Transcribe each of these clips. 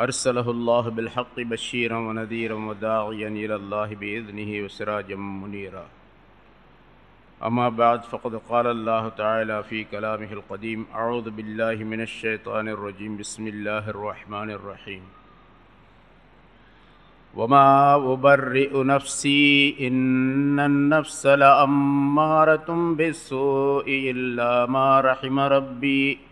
ارسلہ اللہ بالحق بشیر و ندیر و داعیا الى اللہ باذنہ وسراجا منیرا اما بعد، فقد قال اللہ تعالی فی کلامہ القدیم اعوذ باللہ من الشیطان الرجیم بسم اللہ الرحمن الرحیم وما ابرئ نفسي ان النفس لأمارة بالسوء الا ما رحم ربي.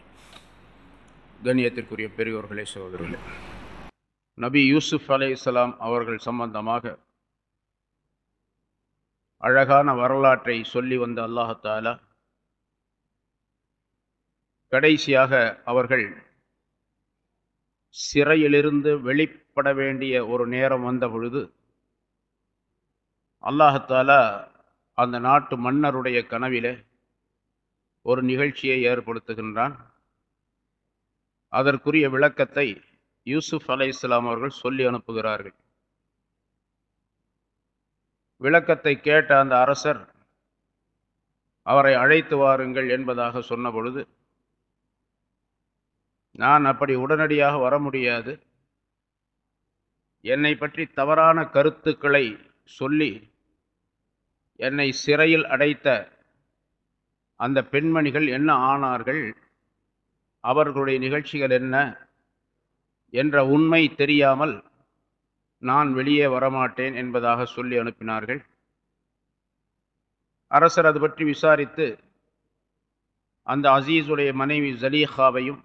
கண்ணியத்திற்குரிய பெரியோர்களே சகோதரர்களே. நபி யூசுப் அலே இஸ்லாம் அவர்கள் சம்பந்தமாக அழகான வரலாற்றை சொல்லி வந்த அல்லாஹாலா கடைசியாக அவர்கள் சிறையிலிருந்து வெளிப்பட வேண்டிய ஒரு நேரம் வந்த பொழுது அல்லாஹாலா அந்த நாட்டு மன்னருடைய கனவிலே ஒரு நிகழ்ச்சியை ஏற்படுத்துகின்றான். அதற்குரிய விளக்கத்தை யூசுப் அலை இஸ்லாம் அவர்கள் சொல்லி அனுப்புகிறார்கள். விளக்கத்தை கேட்ட அந்த அரசர் அவரை அழைத்து வாருங்கள் என்பதாக சொன்ன பொழுது நான் அப்படி உடனடியாக வர முடியாது. என்னை பற்றி தவறான கருத்துக்களை சொல்லி என்னை சிறையில் அடைத்த அந்த பெண்மணிகள் என்ன ஆனார்கள்? அவர்களுடைய நிகழ்ச்சிகள் என்ன என்ற உண்மை தெரியாமல் நான் வெளியே வரமாட்டேன் என்பதாக சொல்லி அனுப்பினார்கள். அரசர் அது பற்றி விசாரித்து அந்த அசீஸுடைய மனைவி ஜலீஹாவையும்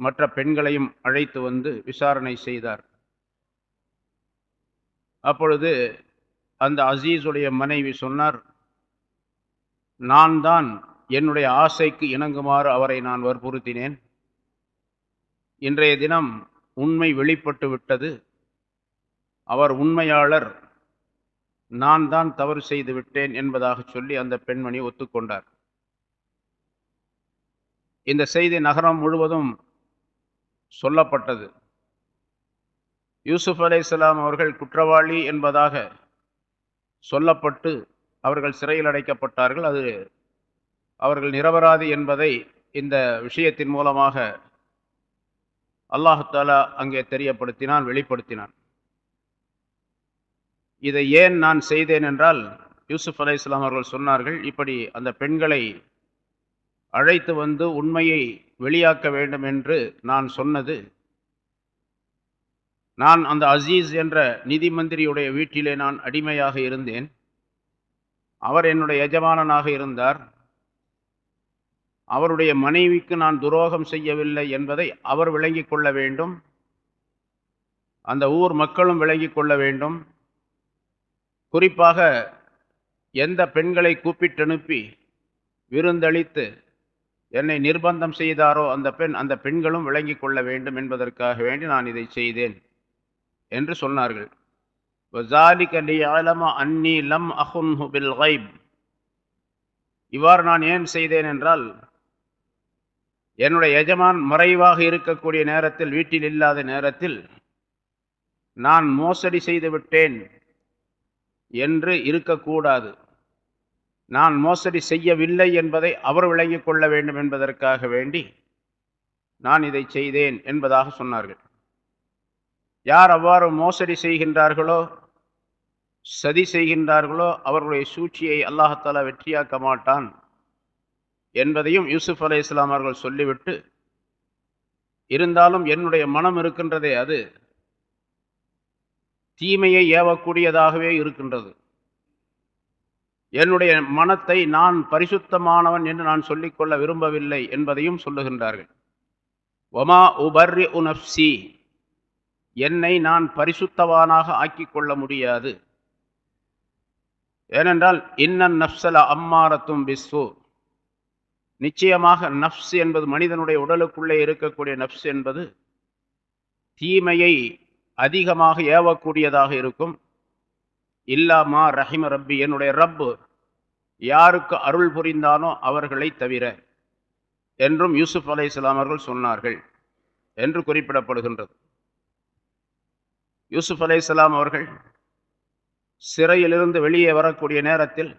மற்ற பெண்களையும் அழைத்து வந்து விசாரணை செய்தார். அப்பொழுது அந்த அசீஸுடைய மனைவி சொன்னார் நான் தான் என்னுடைய ஆசைக்கு இணங்குமாறு அவரை நான் வற்புறுத்தினேன். இன்றைய தினம் உண்மை வெளிப்பட்டு விட்டது. அவர் உண்மையாளர். நான் தான் தவறு செய்து விட்டேன் என்பதாக சொல்லி அந்த பெண்மணி ஒத்துக்கொண்டார். இந்த செய்தி நகரம் முழுவதும் சொல்லப்பட்டது. யூசுப் அலை அவர்கள் குற்றவாளி என்பதாக சொல்லப்பட்டு அவர்கள் சிறையில் அடைக்கப்பட்டார்கள். அது அவர்கள் நிரபராதி என்பதை இந்த விஷயத்தின் மூலமாக அல்லாஹாலா அங்கே தெரியப்படுத்தினான் வெளிப்படுத்தினான். இதை ஏன் நான் செய்தேன் என்றால் யூசுப் அலை இஸ்லாம் அவர்கள் சொன்னார்கள் இப்படி அந்த பெண்களை அழைத்து வந்து உண்மையை வெளியாக்க வேண்டும் என்று நான் சொன்னது. நான் அந்த அசீஸ் என்ற நிதி மந்திரியுடைய வீட்டிலே நான் அடிமையாக இருந்தேன். அவர் என்னுடைய எஜமானனாக இருந்தார். அவருடைய மனைவிக்கு நான் துரோகம் செய்யவில்லை என்பதை அவர் விளங்கி கொள்ள வேண்டும். அந்த ஊர் மக்களும் விளங்கி கொள்ள வேண்டும். குறிப்பாக எந்த பெண்களை கூப்பிட்டனுப்பி விருந்தளித்து என்னை நிர்பந்தம் செய்தாரோ அந்த பெண் அந்த பெண்களும் விளங்கி கொள்ள வேண்டும் என்பதற்காக வேண்டி நான் இதை செய்தேன் என்று சொன்னார்கள். அன்னி லம் அஹுன்ஹு பில் ஹைப் இவ்வாறு நான் ஏன் செய்தேன் என்றால் என்னுடைய எஜமான் மறைவாக இருக்கக்கூடிய நேரத்தில் வீட்டில் இல்லாத நேரத்தில் நான் மோசடி செய்து விட்டேன் என்று இருக்கக்கூடாது. நான் மோசடி செய்யவில்லை என்பதை அவர் விளங்கிக் கொள்ள வேண்டும் என்பதற்காக வேண்டி நான் இதை செய்தேன் என்பதாக சொன்னார்கள். யார் அவ்வாறு மோசடி செய்கின்றார்களோ சதி செய்கின்றார்களோ அவர்களுடைய சூழ்ச்சியை அல்லாஹாலா வெற்றியாக்க மாட்டான். என்பதையும் யூசுப் அலை இஸ்லாம் அவர்கள் சொல்லிவிட்டு இருந்தாலும் என்னுடைய மனம் இருக்கின்றதே அது தீமையை ஏவக்கூடியதாகவே இருக்கின்றது. என்னுடைய மனத்தை நான் பரிசுத்தமானவன் என்று நான் சொல்லிக்கொள்ள விரும்பவில்லை என்பதையும் சொல்லுகின்றார்கள். ஒமா உபர்ரி உனப்சி என்னை நான் பரிசுத்தவானாக ஆக்கிக்கொள்ள முடியாது. ஏனென்றால் இன்னன் நப்சல அம்மாரத்தும் பிஸ்ஸு நிச்சயமாக நப்ஸ் என்பது மனிதனுடைய உடலுக்குள்ளே இருக்கக்கூடிய நப்ஸ் என்பது தீமையை அதிகமாக ஏவக்கூடியதாக இருக்கும். இல்லாமா ரஹிம ரப்பி என்னுடைய ரப்பு யாருக்கு அருள் புரிந்தானோ அவர்களை தவிர என்றும் யூசுப் அலை இஸ்லாமர்கள் சொன்னார்கள் என்று குறிப்பிடப்படுகின்றது. யூசுப் அலை அவர்கள் சிறையிலிருந்து வெளியே வரக்கூடிய நேரத்தில்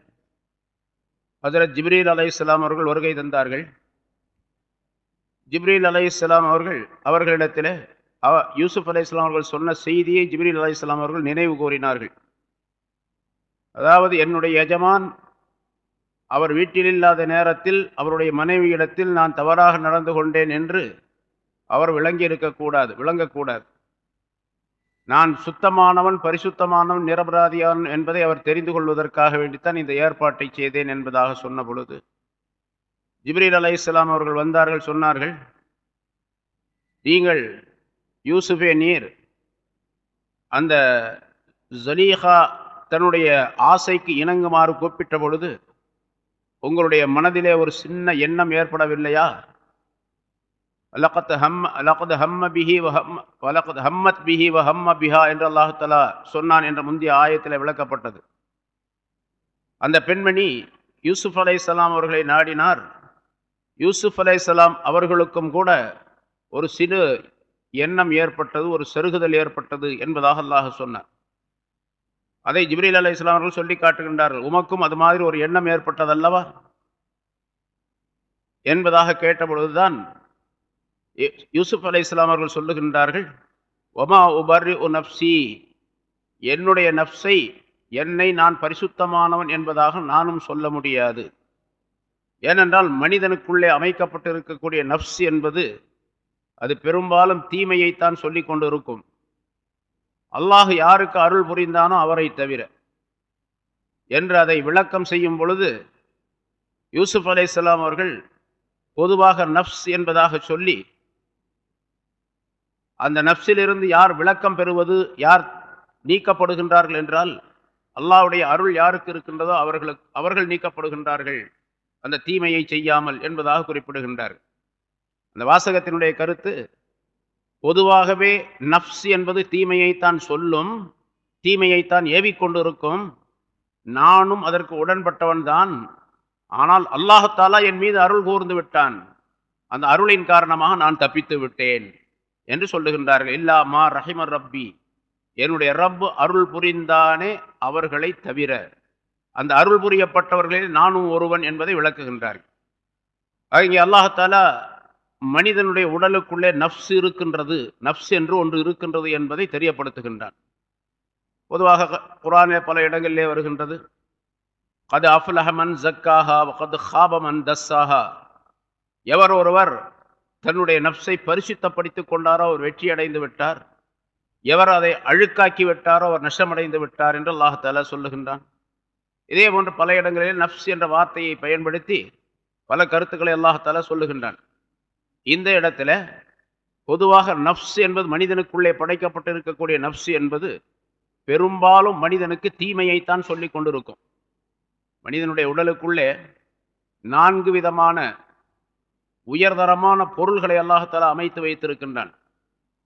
ஹசரத் ஜிப்ரீல் அலை அவர்கள் வருகை தந்தார்கள். ஜிப்ரீல் அலை அவர்கள் அவர்களிடத்தில் அவ யூசுப் அலை அவர்கள் சொன்ன செய்தியை ஜிப்ரீல் அலை அவர்கள் நினைவு கூறினார்கள். அதாவது என்னுடைய எஜமான் அவர் வீட்டில் இல்லாத நேரத்தில் அவருடைய மனைவியிடத்தில் நான் தவறாக நடந்து கொண்டேன் என்று அவர் விளங்கி இருக்கக்கூடாது விளங்கக்கூடாது. நான் சுத்தமானவன் பரிசுத்தமானவன் நிரபராதியான் என்பதை அவர் தெரிந்து கொள்வதற்காக வேண்டித்தான் இந்த ஏற்பாட்டை செய்தேன் என்பதாக சொன்ன பொழுது ஜிப்ரீல் அலை இஸ்லாம் அவர்கள் வந்தார்கள் சொன்னார்கள் நீங்கள் யூசுஃபே நீர் அந்த ஜலீஹா தன்னுடைய ஆசைக்கு இணங்குமாறு கூப்பிட்ட பொழுது உங்களுடைய மனதிலே ஒரு சின்ன எண்ணம் ஏற்படவில்லையா? லகத் ஹம் லகத் ஹம்ம பிஹி வஹம் வலகத் ஹம்மத் பிஹி வஹம்ம பிஹா என்று அல்லாஹலா சொன்னான் என்ற முந்தைய ஆயத்தில் விளக்கப்பட்டது. அந்த பெண்மணி யூசுப் அலை அவர்களை நாடினார். யூசுப் அலை அவர்களுக்கும் கூட ஒரு சிறு எண்ணம் ஏற்பட்டது ஒரு செருகுதல் ஏற்பட்டது என்பதாக அல்லாஹ் சொன்னார் அதை ஜிப்ரீல் அலி இஸ்லாம் அவர்கள் சொல்லி காட்டுகின்றார்கள். உமக்கும் அது மாதிரி ஒரு எண்ணம் ஏற்பட்டதல்லவா? என்பதாக கேட்டபொழுதுதான் யூசுப் அலை இஸ்லாம் அவர்கள் சொல்லுகின்றார்கள் ஒமா உபர்ரி உ நப்சி என்னுடைய நப்சை என்னை நான் பரிசுத்தமானவன் என்பதாக நானும் சொல்ல முடியாது. ஏனென்றால் மனிதனுக்குள்ளே அமைக்கப்பட்டிருக்கக்கூடிய நப்ஸ் என்பது அது பெரும்பாலும் தீமையைத்தான் சொல்லி கொண்டு இருக்கும் அல்லாஹ் யாருக்கு அருள் புரிந்தானோ அவரை தவிர. என்று அதை விளக்கம் செய்யும் பொழுது யூசுப் அலை அவர்கள் பொதுவாக நப்ஸ் என்பதாக சொல்லி அந்த நப்சிலிருந்து யார் விளக்கம் பெறுவது யார் நீக்கப்படுகின்றார்கள் என்றால் அல்லாவுடைய அருள் யாருக்கு இருக்கின்றதோ அவர்களுக்கு அவர்கள் நீக்கப்படுகின்றார்கள். அந்த தீமையை செய்யாமல் என்பதாக குறிப்பிடுகின்றார்கள் அந்த வாசகத்தினுடைய கருத்து பொதுவாகவே நப்ஸ் என்பது தீமையைத்தான் சொல்லும் தீமையைத்தான் ஏவிக்கொண்டிருக்கும். நானும் அதற்கு உடன்பட்டவன் தான். ஆனால் அல்லாஹாலா என் மீது அருள் கூர்ந்து விட்டான். அந்த அருளின் காரணமாக நான் தப்பித்து விட்டேன். என்று சொல்லுகின்றார்கள். இல்லா மா ரஹிமர் ரப்பி. என்னுடைய ரப் அருள் புரிந்தானே அவர்களை தவிர அந்த அருள் புரியப்பட்டவர்களில் நானும் ஒருவன் என்பதை விளக்குகின்றார்கள். இங்கே அல்லாஹாலா மனிதனுடைய உடலுக்குள்ளே நப்ஸ் இருக்கின்றது நப்ஸ் என்று ஒன்று இருக்கின்றது என்பதை தெரியப்படுத்துகின்றான். பொதுவாக குரானே பல இடங்களிலே வருகின்றது. கது அஃப்லஹமன் ஜக்காஹா கது ஹாபமன் தஸ்ஸாஹா. எவர் ஒருவர் தன்னுடைய நப்சை பரிசுத்தப்படுத்திக் கொண்டாரோ அவர் வெற்றி அடைந்து விட்டார். எவர் அதை அழுக்காக்கி விட்டாரோ அவர் நஷ்டமடைந்து விட்டார் என்று அல்லாஹால சொல்லுகின்றான். இதே போன்று பல இடங்களில் நப்ஸ் என்ற வார்த்தையை பயன்படுத்தி பல கருத்துக்களை அல்லாஹால சொல்லுகின்றான். இந்த இடத்துல பொதுவாக நப்ஸ் என்பது மனிதனுக்குள்ளே படைக்கப்பட்டிருக்கக்கூடிய நப்ஸ் என்பது பெரும்பாலும் மனிதனுக்கு தீமையைத்தான் சொல்லி கொண்டிருக்கும். மனிதனுடைய உடலுக்குள்ளே நான்கு விதமான உயர்தரமான பொருள்களை அல்லாஹால அமைத்து வைத்திருக்கின்றான்.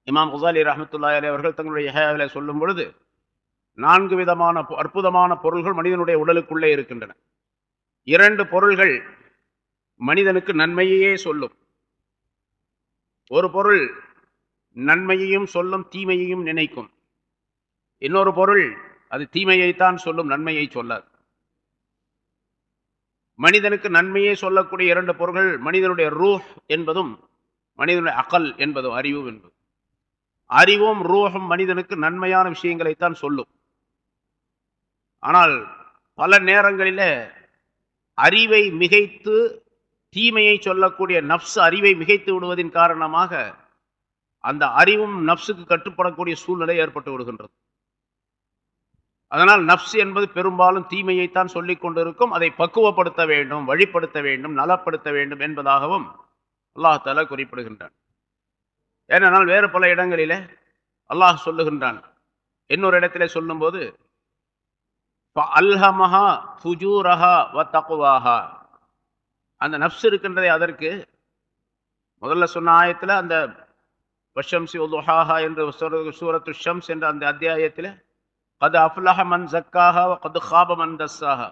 இமாம் குசாலி ரஹமத்துல்லா அலி அவர்கள் தங்களுடைய ஹேவில சொல்லும் பொழுது நான்கு விதமான அற்புதமான பொருள்கள் மனிதனுடைய உடலுக்குள்ளே இருக்கின்றன. இரண்டு பொருள்கள் மனிதனுக்கு நன்மையையே சொல்லும். ஒரு பொருள் நன்மையையும் சொல்லும் தீமையையும் நினைக்கும். இன்னொரு பொருள் அது தீமையைத்தான் சொல்லும் நன்மையை சொல்லாது. மனிதனுக்கு நன்மையை சொல்லக்கூடிய இரண்டு பொருள்கள் மனிதனுடைய ரூஹ் என்பதும் மனிதனுடைய அகல் என்பதும் அறிவு என்பது அறிவும் ரூஹும் மனிதனுக்கு நன்மையான விஷயங்களைத்தான் சொல்லும். ஆனால் பல நேரங்களில் அறிவை மிகைத்து தீமையை சொல்லக்கூடிய நப்சு அறிவை மிகைத்து விடுவதின் காரணமாக அந்த அறிவும் நப்சுக்கு கட்டுப்படக்கூடிய சூழ்நிலை ஏற்பட்டு விடுகின்றது. அதனால் நப்ஸ் என்பது பெரும்பாலும் தீமையைத்தான் சொல்லிக் கொண்டிருக்கும். அதை பக்குவப்படுத்த வேண்டும் வழிப்படுத்த வேண்டும் நலப்படுத்த வேண்டும் என்பதாகவும் அல்லாஹால குறிப்பிடுகின்றான். ஏனென்றால் வேறு பல இடங்களிலே அல்லாஹ் சொல்லுகின்றான். இன்னொரு இடத்திலே சொல்லும்போது அல்ஹமஹா ஃபுஜூரஹா வ தக்குவாஹா அந்த நப்ஸ் இருக்கின்றதை அதற்கு முதல்ல சொன்ன ஆயத்தில் அந்த வஷம்சி உதுஹாஹா என்று சூரத்து ஷம்ஸ் என்ற அந்த அத்தியாயத்தில் கது அஃப்லஹ மன் ஜக்காஹா கது ஹாப மன் தஸ்ஸாஹா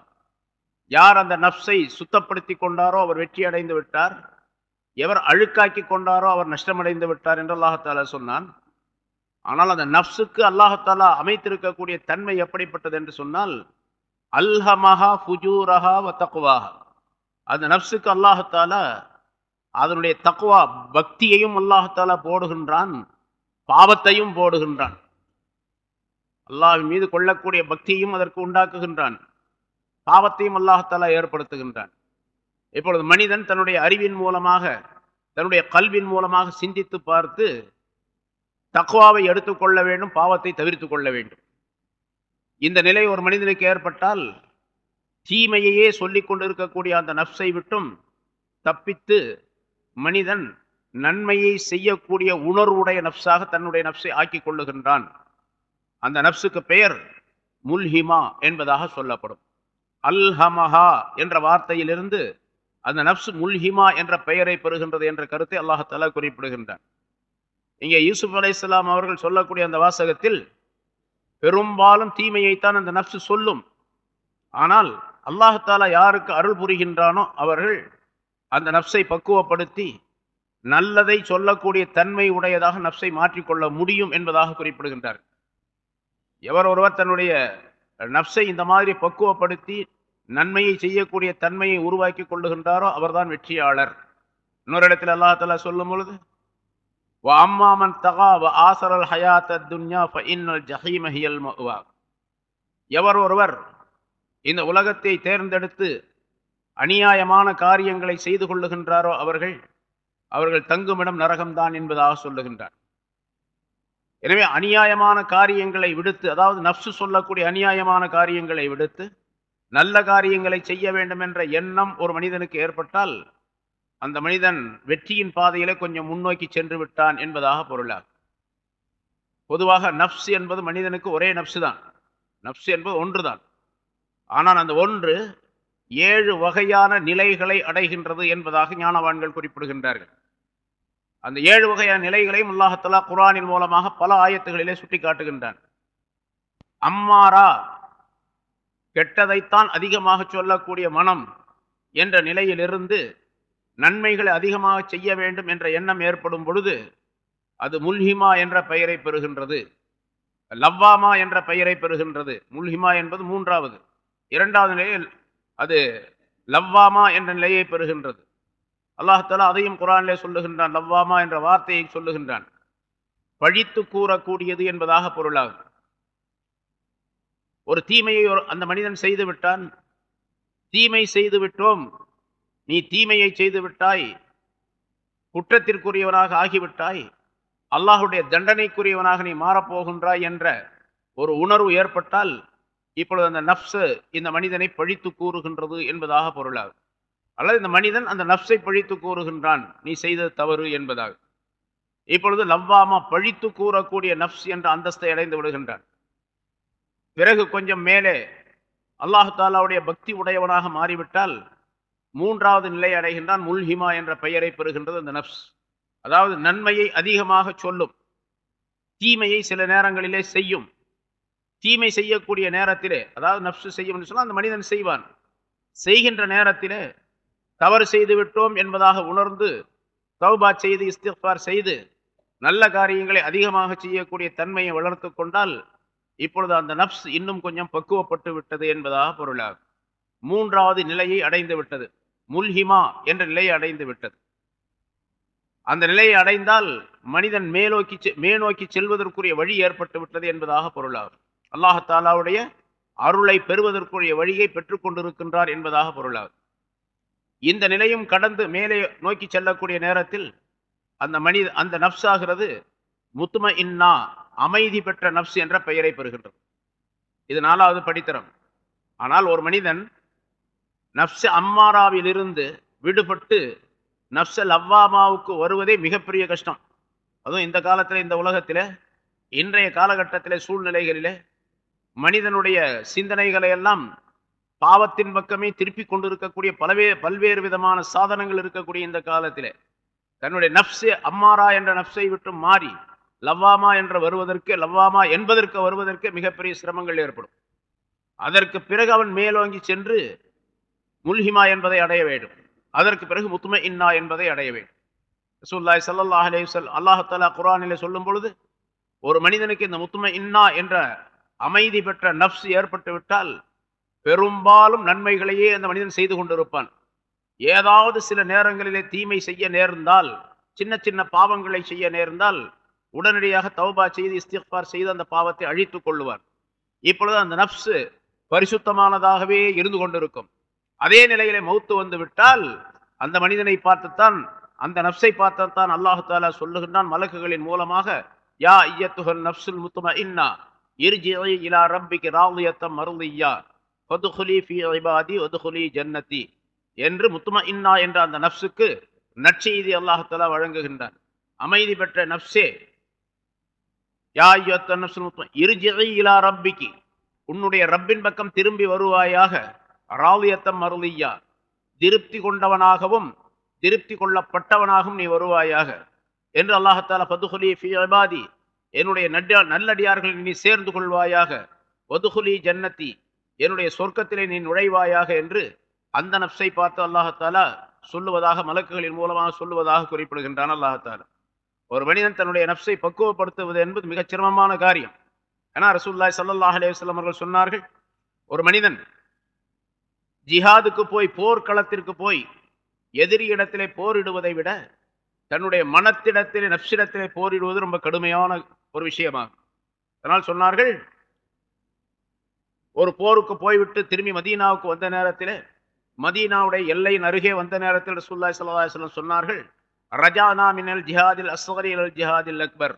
யார் அந்த நப்சை சுத்தப்படுத்தி கொண்டாரோ அவர் வெற்றி அடைந்து விட்டார். எவர் அழுக்காக்கி கொண்டாரோ அவர் நஷ்டமடைந்து விட்டார் என்று அல்லாஹாலா சொன்னான். ஆனால் அந்த நப்சுக்கு அல்லாஹாலா அமைத்திருக்கக்கூடிய தன்மை எப்படிப்பட்டது என்று சொன்னால் அல்ஹமஹா ஃபுஜூரஹா வ தக்குவாஹா அந்த நப்சுக்கு அல்லாஹாலா அதனுடைய தக்குவா பக்தியையும் அல்லாஹாலா போடுகின்றான் பாவத்தையும் போடுகின்றான். அல்லாஹின் மீது கொள்ளக்கூடிய பக்தியையும் அதற்கு உண்டாக்குகின்றான். பாவத்தையும் அல்லாஹத்தாலா ஏற்படுத்துகின்றான். இப்பொழுது மனிதன் தன்னுடைய அறிவின் மூலமாக தன்னுடைய கல்வின் மூலமாக சிந்தித்து பார்த்து தக்குவாவை எடுத்துக்கொள்ள வேண்டும் பாவத்தை தவிர்த்து கொள்ள வேண்டும். இந்த நிலை ஒரு மனிதனுக்கு ஏற்பட்டால் தீமையையே சொல்லிக் கொண்டிருக்கக்கூடிய அந்த நப்சை விட்டும் தப்பித்து மனிதன் நன்மையை செய்யக்கூடிய உணர்வுடைய நப்சாக தன்னுடைய நப்சை ஆக்கி கொள்ளுகின்றான். அந்த நப்சுக்கு பெயர் முல்ஹிமா என்பதாக சொல்லப்படும். அல்ஹமஹா என்ற வார்த்தையிலிருந்து அந்த நப்சு முல்ஹிமா என்ற பெயரை பெறுகின்றது என்ற கருத்தை அல்லாஹாலா குறிப்பிடுகின்றான். இங்கே யூசுப் அலை இஸ்லாம் அவர்கள் சொல்லக்கூடிய அந்த வாசகத்தில் பெரும்பாலும் தீமையைத்தான் அந்த நப்சு சொல்லும். ஆனால் அல்லாஹாலா யாருக்கு அருள் புரிகின்றானோ அவர்கள் அந்த நப்சை பக்குவப்படுத்தி நல்லதை சொல்லக்கூடிய தன்மை உடையதாக நப்சை மாற்றிக்கொள்ள முடியும் என்பதாக குறிப்பிடுகின்றார் எவர் ஒருவர் தன்னுடைய நப்சை இந்த மாதிரி பக்குவப்படுத்தி நன்மையை செய்யக்கூடிய தன்மையை உருவாக்கி கொள்ளுகின்றாரோ அவர்தான் வெற்றியாளர். இன்னொரு இடத்தில் அல்லாஹாலா சொல்லும் பொழுது அம்மாமன் தகா வ ஆசரல் ஹயாத் துன்யா இன்னல் ஜஹீமஹியல் மவா எவர் ஒருவர் இந்த உலகத்தை தேர்ந்தெடுத்து அநியாயமான காரியங்களை செய்து கொள்ளுகின்றாரோ அவர்கள் அவர்கள் தங்குமிடம் நரகம்தான் என்பதாக சொல்லுகின்றார். எனவே அநியாயமான காரியங்களை விடுத்து அதாவது நப்சு சொல்லக்கூடிய அநியாயமான காரியங்களை விடுத்து நல்ல காரியங்களை செய்ய வேண்டும் என்ற எண்ணம் ஒரு மனிதனுக்கு ஏற்பட்டால் அந்த மனிதன் வெற்றியின் பாதையில கொஞ்சம் முன்னோக்கி சென்று விட்டான் என்பதாக பொருளாகும். பொதுவாக நப்சு என்பது மனிதனுக்கு ஒரே நப்சு தான். நப்சு என்பது ஒன்று தான் ஆனால் அந்த ஒன்று ஏழு வகையான நிலைகளை அடைகின்றது என்பதாக ஞானவான்கள் குறிப்பிடுகின்றார்கள். அந்த ஏழு வகையான நிலைகளையும் அல்லாஹத்தலா குரானின் மூலமாக பல ஆயத்துகளிலே சுட்டி காட்டுகின்றான் அம்மாரா கெட்டதைத்தான் அதிகமாக சொல்லக்கூடிய மனம் என்ற நிலையிலிருந்து நன்மைகளை அதிகமாக செய்ய வேண்டும் என்ற எண்ணம் ஏற்படும் பொழுது அது முல்ஹிமா என்ற பெயரை பெறுகின்றது. லவ்வாமா என்ற பெயரை பெறுகின்றது. முல்ஹிமா என்பது மூன்றாவது. இரண்டாவது நிலையில் அது லவ்வாமா என்ற நிலையை பெறுகின்றது. அல்லாஹாலா அதையும் குரானிலே சொல்லுகின்றான் லவ்வாமா என்ற வார்த்தையை சொல்லுகின்றான். பழித்து கூறக்கூடியது என்பதாக பொருளாகும். ஒரு தீமையை அந்த மனிதன் செய்து விட்டான் தீமை செய்து விட்டோம் நீ தீமையை செய்து விட்டாய் குற்றத்திற்குரியவனாக ஆகிவிட்டாய். அல்லாஹுடைய தண்டனைக்குரியவனாக நீ மாறப்போகின்றாய் என்ற ஒரு உணர்வு ஏற்பட்டால் இப்பொழுது அந்த நப்சு இந்த மனிதனை பழித்து கூறுகின்றது என்பதாக பொருளாகும். அல்லது இந்த மனிதன் அந்த நப்சை பழித்து கூறுகின்றான் நீ செய்தது தவறு என்பதாக. இப்பொழுது லவ்வாமா பழித்து கூறக்கூடிய நப்ஸ் என்ற அந்தஸ்தை அடைந்து விடுகின்றான். பிறகு கொஞ்சம் மேலே அல்லாஹு தாலாவுடைய பக்தி உடையவனாக மாறிவிட்டால் மூன்றாவது நிலை அடைகின்றான் முல்ஹிமா என்ற பெயரை பெறுகின்றது அந்த நப்ஸ் அதாவது நன்மையை அதிகமாக சொல்லும் தீமையை சில நேரங்களிலே செய்யும். தீமை செய்யக்கூடிய நேரத்திலே அதாவது நப்சு செய்யும் சொன்னால் அந்த மனிதன் செய்வான். செய்கின்ற நேரத்திலே தவறு செய்து விட்டோம் என்பதாக உணர்ந்து தௌபா செய்து இஸ்திஃபார் செய்து நல்ல காரியங்களை அதிகமாக செய்யக்கூடிய தன்மையை வளர்த்து கொண்டால் இப்பொழுது அந்த நப்ஸ் இன்னும் கொஞ்சம் பக்குவப்பட்டு விட்டது என்பதாக பொருளாகும். மூன்றாவது நிலையை அடைந்து விட்டது. முல்ஹிமா என்ற நிலையை அடைந்து விட்டது. அந்த நிலையை அடைந்தால் மனிதன் மேலோக்கி மேலோக்கி செல்வதற்குரிய வழி ஏற்பட்டு விட்டது என்பதாக பொருளாகும். அல்லாஹாலாவுடைய அருளை பெறுவதற்குரிய வழியை பெற்றுக்கொண்டிருக்கின்றார் என்பதாக பொருளாகும். இந்த நிலையும் கடந்து மேலே நோக்கி செல்லக்கூடிய நேரத்தில் அந்த மனித அந்த நப்ஸாகிறது முத்தும இன்னா அமைதி பெற்ற நப்ஸ் என்ற பெயரை பெறுகின்றது. இது நாலாவது படித்தரம். ஆனால் ஒரு மனிதன் நப்ஸ் அம்மாராவிலிருந்து விடுபட்டு நப்ச லவ்வாமாவுக்கு வருவதே மிகப்பெரிய கஷ்டம். அதுவும் இந்த காலத்தில் இந்த உலகத்தில் இன்றைய காலகட்டத்தில் சூழ்நிலைகளிலே மனிதனுடைய சிந்தனைகளை எல்லாம் பாவத்தின் பக்கமே திருப்பி கொண்டிருக்கக்கூடிய பலவே பல்வேறு விதமான சாதனங்கள் இருக்கக்கூடிய இந்த காலத்தில். தன்னுடைய நப்சே அம்மாரா என்ற நப்சை விட்டு மாறி லவ்வாமா என்ற வருவதற்கு லவ்வாமா என்பதற்கு வருவதற்கு மிகப்பெரிய சிரமங்கள் ஏற்படும். அதற்கு பிறகு அவன் மேலோங்கி சென்று முல்ஹிமா என்பதை அடைய வேண்டும். அதற்கு பிறகு முத்தும இன்னா என்பதை அடைய வேண்டும். ரசூல்லாய் சல்லாஹ் அலேசல் அல்லாஹாலா குரானிலே சொல்லும் பொழுது ஒரு மனிதனுக்கு இந்த முத்தும இன்னா என்ற அமைதி பெற்ற நப்ஸ் ஏற்பட்டு விட்டால் பெரும்பாலும் நன்மைகளையே அந்த மனிதன் செய்து கொண்டிருப்பான். ஏதாவது சில நேரங்களிலே தீமை செய்ய நேர்ந்தால் சின்ன சின்ன பாவங்களை செய்ய நேர்ந்தால் உடனடியாக தௌபா செய்து இஸ்திஃபார் செய்து அந்த பாவத்தை அழித்துக் கொள்ளுவார். இப்பொழுது அந்த நப்சு பரிசுத்தமானதாகவே இருந்து கொண்டிருக்கும். அதே நிலையிலே மௌத்து வந்து விட்டால் அந்த மனிதனை பார்த்துத்தான் அந்த நப்சை பார்த்துத்தான் அல்லாஹு தாலா சொல்லுகின்றான் மலக்குகளின் மூலமாக யா ஐயத்துகன் நப்சுல் முத்தும இன்னா இர்ஜிஇ இலா ரப்பிக்கு ராவுயத்தம் மருளியா ஒதுகுலி ஃபி ஐபாதி ஒதுகுலி ஜன்னதி என்று முத்தும இன்னா என்ற அந்த நப்சுக்கு நற்செய்தி அல்லாஹாலா வழங்குகின்றான். அமைதி பெற்ற நப்சே யா ஐயத்த நப்சுல் முத்தும இர்ஜிஇ இலா ரப்பிக்கு. உன்னுடைய ரப்பின் பக்கம் திரும்பி வருவாயாக ராவியத்தம் மருளியா. திருப்தி கொண்டவனாகவும் திருப்தி கொள்ளப்பட்டவனாகவும் நீ வருவாயாக. என்று அல்லாஹால பதுகுலி ஃபி இபாதி. என்னுடைய நட்ட நல்லடியார்கள் நீ சேர்ந்து கொள்வாயாக. ஒதுகுலி ஜன்னத்தி. என்னுடைய சொர்க்கத்திலே நீ நுழைவாயாக என்று அந்த நப்சை பார்த்து அல்லாஹாலா சொல்லுவதாக மலக்குகளின் மூலமாக சொல்லுவதாக குறிப்பிடுகின்றான் அல்லாஹாலா ஒரு மனிதன் தன்னுடைய நப்சை பக்குவப்படுத்துவது என்பது மிகச் சிரமமான காரியம். ஏன்னா ரசூல்லாய் சல்லாஹ் அலேவலம் அவர்கள் சொன்னார்கள் ஒரு மனிதன் ஜிஹாதுக்கு போய் போர்க்களத்திற்கு போய் எதிரி இடத்திலே போரிடுவதை விட தன்னுடைய மனத்திடத்திலே நப்சிடத்திலே போரிடுவது ரொம்ப கடுமையான ஒரு விஷயமாகும். அதனால் சொன்னார்கள் ஒரு போருக்கு போய்விட்டு திரும்பி மதீனாவுக்கு வந்த நேரத்தில் மதீனாவுடைய எல்லையின் அருகே வந்த நேரத்தில் ரசூல்லாய் சல்லாஹ் சொன்னார்கள் ரஜானா மினல் ஜிஹாதில் அஸ்வரி அல் ஜிஹாதில் அக்பர்.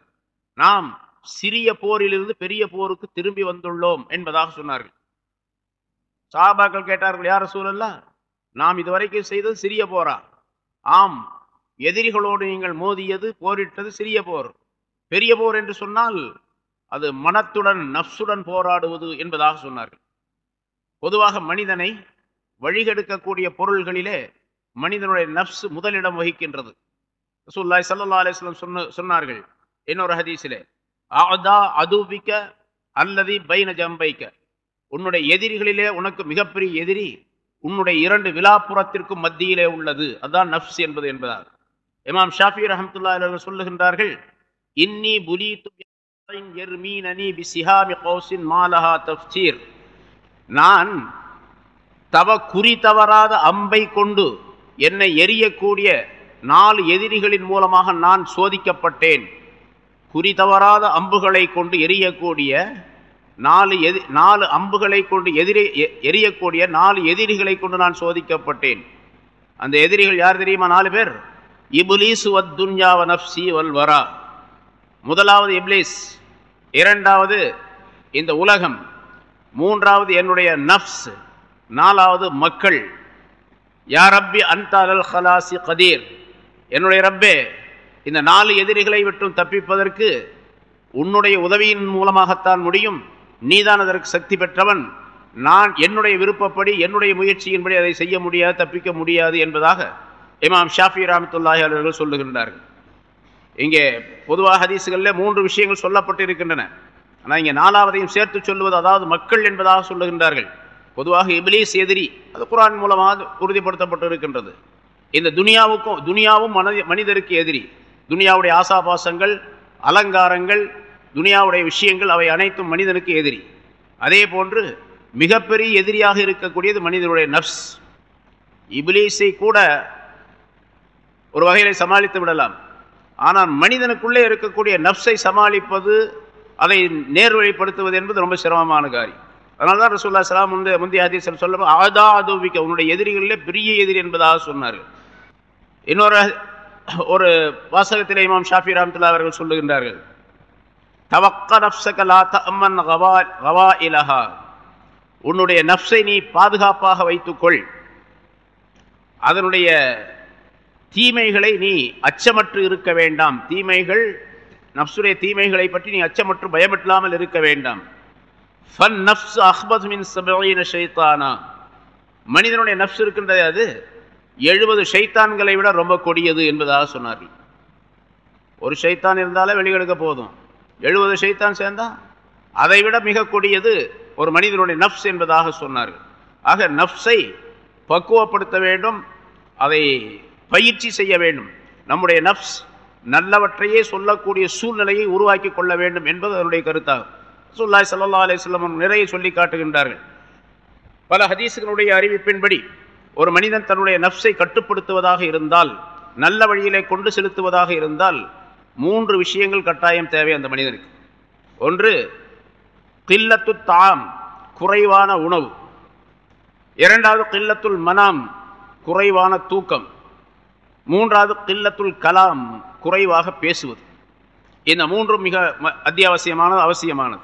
நாம் சிறிய போரிலிருந்து பெரிய போருக்கு திரும்பி வந்துள்ளோம் என்பதாக சொன்னார்கள். சாபாக்கள் கேட்டார்கள் யார் சூழல்லா நாம் இதுவரைக்கும் செய்தது சிறிய போரா? ஆம் எதிரிகளோடு நீங்கள் மோதியது போரிட்டது சிறிய போர். பெரிய போர் என்று சொன்னால் அது மனத்துடன் நப்சுடன் போராடுவது என்பதாக சொன்னார்கள். பொதுவாக மனிதனை வழிகெடுக்கக்கூடிய பொருள்களிலே மனிதனுடைய நப்சு முதலிடம் வகிக்கின்றது. ரசூல்லாய் சல்லா அலிஸ்லாம் சொன்ன சொன்னார்கள். இன்னொரு ஹதீஸிலே ஆதா அதுபிக்க அல்லது பைன ஜம்பைக்க. உன்னுடைய எதிரிகளிலே உனக்கு மிகப்பெரிய எதிரி உன்னுடைய இரண்டு விழாப்புறத்திற்கும் மத்தியிலே உள்ளது. அதுதான் நப்ஸ் என்பது என்பதால் இமாம் ஷாஃபி ரஹமத்துல்லா சொல்லுகின்றார்கள் இன்னி புலி நான் தவ குறி தவறாத அம்பை கொண்டு என்னை எரியக்கூடிய நாலு எதிரிகளின் மூலமாக நான் சோதிக்கப்பட்டேன். குறி தவறாத அம்புகளை கொண்டு எரியக்கூடிய நாலு எதி நாலு அம்புகளை கொண்டு எதிரி எரியக்கூடிய நாலு எதிரிகளை கொண்டு நான் சோதிக்கப்பட்டேன். அந்த எதிரிகள் யார் தெரியுமா? நாலு பேர். இபுலீசு வத் துன்யாவ நப்சி வல்வரா முதலாவது இப்லீஸ். இரண்டாவது இந்த உலகம். மூன்றாவது என்னுடைய நஃப்ஸ். நாலாவது மக்கள். யா ரப்பி அன்தால் ஹலாசி கதீர். என்னுடைய ரப்பே இந்த நாலு எதிரிகளை விட்டும் தப்பிப்பதற்கு உன்னுடைய உதவியின் மூலமாகத்தான் முடியும். நீதான் அதற்கு சக்தி பெற்றவன். நான் என்னுடைய விருப்பப்படி என்னுடைய முயற்சியின்படி அதை செய்ய முடியாது தப்பிக்க முடியாது என்பதாக இமாம் ஷாஃபி ராமத்துல்லாஹி அவர்கள் சொல்லுகின்றார்கள். இங்கே பொதுவாக ஹதீஸுகளில் மூன்று விஷயங்கள் சொல்லப்பட்டு இருக்கின்றன ஆனால் இங்கே நாலாவதையும் சேர்த்து சொல்லுவது அதாவது மக்கள் என்பதாக சொல்லுகின்றார்கள். பொதுவாக இபிலீஸ் எதிரி அது குரான் மூலமாக உறுதிப்படுத்தப்பட்டு இருக்கின்றது இந்த துனியாவுக்கும் துனியாவும் மனித மனிதருக்கு எதிரி. துனியாவுடைய ஆசாபாசங்கள் அலங்காரங்கள் துனியாவுடைய விஷயங்கள் அவை அனைத்தும் மனிதனுக்கு எதிரி. அதே போன்று மிகப்பெரிய எதிரியாக இருக்கக்கூடியது மனிதனுடைய நப்ஸ் இபிலிஸை கூட ஒரு வகையில் சமாளித்து விடலாம். ஆனால் மனிதனுக்குள்ளே இருக்கக்கூடிய நப்சை சமாளிப்பது அதை நேர்வழிப்படுத்துவது என்பது ரொம்ப சிரமமான காரியம். அதனால தான் ரசூல்லா சலாம் வந்து முந்தைய ஹதீஸில் சொல்ல ஆதா அதுவிக்க உன்னுடைய எதிரிகளிலே பெரிய எதிரி என்பதாக சொன்னார்கள். இன்னொரு ஒரு வாசகத்தில் இமாம் ஷாஃபி ராம்துல்லா அவர்கள் சொல்லுகின்றார்கள் தவக்க நப்சகலா தம்மன் கவா கவா இலஹா உன்னுடைய நப்சை நீ பாதுகாப்பாக வைத்துக்கொள். அதனுடைய தீமைகளை நீ அச்சமற்று இருக்க வேண்டாம். தீமைகள் நப்சுடைய தீமைகளை பற்றி நீ அச்சமற்று பயமில்லாமல் இருக்க வேண்டாம். ஃபன் நப்ஸ் அஹ்மத் மின் சபீன ஷைத்தானா. மனிதனுடைய நப்ஸ் இருக்கின்றது அது எழுபது ஷைத்தான்களை விட ரொம்ப கொடியது என்பதாக சொன்னார்கள். ஒரு ஷைத்தான் இருந்தாலே வெளியெடுக்க போதும். எழுபது ஷைத்தான் சேர்ந்தா அதை விட மிக கொடியது ஒரு மனிதனுடைய நப்ஸ் என்பதாக சொன்னார்கள். ஆக நப்ஸை பக்குவப்படுத்த வேண்டும். அதை பயிற்சி செய்ய வேண்டும். நம்முடைய நப்ஸ் நல்லவற்றையே சொல்லக்கூடிய சூழ்நிலையை உருவாக்கி கொள்ள வேண்டும் என்பது அதனுடைய கருத்தாகும். சுல்லாய் சல்லா அலிஸ்லம் நிறைய சொல்லி காட்டுகின்றார்கள். பல ஹதீசுகளுடைய அறிவிப்பின்படி ஒரு மனிதன் தன்னுடைய நப்சை கட்டுப்படுத்துவதாக இருந்தால் நல்ல வழியிலே கொண்டு செலுத்துவதாக இருந்தால் மூன்று விஷயங்கள் கட்டாயம் தேவை அந்த மனிதனுக்கு. ஒன்று கில்லத்து தாம் குறைவான உணவு. இரண்டாவது கில்லத்துல் மனாம் குறைவான தூக்கம். மூன்றாவது கில்லத்துல் கலாம் குறைவாக பேசுவது. இந்த மூன்றும் மிக அத்தியாவசியமானது அவசியமானது.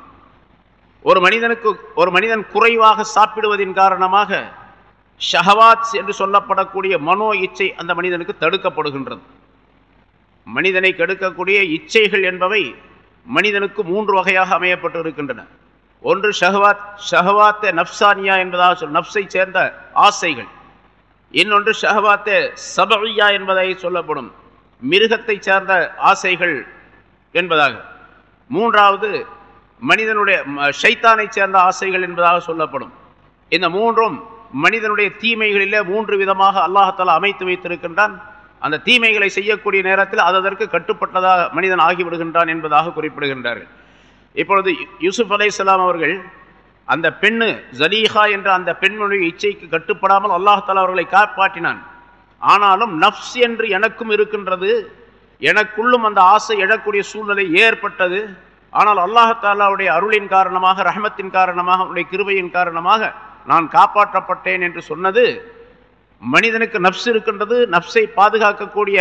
ஒரு மனிதனுக்கு ஒரு மனிதன் குறைவாக சாப்பிடுவதின் காரணமாக ஷஹவாத் என்று சொல்லப்படக்கூடிய மனோ இச்சை அந்த மனிதனுக்கு தடுக்கப்படுகின்றது. மனிதனை கெடுக்கக்கூடிய இச்சைகள் என்பவை மனிதனுக்கு மூன்று வகையாக அமையப்பட்டு இருக்கின்றன. ஒன்று ஷஹவாத் ஷஹவாத்த நப்சானியா என்பதாக சொல் நப்சை சேர்ந்த ஆசைகள். இன்னொன்று ஷஹவாத்தே சபையா என்பதை சொல்லப்படும். மிருகத்தை சார்ந்த ஆசைகள் என்பதாக. மூன்றாவது மனிதனுடைய ஷைத்தானை சேர்ந்த ஆசைகள் என்பதாக சொல்லப்படும். இந்த மூன்றும் மனிதனுடைய தீமைகளிலே மூன்று விதமாக அல்லாஹால அமைத்து வைத்திருக்கின்றான். அந்த தீமைகளை செய்யக்கூடிய நேரத்தில் அதற்கு கட்டுப்பட்டதாக மனிதன் ஆகிவிடுகின்றான் என்பதாக குறிப்பிடுகின்றார்கள். இப்பொழுது யூசுப் அலை அவர்கள் அந்த பெண்ணு ஜலீஹா என்ற அந்த பெண்ணுடைய இச்சைக்கு கட்டுப்படாமல் அல்லாஹால அவர்களை காப்பாற்றினான். ஆனாலும் நஃப்ஸ் என்று எனக்கும் இருக்கின்றது. எனக்குள்ளும் அந்த ஆசை எழக்கூடிய சூழ்நிலை ஏற்பட்டது. ஆனால் அல்லாஹாலாவுடைய அருளின் காரணமாக ரஹமத்தின் காரணமாக அவருடைய கிருபையின் காரணமாக நான் காப்பாற்றப்பட்டேன் என்று சொன்னது மனிதனுக்கு நப்ஸ் இருக்கின்றது. நப்ஸை பாதுகாக்கக்கூடிய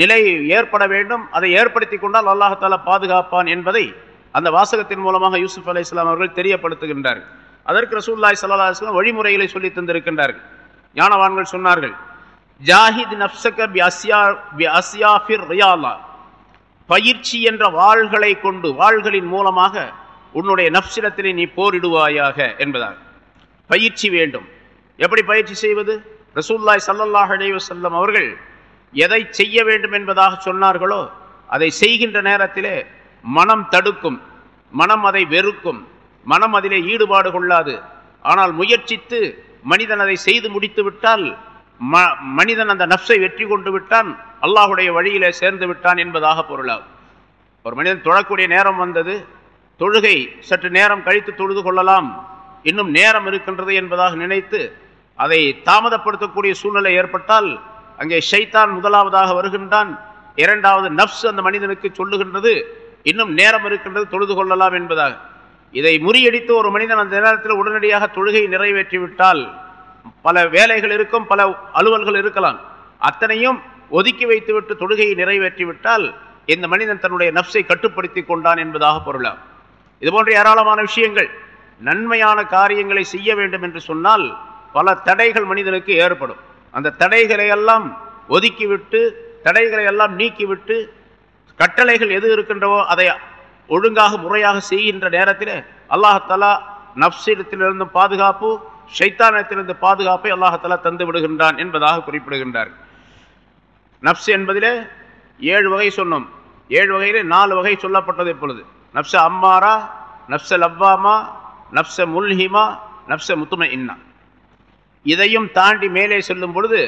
நிலை ஏற்பட வேண்டும். அதை ஏற்படுத்தி கொண்டால் அல்லாஹால பாதுகாப்பான் என்பதை அந்த வாசகத்தின் மூலமாக யூசுப் அலி இஸ்லாம் அவர்கள் தெரியப்படுத்துகின்றார்கள். அதற்கு ரசூல்லாய் சல்லா இஸ்லாம் வழிமுறைகளை சொல்லி தந்திருக்கின்றார்கள். ஞானவான்கள் சொன்னார்கள் ஜாஹித் நப்சக பி அஸ்யா ரியாலா. பயிற்சி என்ற வாள்களை கொண்டு வாள்களின் மூலமாக உன்னுடைய நப்சிடத்திலே நீ போரிடுவாயாக என்பதாக பயிற்சி வேண்டும். எப்படி பயிற்சி செய்வது? ரசூல்லாய் சல்லல்லாஹ் அலைவசல்லம் அவர்கள் எதை செய்ய வேண்டும் என்பதாக சொன்னார்களோ அதை செய்கின்ற நேரத்திலே மனம் தடுக்கும் மனம் அதை வெறுக்கும் மனம் அதிலே ஈடுபாடு கொள்ளாது. ஆனால் முயற்சித்து மனிதன் அதை செய்து முடித்து விட்டால் ம மனிதன் அந்த நப்சை வெற்றி கொண்டு விட்டான் அல்லாஹுடைய வழியிலே சேர்ந்து விட்டான் என்பதாக பொருளாகும். ஒரு மனிதன் தொழக்கூடிய நேரம் வந்தது தொழுகை சற்று நேரம் கழித்து தொழுது கொள்ளலாம் இன்னும் நேரம் இருக்கின்றது என்பதாக நினைத்து அதை தாமதப்படுத்தக்கூடிய சூழ்நிலை ஏற்பட்டால் அங்கே ஷைத்தான் முதலாவதாக வருகின்றான் இரண்டாவது நப்ஸ் அந்த மனிதனுக்கு சொல்லுகின்றது இன்னும் நேரம் இருக்கின்றது தொழுது கொள்ளலாம் என்பதாக. இதை முறியடித்து ஒரு மனிதன் அந்த நேரத்தில் உடனடியாக தொழுகையை நிறைவேற்றிவிட்டால் பல வேலைகள் இருக்கும் பல அலுவல்கள் இருக்கலாம். அத்தனையும் ஒதுக்கி வைத்துவிட்டு தொழுகையை நிறைவேற்றிவிட்டால் இந்த மனிதன் தன்னுடைய நப்சை கட்டுப்படுத்தி கொண்டான் என்பதாக பொருளாம். இதுபோன்ற ஏராளமான விஷயங்கள் நன்மையான காரியங்களை செய்ய வேண்டும் என்று சொன்னால் பல தடைகள் மனிதனுக்கு ஏற்படும். அந்த தடைகளை எல்லாம் ஒதுக்கிவிட்டு தடைகளை எல்லாம் நீக்கிவிட்டு கட்டளைகள் எது இருக்கின்றவோ அதை ஒழுங்காக முறையாக செய்கின்ற நேரத்தில் அல்லாஹலா நப்சிடத்திலிருந்து பாதுகாப்பு ஷைத்தானத்திலிருந்து பாதுகாப்பை அல்லாஹலா தந்து விடுகின்றான் என்பதாக குறிப்பிடுகின்றார். நப்சு என்பதிலே ஏழு வகை சொன்னோம். ஏழு வகையிலே நாலு வகை சொல்லப்பட்டது இப்பொழுது. நப்ச அம்மாரா நப்ச லவ்வாமா நப்ச முல்ஹிமா நப்ச முத்தும இன்னா இதையும் தாண்டி மேலே செல்லும் பொழுது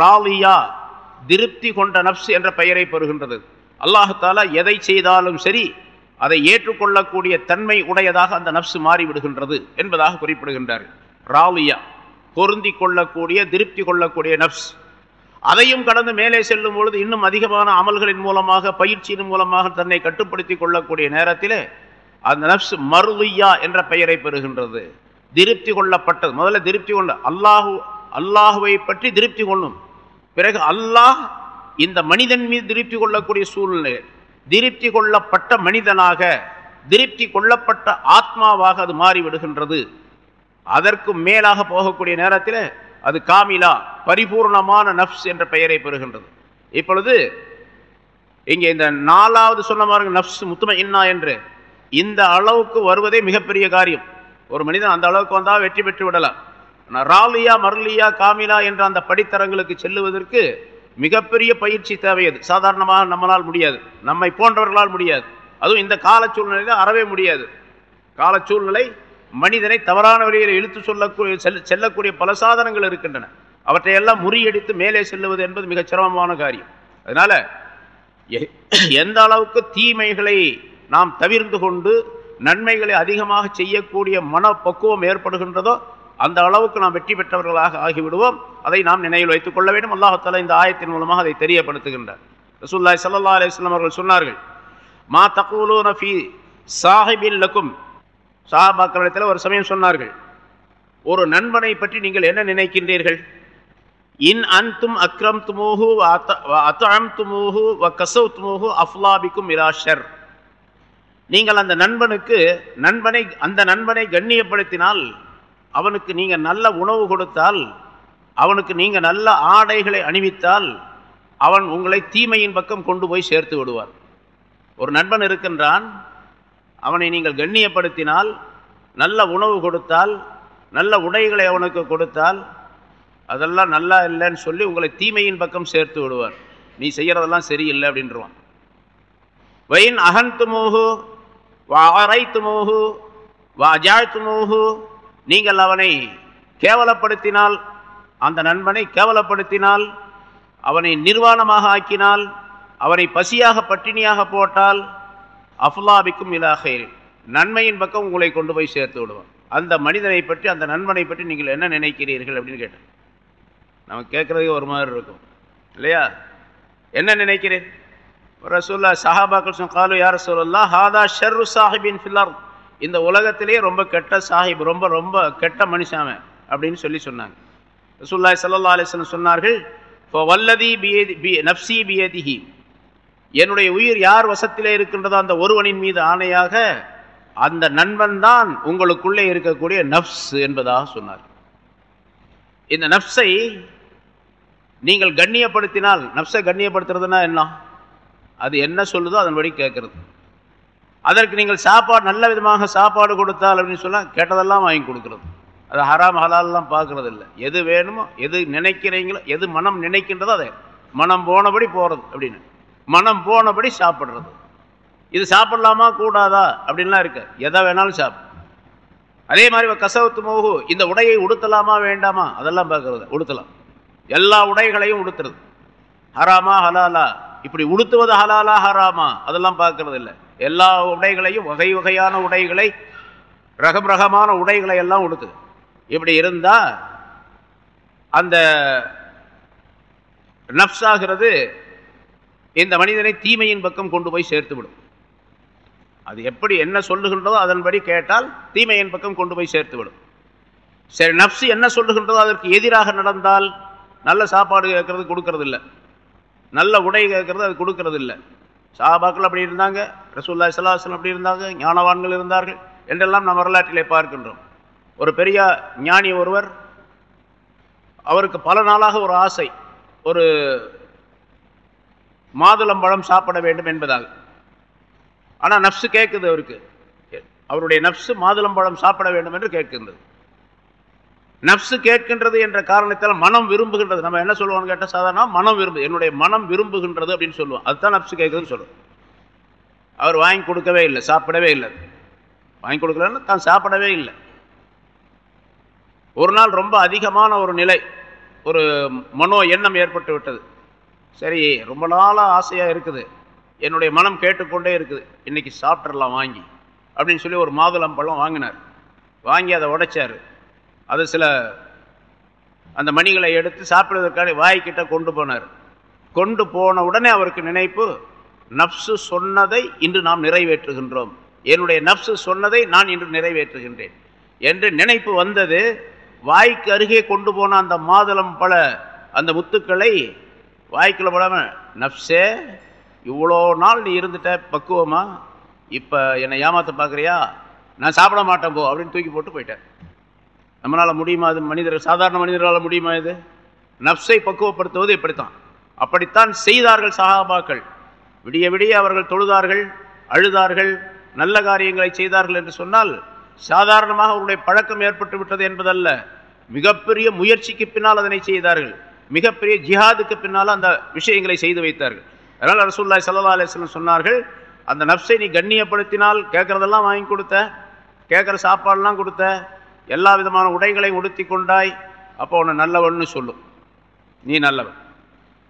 ராலியா திருப்தி கொண்ட நப்ஸ் என்ற பெயரை பெறுகின்றது. அல்லாஹாலா எதை செய்தாலும் சரி அதை ஏற்றுக்கொள்ளக்கூடிய தன்மை உடையதாக அந்த நப்சு மாறிவிடுகின்றது என்பதாக குறிப்பிடுகின்றார். ராவியா பொருந்தி கொள்ளக்கூடிய திருப்தி கொள்ளக்கூடிய நப்ஸ் அதையும் கடந்து மேலே செல்லும் பொழுது இன்னும் அதிகமான அமல்களின் மூலமாக பயிற்சியின் மூலமாக தன்னை கட்டுப்படுத்தி கொள்ளக்கூடிய நேரத்தில் அந்த நப்ஸ் மருவியா என்ற பெயரை பெறுகின்றது. திருப்தி கொள்ளப்பட்டது. முதல்ல திருப்தி கொள்ள அல்லாஹு அல்லாஹுவை பற்றி திருப்தி கொள்ளும். பிறகு அல்லாஹ் இந்த மனிதன் மீது திருப்தி கொள்ளக்கூடிய சூழ்நிலை திருப்தி கொள்ளப்பட்ட மனிதனாக திருப்தி கொள்ளப்பட்ட ஆத்மாவாக அது மாறிவிடுகின்றது. அதற்கு மேலாக போகக்கூடிய நேரத்தில் அது காமிலா பரிபூர்ணமான நப்ஸ் என்ற பெயரை பெறுகின்றது. இப்பொழுது இங்கே இந்த நாலாவது சொன்ன மாதிரி நப்ஸ் முத்தும இன்னா என்று இந்த அளவுக்கு வருவதே மிகப்பெரிய காரியம். ஒரு மனிதன் அந்த அளவுக்கு வந்தால் வெற்றி பெற்று விடலாம். ஆனால் ராலியா மர்லியா காமிலா என்ற அந்த படித்தரங்களுக்கு செல்லுவதற்கு மிகப்பெரிய பயிற்சி தேவையது சாதாரணமாக நம்மளால் முடியாது. நம்மை போன்றவர்களால் முடியாது. அதுவும் இந்த கால சூழ்நிலையில் அறவே முடியாது. கால சூழ்நிலை மனிதனை தவறான வழியில் இழுத்து சொல்லக்கூடிய செல்லக்கூடிய பல சாதனங்கள் இருக்கின்றன. அவற்றையெல்லாம் முறியடித்து மேலே செல்லுவது என்பது மிகச் சிரமமான காரியம். அதனால் எந்த அளவுக்கு தீமைகளை நாம் தவிர்ந்து கொண்டு நன்மைகளை அதிகமாக செய்யக்கூடிய மனப்பக்குவம் ஏற்படுகின்றதோ அந்த அளவுக்கு நாம் வெற்றி பெற்றவர்களாக ஆகிவிடுவோம். அதை நாம் நினைவில் வைத்துக் கொள்ள வேண்டும். அல்லாஹால இந்த ஆயத்தின் மூலமாக அதை தெரியப்படுத்துகின்றார். ரசூல்லாய் சல்லா அலிஸ்லாம் அவர்கள் சொன்னார்கள் மா தகூலு நஃபி சாஹிபின் லக்கும். சாஹாபாக்களிடத்தில் ஒரு சமயம் சொன்னார்கள் ஒரு நண்பனை பற்றி நீங்கள் என்ன நினைக்கின்றீர்கள்? இன் அன்தும் அக்ரம் துமூஹு அத்தம் துமூஹு வ கசவ் துமூஹு அஃப்லாபிக்கும் இராஷர் நீங்கள் அந்த நண்பனுக்கு நண்பனை அந்த நண்பனை கண்ணியப்படுத்தினால் அவனுக்கு நீங்கள் நல்ல உணவு கொடுத்தால் அவனுக்கு நீங்கள் நல்ல ஆடைகளை அணிவித்தால் அவன் உங்களை தீமையின் பக்கம் கொண்டு போய் சேர்த்து விடுவார். ஒரு நண்பன் இருக்கின்றான் அவனை நீங்கள் கண்ணியப்படுத்தினால் நல்ல உணவு கொடுத்தால் நல்ல உடைகளை அவனுக்கு கொடுத்தால் அதெல்லாம் நல்லா இல்லைன்னு சொல்லி உங்களை தீமையின் பக்கம் சேர்த்து விடுவார். நீ செய்கிறதெல்லாம் சரியில்லை அப்படின்றவான். வயின் அகன்துமோகு வா அரைத்துமோகு வா அஜாழ்த்துமோகு நீங்கள் அவனை கேவலப்படுத்தினால் அந்த நண்பனை கேவலப்படுத்தினால் அவனை நிர்வாணமாக ஆக்கினால் அவனை பசியாக பட்டினியாக போட்டால் அஃலாபிக்கும் இலாகையில் நன்மையின் பக்கம் உங்களை கொண்டு போய் சேர்த்து விடுவான். அந்த மனிதனை பற்றி அந்த நண்பனை பற்றி நீங்கள் என்ன நினைக்கிறீர்கள் அப்படின்னு கேட்டேன். நம்ம கேட்குறதே ஒரு மாதிரி இருக்கும். இல்லையா? என்ன நினைக்கிறேன்? ரசூல்லா சஹாபாக்கள் காலு யார் சொல்லலாம் ஹாதா ஷர்ரு சாஹிபின் ஃபில்லார் இந்த உலகத்திலேயே ரொம்ப கெட்ட சாஹிப் ரொம்ப ரொம்ப கெட்ட மனுஷாமன் அப்படின்னு சொல்லி சொன்னாங்க. ரசூல்லாய் சல்லா அலிஸ்லம் சொன்னார்கள் இப்போ வல்லதி பியதி பி நப்சி பியதிஹி. என்னுடைய உயிர் யார் வசத்திலே இருக்கின்றதோ அந்த ஒருவனின் மீது ஆணையாக அந்த நண்பன் தான் உங்களுக்குள்ளே இருக்கக்கூடிய நப்ஸ் என்பதாக சொன்னார். இந்த நப்ஸை நீங்கள் கண்ணியப்படுத்தினால் நப்ஸை கண்ணியப்படுத்துறதுனா என்ன? அது என்ன சொல்லுதோ அதன்படி கேட்கறது. அதற்கு நீங்கள் சாப்பாடு நல்ல விதமாக சாப்பாடு கொடுத்தால் அப்படின்னு சொன்னால் கேட்டதெல்லாம் வாங்கி கொடுக்குறது. அது ஹராம் ஹலால்லாம் பார்க்குறது இல்லை எது வேணுமோ எது நினைக்கிறீங்களோ எது மனம் நினைக்கின்றதோ அதை. மனம் போனபடி போகிறது அப்படின்னு. மனம் போனபடி சாப்பிட்றது. இது சாப்பிட்லாமா கூடாதா அப்படின்லாம் இருக்கு. எதை வேணாலும் சாப்பிடும் அதே மாதிரி கசவத்து மோகு இந்த உடையை உடுத்தலாமா வேண்டாமா? அதெல்லாம் பார்க்குறது உடுத்தலாம். எல்லா உடைகளையும் உடுத்துறது. ஹராமா ஹலாலா. இப்படி உடுத்துவது ஹலாலா ஹராமா? அதெல்லாம் பார்க்கறது இல்லை எல்லா உடைகளையும் வகை வகையான உடைகளை ரகம் ரகமான உடைகளை எல்லாம் உடுக்குது இப்படி இருந்தால் அந்த நப்ஸாகிறது இந்த மனிதனை தீமையின் பக்கம் கொண்டு போய் சேர்த்து விடும் அது எப்படி என்ன சொல்லுகின்றதோ அதன்படி கேட்டால் தீமையின் பக்கம் கொண்டு போய் சேர்த்து விடும் சரி நப்சு என்ன சொல்லுகின்றதோ அதற்கு எதிராக நடந்தால் நல்ல சாப்பாடு கேட்கறது கொடுக்கறதில்ல. நல்ல உடை கேட்கறது அது கொடுக்கறதில்லை. சாபாக்கள் அப்படி இருந்தாங்க ரசூல்லா சலாஹன் அப்படி இருந்தாங்க ஞானவான்கள் இருந்தார்கள் என்றெல்லாம் நம்ம வரலாற்றிலே பார்க்கின்றோம். ஒரு பெரிய ஞானி ஒருவர் அவருக்கு பல நாளாக ஒரு ஆசை ஒரு மாதுளம்பழம் சாப்பிட வேண்டும் என்பதாக. ஆனால் நப்சு கேட்குது அவருக்கு. அவருடைய நப்சு மாதுளம்பழம் சாப்பிட வேண்டும் என்று கேட்கின்றது. நப்சு கேட்கின்றது என்ற காரணத்தால் மனம் விரும்புகின்றது. நம்ம என்ன சொல்லுவோம்னு கேட்டால் சாதாரண மனம் விரும்பு என்னுடைய மனம் விரும்புகின்றது அப்படின்னு சொல்லுவோம். அதுதான் நப்சு கேட்குதுன்னு சொல்லுவோம். அவர் வாங்கி கொடுக்கவே இல்லை சாப்பிடவே இல்லை. வாங்கி கொடுக்கலன்னு தான் சாப்பிடவே இல்லை. ஒரு நாள் ரொம்ப அதிகமான ஒரு நிலை ஒரு மனோ எண்ணம் ஏற்பட்டு விட்டது. சரி ரொம்ப நாளாக ஆசையாக இருக்குது. என்னுடைய மனம் கேட்டுக்கொண்டே இருக்குது. இன்றைக்கி சாப்பிட்றலாம் வாங்கி அப்படின்னு சொல்லி ஒரு மாதுளம் பழம் வாங்கினார். வாங்கி அதை உடைச்சார். அது சில அந்த மணிகளை எடுத்து சாப்பிடுவதற்காக வாய்க்கிட்ட கொண்டு போனார். கொண்டு போன உடனே அவருக்கு நினைப்பு நப்சு சொன்னதை இன்று நாம் நிறைவேற்றுகின்றோம். என்னுடைய நப்சு சொன்னதை நான் இன்று நிறைவேற்றுகின்றேன். என்று நினைப்பு வந்தது. வாய்க்கு அருகே கொண்டு போன அந்த மாதுளம் பல அந்த முத்துக்களை வாய்க்குள்ள போடாமல் நப்சே இவ்வளோ நாள் நீ இருந்துட்ட பக்குவமா? இப்போ என்னை ஏமாத்த பார்க்குறியா நான் சாப்பிட மாட்டேன் போ அப்படின்னு தூக்கி போட்டு போயிட்டேன் நம்மளால் முடியுமா அது மனிதர்கள் சாதாரண மனிதர்களால் முடியுமா இது? நப்சை பக்குவப்படுத்துவது இப்படித்தான். அப்படித்தான் செய்தார்கள் சஹாபாக்கள். விடிய விடிய அவர்கள் தொழுதார்கள் அழுதார்கள் நல்ல காரியங்களை செய்தார்கள் என்று சொன்னால் சாதாரணமாக அவருடைய பழக்கம் ஏற்பட்டு விட்டது என்பதல்ல. மிகப்பெரிய முயற்சிக்கு பின்னால் அதனை செய்தார்கள். மிகப்பெரிய ஜிஹாதுக்கு பின்னால் அந்த விஷயங்களை செய்து வைத்தார்கள். அதனால் ரசூல்லாய் சல்லா அலிஸ்லம் சொன்னார்கள் அந்த நப்சை நீ கண்ணியப்படுத்தினால் கேட்குறதெல்லாம் வாங்கி கொடுத்த கேட்குற சாப்பாடெல்லாம் கொடுத்த எல்லா விதமான உடைகளை உடுத்தி கொண்டாய். அப்போ உன்னை நல்லவன்னு சொல்லும் நீ நல்லவன்.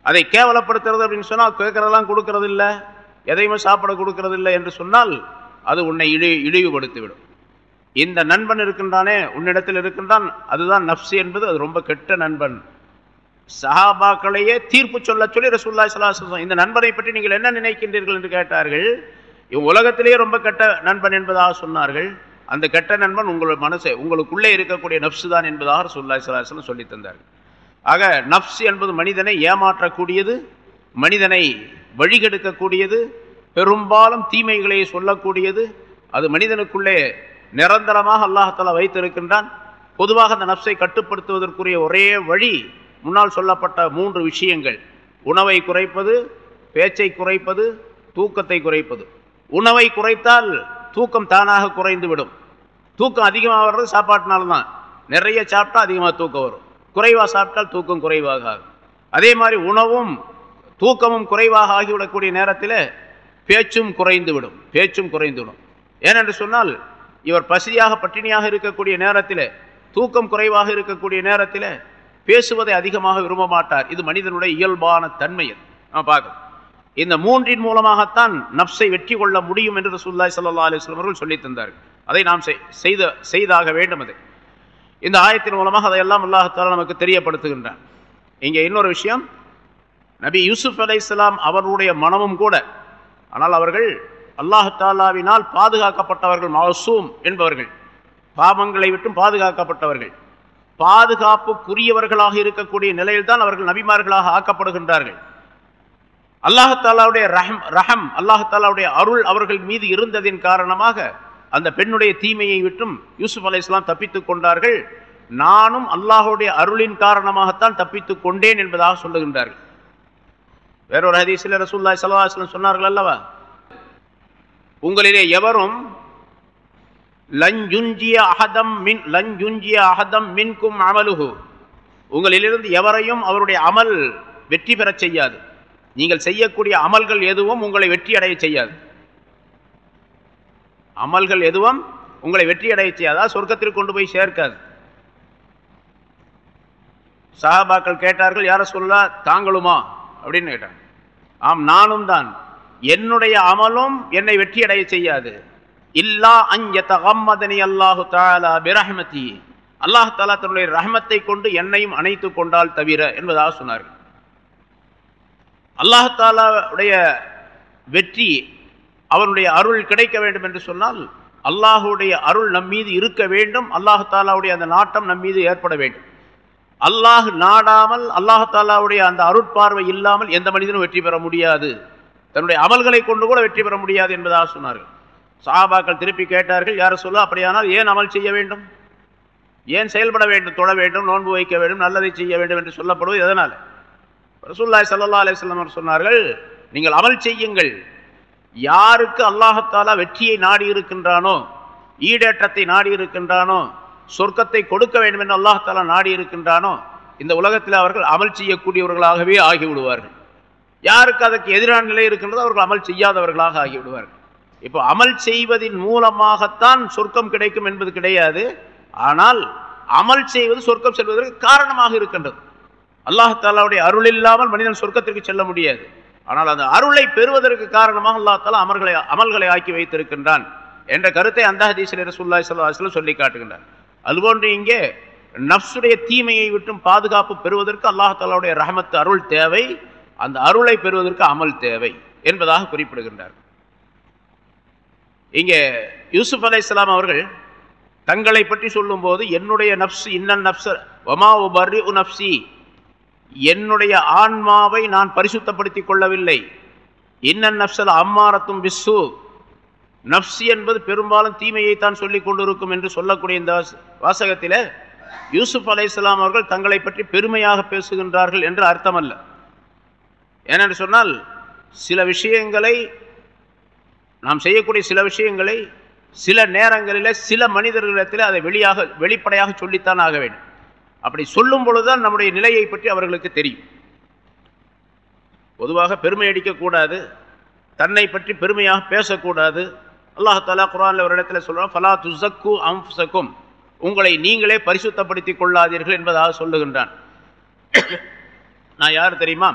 அதை கேவலப்படுத்துறது அப்படின்னு சொன்னால் கேட்குறதெல்லாம் கொடுக்கறது இல்லை எதையுமே சாப்பிட கொடுக்கறது இல்லை என்று சொன்னால் அது உன்னை இழி இழிவுபடுத்திவிடும். இந்த நண்பன் இருக்கின்றானே உன்னிடத்தில் இருக்கின்றான். அதுதான் நப்சு என்பது அது ரொம்ப கெட்ட நண்பன். சஹாபாக்களையே தீர்ப்பு சொல்ல சொல்லி ரசூல்லா சலாஹம் இந்த நண்பனை பற்றி நீங்கள் என்ன நினைக்கின்றீர்கள் என்று கேட்டார்கள். இவன் உலகத்திலேயே ரொம்ப கெட்ட நண்பன் என்பதாக சொன்னார்கள். அந்த கெட்ட நண்பன் உங்கள் மனசை உங்களுக்குள்ளே இருக்கக்கூடிய நப்சு தான் என்பதாக ரசூல்லா சிலாசலம் சொல்லி தந்தார்கள். ஆக நப்ஸ் என்பது மனிதனை ஏமாற்றக்கூடியது மனிதனை வழிகெடுக்கக்கூடியது பெரும்பாலும் தீமைகளை சொல்லக்கூடியது அது மனிதனுக்குள்ளே நிரந்தரமாக அல்லாஹால வைத்திருக்கின்றான். பொதுவாக அந்த நப்சை கட்டுப்படுத்துவதற்குரிய ஒரே வழி முன்னால் சொல்லப்பட்ட மூன்று விஷயங்கள். உணவை குறைப்பது பேச்சை குறைப்பது தூக்கத்தை குறைப்பது. உணவை குறைத்தால் தூக்கம் தானாக குறைந்து விடும். தூக்கம் அதிகமாக வர்றது சாப்பாட்டினால்தான். நிறைய சாப்பிட்டா அதிகமாக தூக்கம் வரும். குறைவாக சாப்பிட்டால் தூக்கம் குறைவாக ஆகும். அதே மாதிரி உணவும் தூக்கமும் குறைவாக ஆகிவிடக்கூடிய நேரத்தில் பேச்சும் குறைந்து விடும். பேச்சும் குறைந்து விடும். ஏனென்று சொன்னால் இவர் பசியாக பட்டினியாக இருக்கக்கூடிய நேரத்தில் தூக்கம் குறைவாக இருக்கக்கூடிய நேரத்தில் பேசுவதை அதிகமாக விரும்ப மாட்டார் இது மனிதனுடைய இயல்பான தன்மை நம்ம பார்க்கணும். இந்த மூன்றின் மூலமாகத்தான் நப்சை வெற்றி கொள்ள முடியும் என்று ரசூல்லாய் சல்லா அலிஸ்லாம் அவர்கள் சொல்லி தந்தார்கள். அதை நாம் செய்த செய்தாக வேண்டும் அதை. இந்த ஆயத்தின் மூலமாக அதையெல்லாம் அல்லாஹால நமக்கு தெரியப்படுத்துகின்றான். இங்கே இன்னொரு விஷயம் நபி யூசுப் அலை இஸ்லாம் அவருடைய மனமும் கூட ஆனால் அவர்கள் அல்லாஹாலாவினால் பாதுகாக்கப்பட்டவர்கள் மாசூம் என்பவர்கள். பாவங்களை விட்டும் பாதுகாக்கப்பட்டவர்கள். பாதுகாப்புக்குரியவர்களாக இருக்கக்கூடிய நிலையில்தான் அவர்கள் நபிமார்களாக ஆக்கப்படுகின்றார்கள். அல்லாஹாலாவுடைய ரஹம் ரஹம் அல்லாஹாலாவுடைய அருள் அவர்கள் மீது இருந்ததின் காரணமாக அந்த பெண்ணுடைய தீமையை விட்டும் யூசுப் அலை இஸ்லாம் தப்பித்துக் கொண்டார்கள். நானும் அல்லாஹுடைய அருளின் காரணமாகத்தான் தப்பித்துக் கொண்டேன் என்பதாக சொல்லுகின்றார்கள். வேறொரு ஹதீஸில் ரசூல்லாய் சல்லாஹ் சொன்னார்கள் அல்லவா? உங்களிலே எவரும் லஞ்சுஞ்சிய அகதம் மின் லஞ்சுஞ்சிய அகதம் மின்கும் அமலுகு உங்களிலிருந்து எவரையும் அவருடைய அமல் வெற்றி பெறச் செய்யாது. நீங்கள் செய்யக்கூடிய அமல்கள் எதுவும் உங்களை வெற்றி அடைய செய்யாது. அமல்கள் எதுவும் உங்களை வெற்றி அடைய செய்யாதா? சொர்க்கத்தில் கொண்டு போய் சேர்க்காது. சஹாபாக்கள் கேட்டார்கள் யார சொல்லா தாங்களுமா? அப்படின்னு கேட்டாங்க. ஆம் நானும் தான். என்னுடைய அமலும் என்னை வெற்றி அடைய செய்யாது. இல்லா அஞ்சதகம்மதனி அல்லாஹு தாலா பிரஹமதி. அல்லாஹ் தாலா தன்னுடைய ரஹமத்தை கொண்டு என்னையும் அணைத்து கொண்டால் தவிர என்பதாக சொன்னார்கள். அல்லாஹாலாவுடைய வெற்றி அவனுடைய அருள் கிடைக்க வேண்டும் என்று சொன்னால் அல்லாஹுடைய அருள் நம் மீது இருக்க வேண்டும் அல்லாஹாலாவுடைய அந்த நாட்டம் நம் மீது ஏற்பட வேண்டும். அல்லாஹ் நாடாமல் அல்லாஹாலாவுடைய அந்த அருட்பார்வை இல்லாமல் எந்த மனிதனும் வெற்றி பெற முடியாது. தன்னுடைய அமல்களை கொண்டு கூட வெற்றி பெற முடியாது என்பதாக சொன்னார்கள். சாபாக்கள் திருப்பி கேட்டார்கள் யார் சொல்ல அப்படியானால் ஏன் அமல் செய்ய வேண்டும்? ஏன் செயல்பட வேண்டும் தொழ வேண்டும் நோன்பு வைக்க வேண்டும் நல்லதை செய்ய வேண்டும் என்று சொல்லப்படுவது எதனால்? ரசூல்லாய் சல்லா அலிஸ்லாம் சொன்னார்கள் நீங்கள் அமல் செய்யுங்கள். யாருக்கு அல்லாஹத்தாலா வெற்றியை நாடி இருக்கின்றானோ ஈடேற்றத்தை நாடி இருக்கின்றானோ சொர்க்கத்தை கொடுக்க வேண்டும் என்று அல்லாஹாலா நாடி இருக்கின்றானோ இந்த உலகத்தில் அவர்கள் அமல் செய்யக்கூடியவர்களாகவே ஆகிவிடுவார்கள். யாருக்கு அதற்கு எதிரான நிலை இருக்கின்றதோ அவர்கள் அமல் செய்யாதவர்களாக ஆகிவிடுவார்கள். இப்போ அமல் செய்வதன் மூலமாகத்தான் சொர்க்கம் கிடைக்கும் என்பது கிடையாது. ஆனால் அமல் செய்வது சொர்க்கம் செல்வதற்கு காரணமாக இருக்கின்றது. அல்லாஹாலாவுடைய அருள் இல்லாமல் மனிதன் சொர்க்கத்திற்கு செல்ல முடியாது. ஆனால் அந்த அருளை பெறுவதற்கு காரணமாக அல்லாஹாலா அமர்களை அமல்களை ஆக்கி வைத்திருக்கின்றான் என்ற கருத்தை அந்த ஹதீசில் ரசூல்லா சல்லாஹ் சொல்லி காட்டுகின்றான் அதுபோன்று இங்கே நப்சுடைய தீமையை விட்டும் பாதுகாப்பு பெறுவதற்கு அல்லாஹாலாவுடைய ரஹமத்து அருள் தேவை. அந்த அருளை பெறுவதற்கு அமல் தேவை என்பதாக குறிப்பிடுகின்றார். இங்கே யூசுப் அலை இஸ்லாம் அவர்கள் தங்களை பற்றி சொல்லும்போது என்னுடைய நப்சு இன்னன் நப்ச ஒமா உபர் உ நப்சி என்னுடைய ஆன்மாவை நான் பரிசுத்தப்படுத்திக் கொள்ளவில்லை. இன்னன் நப்சல் அம்மாரத்தும் பிஸ்ஸு. நப்சி என்பது பெரும்பாலும் தீமையைத்தான் சொல்லிக் கொண்டிருக்கும் என்று சொல்லக்கூடிய இந்த வாசகத்தில் யூசுப் அலை இஸ்லாம் அவர்கள் தங்களை பற்றி பெருமையாக பேசுகின்றார்கள் என்று அர்த்தமல்ல. ஏனென்று சொன்னால் சில விஷயங்களை நாம் செய்யக்கூடிய சில விஷயங்களை சில நேரங்களில் சில மனிதர்களிடத்தில் அதை வெளியாக வெளிப்படையாக சொல்லித்தான் ஆக வேண்டும். அப்படி சொல்லும் பொழுதுதான் நம்முடைய நிலையை பற்றி அவர்களுக்கு தெரியும். பொதுவாக பெருமை அடிக்கக்கூடாது தன்னை பற்றி பெருமையாக பேசக்கூடாது. அல்லாஹாலா குரானில் ஒரு இடத்துல சொல்கிறான் ஃபலா துசக்கு அம்சக்கும் உங்களை நீங்களே பரிசுத்தப்படுத்திக் கொள்ளாதீர்கள் என்பதாக சொல்லுகின்றான். நான் யார் தெரியுமா?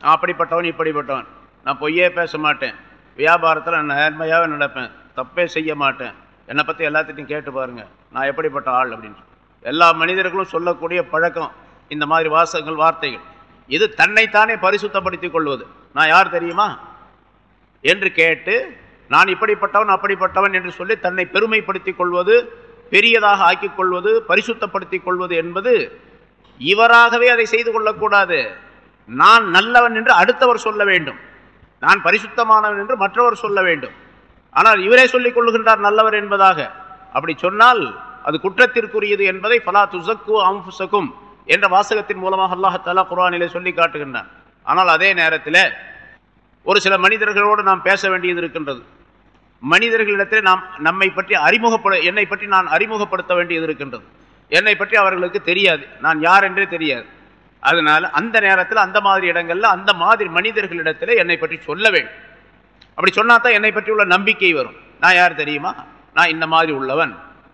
நான் அப்படிப்பட்டவன் இப்படிப்பட்டவன். நான் பொய்யே பேச மாட்டேன். வியாபாரத்தில் நான் நேர்மையாகவே நடப்பேன். தப்பே செய்ய மாட்டேன். என்னை பற்றி எல்லாத்திட்டையும் கேட்டு பாருங்கள் நான் எப்படிப்பட்ட ஆள் அப்படின்னு எல்லா மனிதர்களும் சொல்லக்கூடிய பழக்கம் இந்த மாதிரி வாசகங்கள் வார்த்தைகள். இது தன்னைத்தானே பரிசுத்தப்படுத்தி கொள்வது. நான் யார் தெரியுமா? என்று கேட்டு நான் இப்படிப்பட்டவன் அப்படிப்பட்டவன் என்று சொல்லி தன்னை பெருமைப்படுத்திக் கொள்வது பெரியதாக ஆக்கிக் கொள்வது பரிசுத்தப்படுத்தி கொள்வது என்பது இவராகவே அதை செய்து கொள்ளக்கூடாது. நான் நல்லவன் என்று அடுத்தவர் சொல்ல வேண்டும். நான் பரிசுத்தமானவன் என்று மற்றவர் சொல்ல வேண்டும். ஆனால் இவரே சொல்லிக் கொள்ளுகின்றார் நல்லவர் என்பதாக. அப்படி சொன்னால் அது குற்றத்திற்குரியது என்பதை பலா துசக்கு அம்புசக்கும் என்ற வாசகத்தின் மூலமாக அல்லாஹாலா குரானிலே சொல்லி காட்டுகின்றான். ஆனால் அதே நேரத்தில் ஒரு சில மனிதர்களோடு நாம் பேச வேண்டியது இருக்கின்றது. மனிதர்களிடத்தில் நாம் நம்மை பற்றி அறிமுகப்பட என்னை பற்றி நான் அறிமுகப்படுத்த வேண்டியது இருக்கின்றது. என்னை பற்றி அவர்களுக்கு தெரியாது. நான் யார் என்றே தெரியாது. அதனால் அந்த நேரத்தில் அந்த மாதிரி இடங்களில் அந்த மாதிரி மனிதர்களிடத்தில் என்னை பற்றி சொல்ல வேண்டும். அப்படி சொன்னால் தான் என்னை பற்றி உள்ள நம்பிக்கை வரும். நான் யார் தெரியுமா? நான் இந்த மாதிரி உள்ளவன்.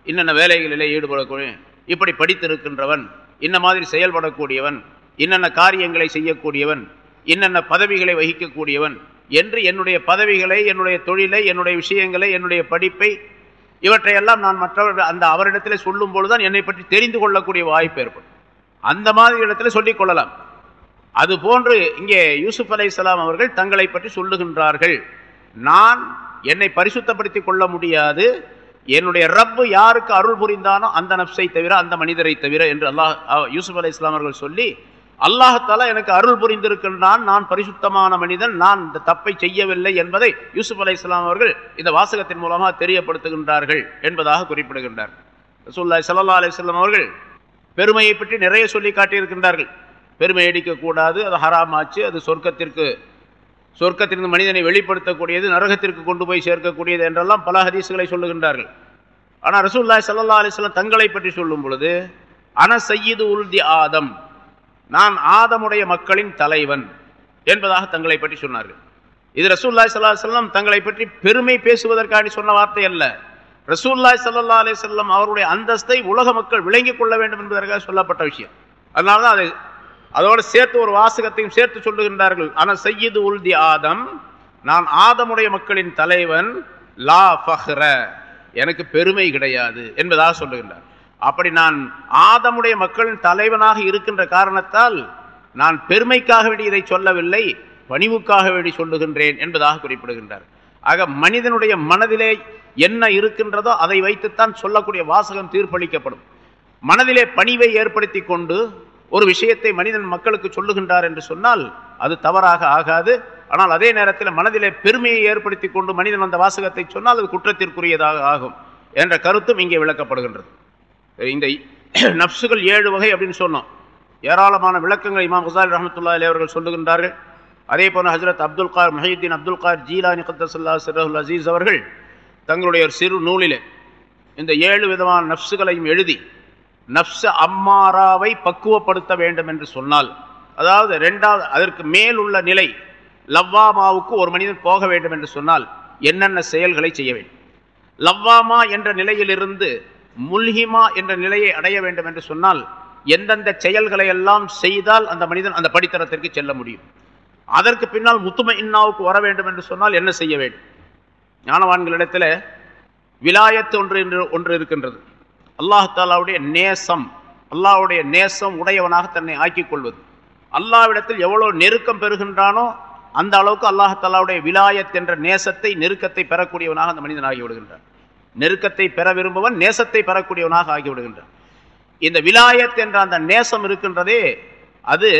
இன்னென்ன வேலைகளிலே ஈடுபடக்கூடிய இப்படி படித்திருக்கின்றவன் இன்ன மாதிரி செயல்படக்கூடியவன் இன்னென்ன காரியங்களை செய்யக்கூடியவன் இன்னென்ன பதவிகளை வகிக்கக்கூடியவன் என்று என்னுடைய பதவிகளை என்னுடைய தொழிலை என்னுடைய விஷயங்களை என்னுடைய படிப்பை இவற்றையெல்லாம் நான் மற்றவர்கள் அந்த அவரிடத்தில் சொல்லும் பொழுதுதான் என்னை பற்றி தெரிந்து கொள்ளக்கூடிய வாய்ப்பு ஏற்படும். அந்த மாதிரி இடத்துல சொல்லிக் கொள்ளலாம். அது போன்று இங்கே யூசுப் அலை இஸ்லாம் அவர்கள் தங்களை பற்றி சொல்லுகின்றார்கள். நான் என்னை பரிசுத்தப்படுத்தி கொள்ள முடியாது என்னுடைய ரப்பு யாருக்கு அருள் புரிந்தானோ அந்த நப்சை தவிர அந்த மனிதரை தவிர என்று அல்லாஹ் யூசுப் அலை இஸ்லாமர்கள் அவர்கள் சொல்லி அல்லாஹால எனக்கு அருள் புரிந்திருக்கின்றான் நான் பரிசுத்தமான மனிதன் நான் இந்த தப்பை செய்யவில்லை என்பதை யூசுப் அலை இஸ்லாம் அவர்கள் இந்த வாசகத்தின் மூலமாக தெரியப்படுத்துகின்றார்கள் என்பதாக குறிப்பிடுகின்றார். ரசூல்லாய் சல்லா அலிஸ்லாம் அவர்கள் பெருமையை பற்றி நிறைய சொல்லி காட்டியிருக்கின்றார்கள். பெருமை அடிக்கக்கூடாது அது ஹராமாச்சு அது சொர்க்கத்திற்கு சொர்க்கத்திலிருந்து மனிதனை வெளிப்படுத்தக்கூடியது நரகத்திற்கு கொண்டு போய் சேர்க்கக்கூடியது என்றெல்லாம் பல ஹதீசுகளை சொல்லுகின்றார்கள். ஆனால் ரசூல்லாய் சல்லா அலிஸ்லாம் தங்களை பற்றி சொல்லும் பொழுது அன சையீது உல்தி ஆதம். நான் ஆதமுடைய மக்களின் தலைவன் என்பதாக தங்களை பற்றி சொன்னார்கள். இது ரசூல்லாய் சல்லா செல்லம் தங்களை பற்றி பெருமை பேசுவதற்காண்டி சொன்ன வார்த்தை அல்ல. ரசூல்லாய் சல்லா அலி செல்லம் அவருடைய அந்தஸ்தை உலக மக்கள் விளங்கிக் கொள்ள வேண்டும் என்பதற்காக சொல்லப்பட்ட விஷயம். அதனால தான் அதை அதோடு சேர்த்து ஒரு வாசகத்தையும் சேர்த்து சொல்லுகின்றார்கள். ஆனால் செய்யது உல்தி ஆதம் நான் ஆதமுடைய மக்களின் தலைவன் லா ஃபஹ்ர எனக்கு பெருமை கிடையாது என்பதாக சொல்லுகின்றார். அப்படி நான் ஆதமுடைய மக்களின் தலைவனாக இருக்கின்ற காரணத்தால் நான் பெருமைக்காக வேண்டி இதை சொல்லவில்லை பணிவுக்காக வேண்டி சொல்லுகின்றேன் என்பதாக குறிப்பிடுகின்றார். ஆக மனிதனுடைய மனதிலே என்ன இருக்கின்றதோ அதை வைத்துத்தான் சொல்லக்கூடிய வாசகம் தீர்ப்பளிக்கப்படும். மனதிலே பணிவை ஏற்படுத்தி கொண்டு ஒரு விஷயத்தை மனிதன் மக்களுக்கு சொல்லுகின்றார் என்று சொன்னால் அது தவறாக ஆகாது. ஆனால் அதே நேரத்தில் மனதிலே பெருமையை ஏற்படுத்தி கொண்டு மனிதன் அந்த வாசகத்தை சொன்னால் அது குற்றத்திற்குரியதாக ஆகும் என்ற கருத்தும் இங்கே விளக்கப்படுகின்றது. இந்த நப்சுகள் ஏழு வகை அப்படின்னு சொன்னோம். ஏராளமான விளக்கங்கள் இமாம் ஹுசால் ரஹமத்துல்லா அலி அவர்கள் சொல்லுகின்றார்கள். அதே போல ஹசரத் Abdul car மஹீத்தீன் Abdul car Jilani கத்தசல்லா சிரஹுல் அசீஸ் அவர்கள் தங்களுடைய ஒரு சிறு நூலிலே இந்த ஏழு விதமான நப்சுகளையும் எழுதி நப்ச அம்மாராவை பக்குவப்படுத்த வேண்டும் என்று சொன்னால் அதாவது ரெண்டாவது அதற்கு மேல் உள்ள நிலை லவ்வாமாவுக்கு ஒரு மனிதன் போக வேண்டும் என்று சொன்னால் என்னென்ன செயல்களை செய்ய வேண்டும்? லவ்வாமா என்ற நிலையிலிருந்து முல்ஹிமா என்ற நிலையை அடைய வேண்டும் என்று சொன்னால் எந்தெந்த செயல்களை எல்லாம் செய்தால் அந்த மனிதன் அந்த படித்தரத்திற்கு செல்ல முடியும்? அதற்கு பின்னால் முத்தும இன்னாவுக்கு வர வேண்டும் என்று சொன்னால் என்ன செய்ய வேண்டும்? ஞானவான்களிடத்தில் விலாயத்து ஒன்று என்று ஒன்று இருக்கின்றது. அல்லாஹாலாவுடைய நேசம் அல்லாவுடைய நேசம் உடையவனாக தன்னை ஆக்கிக் கொள்வது. அல்லாவிடத்தில் எவ்வளோ நெருக்கம் பெறுகின்றானோ அந்த அளவுக்கு அல்லாஹாலாவுடைய விலாயத் என்ற நேசத்தை நெருக்கத்தை பெறக்கூடியவனாக அந்த மனிதன் ஆகிவிடுகின்றான் நெருக்கத்தை பெற விரும்புவன் நேசத்தை பெறக்கூடியவனாக ஆகிவிடுகின்றான் இந்த விலாயத் என்ற அந்த நேசம் இருக்கின்றதே அது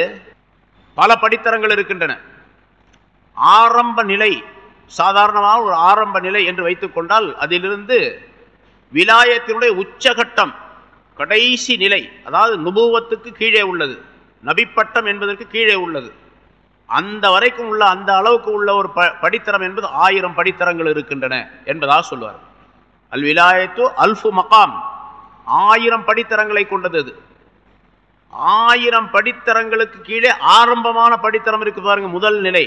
பல படித்தரங்கள் இருக்கின்றன. ஆரம்ப நிலை சாதாரணமாக ஒரு ஆரம்ப நிலை என்று வைத்துக்கொண்டால் அதிலிருந்து விலாயத்தினுடைய உச்சகட்டம் கடைசி நிலை அதாவது நுபுவத்துக்கு கீழே உள்ளது நபிப்பட்டம் என்பதற்கு கீழே உள்ளது. அந்த வரைக்கும் உள்ள அந்த அளவுக்கு உள்ள ஒரு ப படித்தரம் என்பது ஆயிரம் படித்தரங்கள் இருக்கின்றன என்பதாக சொல்வார் அல் விலாயத்து அல்ஃபு மகாம் ஆயிரம் படித்தரங்களை கொண்டது அது. ஆயிரம் படித்தரங்களுக்கு கீழே ஆரம்பமான படித்தரம் இருக்கு பாருங்க முதல் நிலை.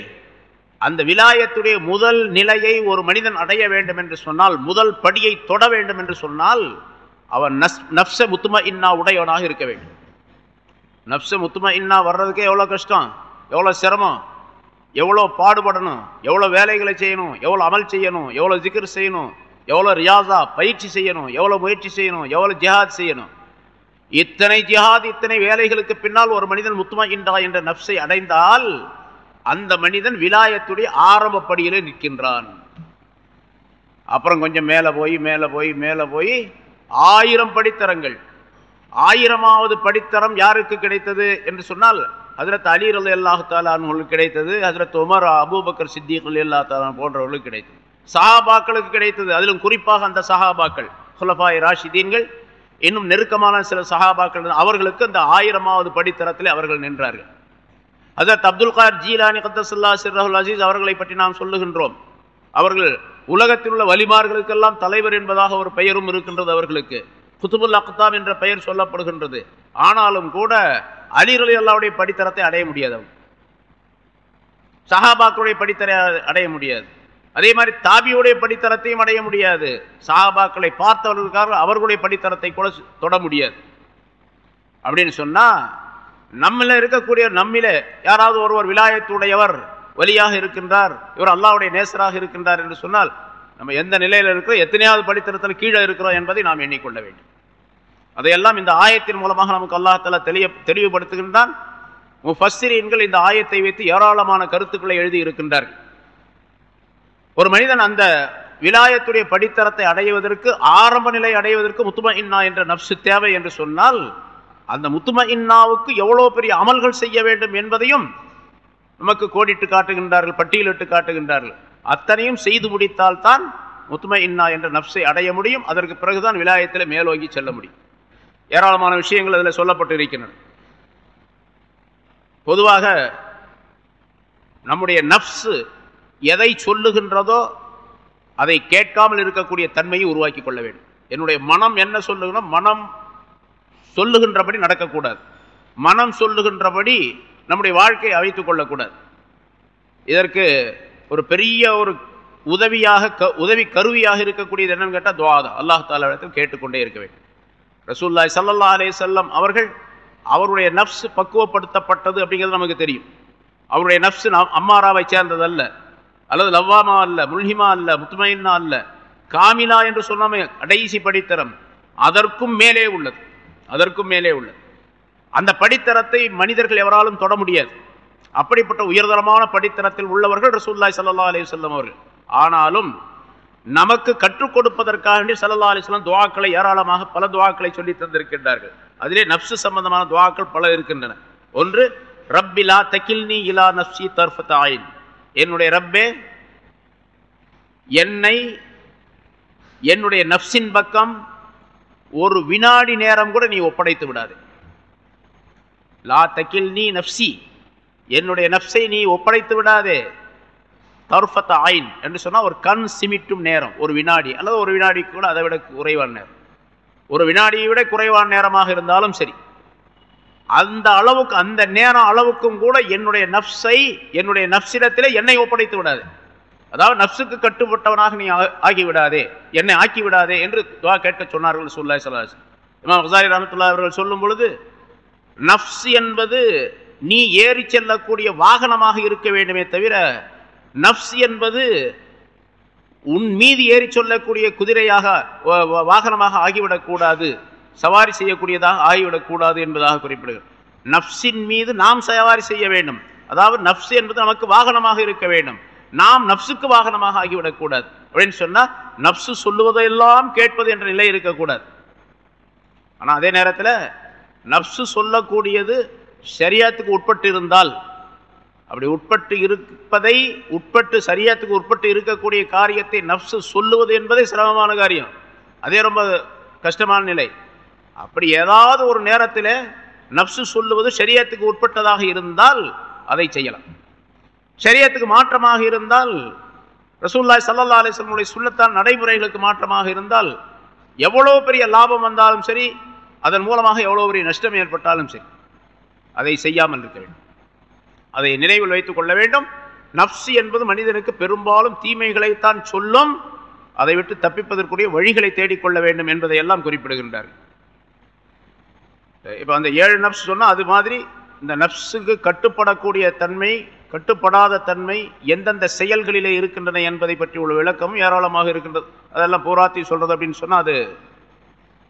அந்த விலாயத்துடைய முதல் நிலையை ஒரு மனிதன் அடைய வேண்டும் என்று சொன்னால் முதல் படியை தொட வேண்டும் என்று சொன்னால் அவன் நஸ் நப்ச முத்தும இன்னா உடையவனாக இருக்க வேண்டும். நப்ச முத்தும இன்னா வர்றதுக்கே எவ்வளோ கஷ்டம் எவ்வளோ சிரமம் எவ்வளோ பாடுபடணும் எவ்வளோ வேலைகளை செய்யணும் எவ்வளோ அமல் செய்யணும் எவ்வளோ ஜிகர் செய்யணும் எவ்வளோ ரியாசா பயிற்சி செய்யணும் எவ்வளோ முயற்சி செய்யணும் எவ்வளோ ஜிஹாத் செய்யணும். இத்தனை ஜிஹாத் இத்தனை வேலைகளுக்கு பின்னால் ஒரு மனிதன் முத்துமா இன்றா என்ற நப்சை அடைந்தால் அந்த மனிதன் விலாயத்துடைய ஆரம்ப படியிலே நிற்கின்றான். அப்புறம் கொஞ்சம் மேலே போய் மேலே போய் மேலே போய் ஆயிரம் படித்தரங்கள். ஆயிரமாவது படித்தரம் யாருக்கு கிடைத்தது என்று சொன்னால் ஹசரத் அலி அலி அல்லாஹு தாலான்களுக்கு கிடைத்தது ஹசரத் Umar Abu Bakr Siddiq Ali அல்லா தாலான் போன்றவர்களுக்கு கிடைத்தது. சஹாபாக்களுக்கு கிடைத்தது. அதிலும் குறிப்பாக அந்த சஹாபாக்கள் ஹுலஃபாய் ராஷிதீன்கள் இன்னும் நெருக்கமான சில சஹாபாக்கள் அவர்களுக்கு அந்த ஆயிரமாவது படித்தரத்தில் அவர்கள் நின்றார்கள். ஹசரத் அப்துல் கார் ஜீலானி கத்தசுல்லா சிர்ரஹுல் அசீஸ் அவர்களை பற்றி நாம் சொல்லுகின்றோம். அவர்கள் உலகத்தில் உள்ள வலிமார்களுக்கெல்லாம் தலைவர் என்பதாக ஒரு பெயரும் இருக்கின்றது அவர்களுக்கு. குத்துபுல் அக்தாம் என்ற பெயர் சொல்லப்படுகின்றது. ஆனாலும் கூட அலிரலி அல்லாவுடைய படித்தரத்தை அடைய முடியாது சஹாபாக்களுடைய படித்தரை அடைய முடியாது. அதே மாதிரி தாபியுடைய படித்தரத்தையும் அடைய முடியாது. சஹாபாக்களை பார்த்தவர்களுக்காக அவர்களுடைய படித்தரத்தை கூட தொட முடியாது. அப்படின்னு சொன்னா நம்மள இருக்கக்கூடிய நம்மில யாராவது ஒருவர் விலாயத்துடையவர் வலியாக இருக்கின்றார் இவர் அல்லாவுடைய நேசராக இருக்கின்றார் என்று சொன்னால் நம்ம எந்த நிலையில் இருக்கிறோம் எத்தனையாவது படித்தரத்தில் கீழே இருக்கிறோம் என்பதை நாம் எண்ணிக்கொள்ள வேண்டும். அதையெல்லாம் இந்த ஆயத்தின் மூலமாக நமக்கு அல்லாஹால தெளிய தெளிவுபடுத்துகின்றான். முஃபஸ்ஸிரீன்கள் இந்த ஆயத்தை வைத்து ஏராளமான கருத்துக்களை எழுதி இருக்கின்றார்கள். ஒரு மனிதன் அந்த விலாயத்துடைய படித்தரத்தை அடைவதற்கு ஆரம்ப நிலை அடைவதற்கு முத்தும இன்னா என்ற நப்சு தேவை என்று சொன்னால் அந்த முத்தும இன்னாவுக்கு எவ்வளோ பெரிய அமல்கள் செய்ய வேண்டும் என்பதையும் நமக்கு கோடிட்டு காட்டுகின்றார்கள் பட்டியலிட்டு காட்டுகின்றார்கள். அத்தனையும் செய்து முடித்தால் தான் முத்தும இன்னா என்ற நப்சை அடைய முடியும். அதற்கு பிறகுதான் விலாயத்தில் மேலோங்கி செல்ல முடியும். ஏராளமான விஷயங்கள் அதில் சொல்லப்பட்டு இருக்கின்றன பொதுவாக நம்முடைய நப்சு எதை சொல்லுகின்றதோ அதை கேட்காமல் இருக்கக்கூடிய தன்மையை உருவாக்கி கொள்ள வேண்டும். என்னுடைய மனம் என்ன சொல்லுகிறோம் மனம் சொல்லுகின்றபடி நடக்கக்கூடாது. மனம் சொல்லுகின்றபடி நம்முடைய வாழ்க்கையை அழைத்து கொள்ளக்கூடாது. இதற்கு ஒரு பெரிய ஒரு உதவியாக க உதவி கருவியாக இருக்கக்கூடியது என்னன்னு கேட்டால் துவாதா அல்லாஹ் தாலாவிடத்தில் கேட்டுக்கொண்டே இருக்க வேண்டும். ரசூல்லாய் சல்லல்லா அலே செல்லம் அவர்கள் அவருடைய நப்ஸ் பக்குவப்படுத்தப்பட்டது அப்படிங்கிறது நமக்கு தெரியும். அவருடைய நப்ஸ் அம்மாராவை சேர்ந்ததல்ல. அல்லது லவ்வாமா அல்ல முல்ஹிமா அல்ல முத்துமைன்னா அல்ல காமிலா என்று சொன்னாமே கடைசி படித்தரம். அதற்கும் மேலே உள்ளது. அதற்கும் மேலே உள்ளது. அந்த படித்தரத்தை மனிதர்கள் எவராலும் தொட முடியாது. அப்படிப்பட்ட உயர்தரமான படித்தரத்தில் உள்ளவர்கள் ரசூல்லாய் சல்லா அலி சொல்லம் அவர்கள். ஆனாலும் நமக்கு கற்றுக் கொடுப்பதற்காக சல்லா அலிஸ்லாம் துவாக்களை ஏராளமாக பல துவாக்களை சொல்லி தந்திருக்கின்றார்கள். அதிலே நப்சு சம்பந்தமான துவாக்கள் பல இருக்கின்றன. ஒன்று ரப்பிலா தகில்னி இலா நப்சி தர்ஃபத் ஆயின் என்னுடைய ரப்பே என்னை என்னுடைய நப்சின் பக்கம் ஒரு வினாடி நேரம் கூட நீ ஒப்படைத்து விடாது. லா தக்கில் நீ நப்சி என்னுடைய நப்சை நீ ஒப்படைத்து விடாதே. தர்ஃபத் ஆயின் என்று சொன்னால் ஒரு கண் சிமிட்டும் நேரம் ஒரு வினாடி. அல்லது ஒரு வினாடி கூட அதை விட குறைவான நேரம். ஒரு வினாடியை விட குறைவான நேரமாக இருந்தாலும் சரி. அந்த அளவுக்கு அந்த நேரம் அளவுக்கும் கூட என்னுடைய நப்சை என்னுடைய நப்சிடத்திலே என்னை ஒப்படைத்து விடாது. அதாவது நப்சுக்கு கட்டுப்பட்டவனாக நீ ஆகிவிடாதே என்னை ஆக்கி விடாதே என்று துவா கேட்க சொன்னார்கள் சொல்லாய் சொல்லாஸ் இமாம் ஹசாரி ரஹமத்துல்லா அவர்கள் சொல்லும் பொழுது நப்ஸ் என்பது நீ ஏறி செல்லக்கூடிய வாகனமாக இருக்க வேண்டுமே தவிர நப்ஸ் என்பது உன் மீது ஏறி சொல்லக்கூடிய குதிரையாக வாகனமாக ஆகிவிடக்கூடாது சவாரி செய்யக்கூடியதாக ஆகிவிடக்கூடாது என்பதாக குறிப்பிடுகிறது நப்சின் மீது நாம் சவாரி செய்ய வேண்டும். அதாவது நப்ஸ் என்பது நமக்கு வாகனமாக இருக்க வேண்டும். நாம் நப்சுக்கு வாகனமாக ஆகிவிடக்கூடாது. அப்படின்னு சொன்னால் நப்சு சொல்லுவதையெல்லாம் கேட்பது என்ற நிலை இருக்கக்கூடாது. ஆனால் அதே நேரத்தில் நப்சு சொல்லக்கூடியது சரியாத்துக்கு உட்பட்டு இருந்தால் அப்படி உட்பட்டு இருப்பதை உட்பட்டு சரியாத்துக்கு உட்பட்டு இருக்கக்கூடிய காரியத்தை நப்சு சொல்லுவது என்பதே சிரமமான காரியம். அதே ரொம்ப கஷ்டமான நிலை. அப்படி ஏதாவது ஒரு நேரத்தில் நப்சு சொல்லுவது சரியத்துக்கு உட்பட்டதாக இருந்தால் அதை செய்யலாம். சரியத்துக்கு மாற்றமாக இருந்தால் ரசூல்லாய் சல்லா அலிஸ்லமுடைய சுல்லத்தான் நடைமுறைகளுக்கு மாற்றமாக இருந்தால் எவ்வளோ பெரிய லாபம் வந்தாலும் சரி அதன் மூலமாக எவ்வளோ பெரிய நஷ்டம் ஏற்பட்டாலும் சரி அதை செய்யாமல் இருக்க வேண்டும். அதை நினைவில் வைத்துக் கொள்ள வேண்டும். நப்சி என்பது மனிதனுக்கு பெரும்பாலும் தீமைகளைத்தான் சொல்லும் அதை விட்டு தப்பிப்பதற்குரிய வழிகளை தேடிக்கொள்ள வேண்டும் என்பதை எல்லாம் குறிப்பிடுகின்றார்கள். இப்போ அந்த ஏழு நப்ஸ் சொன்னால் அது மாதிரி இந்த நப்ஸுக்கு கட்டுப்படக்கூடிய தன்மை கட்டுப்படாத தன்மை எந்தெந்த செயல்களிலே இருக்கின்றன என்பதை பற்றி உள்ள விளக்கமும் ஏராளமாக இருக்கின்றது. அதெல்லாம் பூராத்தி சொல்கிறது அப்படின்னு சொன்னால் அது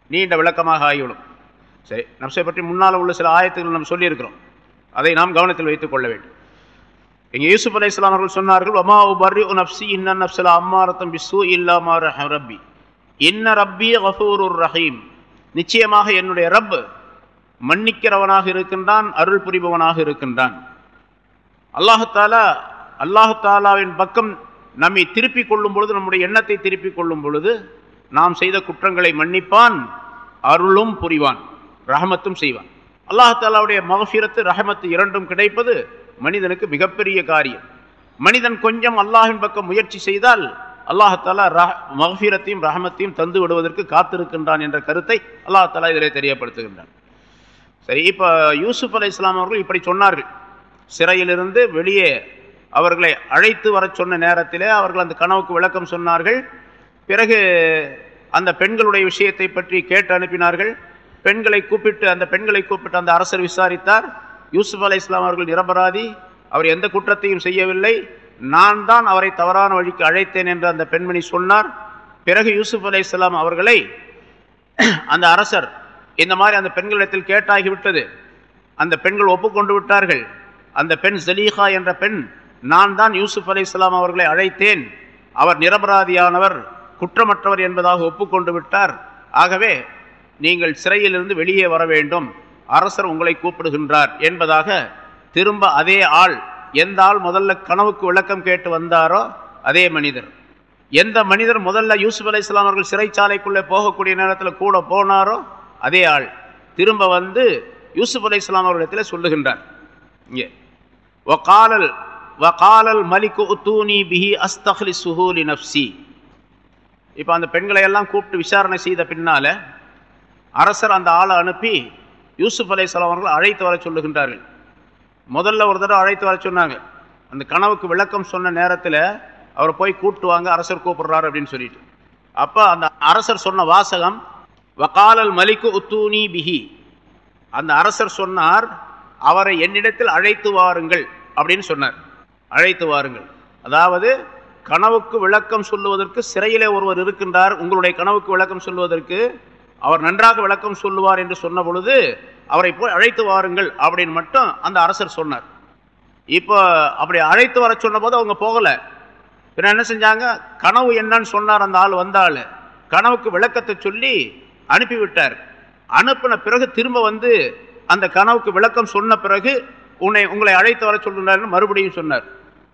நீண்ட விளக்கமாக ஆகிவிடும். சரி நப்சை பற்றி முன்னால் உள்ள சில ஆயத்துகள் நம்ம சொல்லியிருக்கிறோம். அதை நாம் கவனத்தில் வைத்துக் கொள்ள வேண்டும். இங்கே யூசுப் அலி இஸ்லாம் அவர்கள் சொன்னார்கள் அம்மா உபர்ரி நப்சி இன்ன நப்சில அம்மாரத்தம் பிசு இல்லாமா ரப்பி. இன்ன ரப்பி கஃபூர் ரஹீம். நிச்சயமாக என்னுடைய ரப் மன்னிக்கிறவனாக இருக்கின்றான் அருள் புரிபவனாக இருக்கின்றான். அல்லாஹாலா அல்லாஹாலாவின் பக்கம் நம்மை திருப்பிக் கொள்ளும் பொழுது நம்முடைய எண்ணத்தை திருப்பிக் கொள்ளும் பொழுது நாம் செய்த குற்றங்களை மன்னிப்பான் அருளும் புரிவான் ரஹமத்தும் செய்வான். அல்லாஹாலாவுடைய மகஃபிரத்து ரஹமத்து இரண்டும் கிடைப்பது மனிதனுக்கு மிகப்பெரிய காரியம். மனிதன் கொஞ்சம் அல்லாஹின் பக்கம் முயற்சி செய்தால் அல்லாஹாலா ரஹ் மகஃபீரத்தையும் ரஹமத்தையும் தந்து விடுவதற்கு காத்திருக்கின்றான் என்ற கருத்தை அல்லாஹாலா இதிலே தெரியப்படுத்துகின்றான். சரி இப்போ யூசுப் அலை இஸ்லாம் அவர்கள் இப்படி சொன்னார்கள். சிறையிலிருந்து வெளியே அவர்களை அழைத்து வர சொன்ன நேரத்திலே அவர்கள் அந்த கனவுக்கு விளக்கம் சொன்னார்கள். பிறகு அந்த பெண்களுடைய விஷயத்தை பற்றி கேட்டு அனுப்பினார்கள். பெண்களை கூப்பிட்டு அந்த பெண்களை கூப்பிட்டு அந்த அரசர் விசாரித்தார். யூசுப் அலை இஸ்லாம் அவர்கள் நிரபராதி அவர் எந்த குற்றத்தையும் செய்யவில்லை. நான் தான் அவரை தவறான வழிக்கு அழைத்தேன் என்று அந்த பெண்மணி சொன்னார். பிறகு யூசுப் அலை இஸ்லாம் அவர்களை அந்த அரசர் இந்த மாதிரி அந்த பெண்களிடத்தில் கேட்டாகிவிட்டது. அந்த பெண்கள் ஒப்புக்கொண்டு விட்டார்கள். அந்த பெண் ஜலீஹா என்ற பெண் நான் தான் யூசுப் அலி இஸ்லாம் அவர்களை அழைத்தேன். அவர் நிரபராதியானவர் குற்றமற்றவர் என்பதாக ஒப்புக்கொண்டு விட்டார். ஆகவே நீங்கள் சிறையிலிருந்து வெளியே வர வேண்டும். அரசர் உங்களை கூப்பிடுகின்றார் என்பதாக திரும்ப அதே ஆள் எந்த ஆள் முதல்ல கனவுக்கு விளக்கம் கேட்டு வந்தாரோ அதே மனிதர். எந்த மனிதர் முதல்ல யூசுப் அலி இஸ்லாம் அவர்கள் சிறைச்சாலைக்குள்ளே போகக்கூடிய நேரத்தில் கூட போனாரோ அதே ஆள். திரும்ப வந்து யூசுப் அலி இஸ்லாம் அவர்களிடத்தில் சொல்லுகின்றார். இங்கே. வக்காலல் வகாலல் மலிக்கு உத்தூனி பிஹி அஸ்தஹ்லி சுஹூலி நப்சி இப்போ அந்த பெண்களை எல்லாம் கூப்பிட்டு விசாரணை செய்த பின்னால் அரசர் அந்த ஆளை அனுப்பி யூசுப் அலை அவர்கள் அழைத்து வர சொல்லுகின்றார்கள். முதல்ல ஒரு தடவை அழைத்து வர சொன்னாங்க. அந்த கனவுக்கு விளக்கம் சொன்ன நேரத்தில் அவரை போய் கூப்பிட்டு வாங்க அரசர் கூப்பிடுறாரு அப்படின்னு சொல்லிட்டு. அப்போ அந்த அரசர் சொன்ன வாசகம் வக்காலல் மலிக்கு உத்தூனி பிஹி. அந்த அரசர் சொன்னார் அவரை என்னிடத்தில் அழைத்து வாருங்கள் அப்படின்னு சொன்னார். அழைத்து வாருங்கள். அதாவது கனவுக்கு விளக்கம் சொல்லுவதற்கு சிறையிலே ஒருவர் இருக்கின்றார். உங்களுடைய கனவுக்கு விளக்கம் சொல்லுவதற்கு அவர் நன்றாக விளக்கம் சொல்லுவார் என்று சொன்ன பொழுது அவரை போய் அழைத்து வாருங்கள் அப்படின்னு மட்டும் அந்த அரசர் சொன்னார். இப்போ அப்படி அழைத்து வர சொன்ன போது அவங்க போகலை. பின்ன என்ன செஞ்சாங்க? கனவு என்னன்னு சொன்னார் அந்த ஆள் வந்தாள். கனவுக்கு விளக்கத்தை சொல்லி அனுப்பிவிட்டார். அனுப்பின பிறகு திரும்ப வந்து அந்த கனவுக்கு விளக்கம் சொன்ன பிறகு உன்னை உங்களை அழைத்து வர சொல்லுறாருன்னு மறுபடியும் சொன்னார்.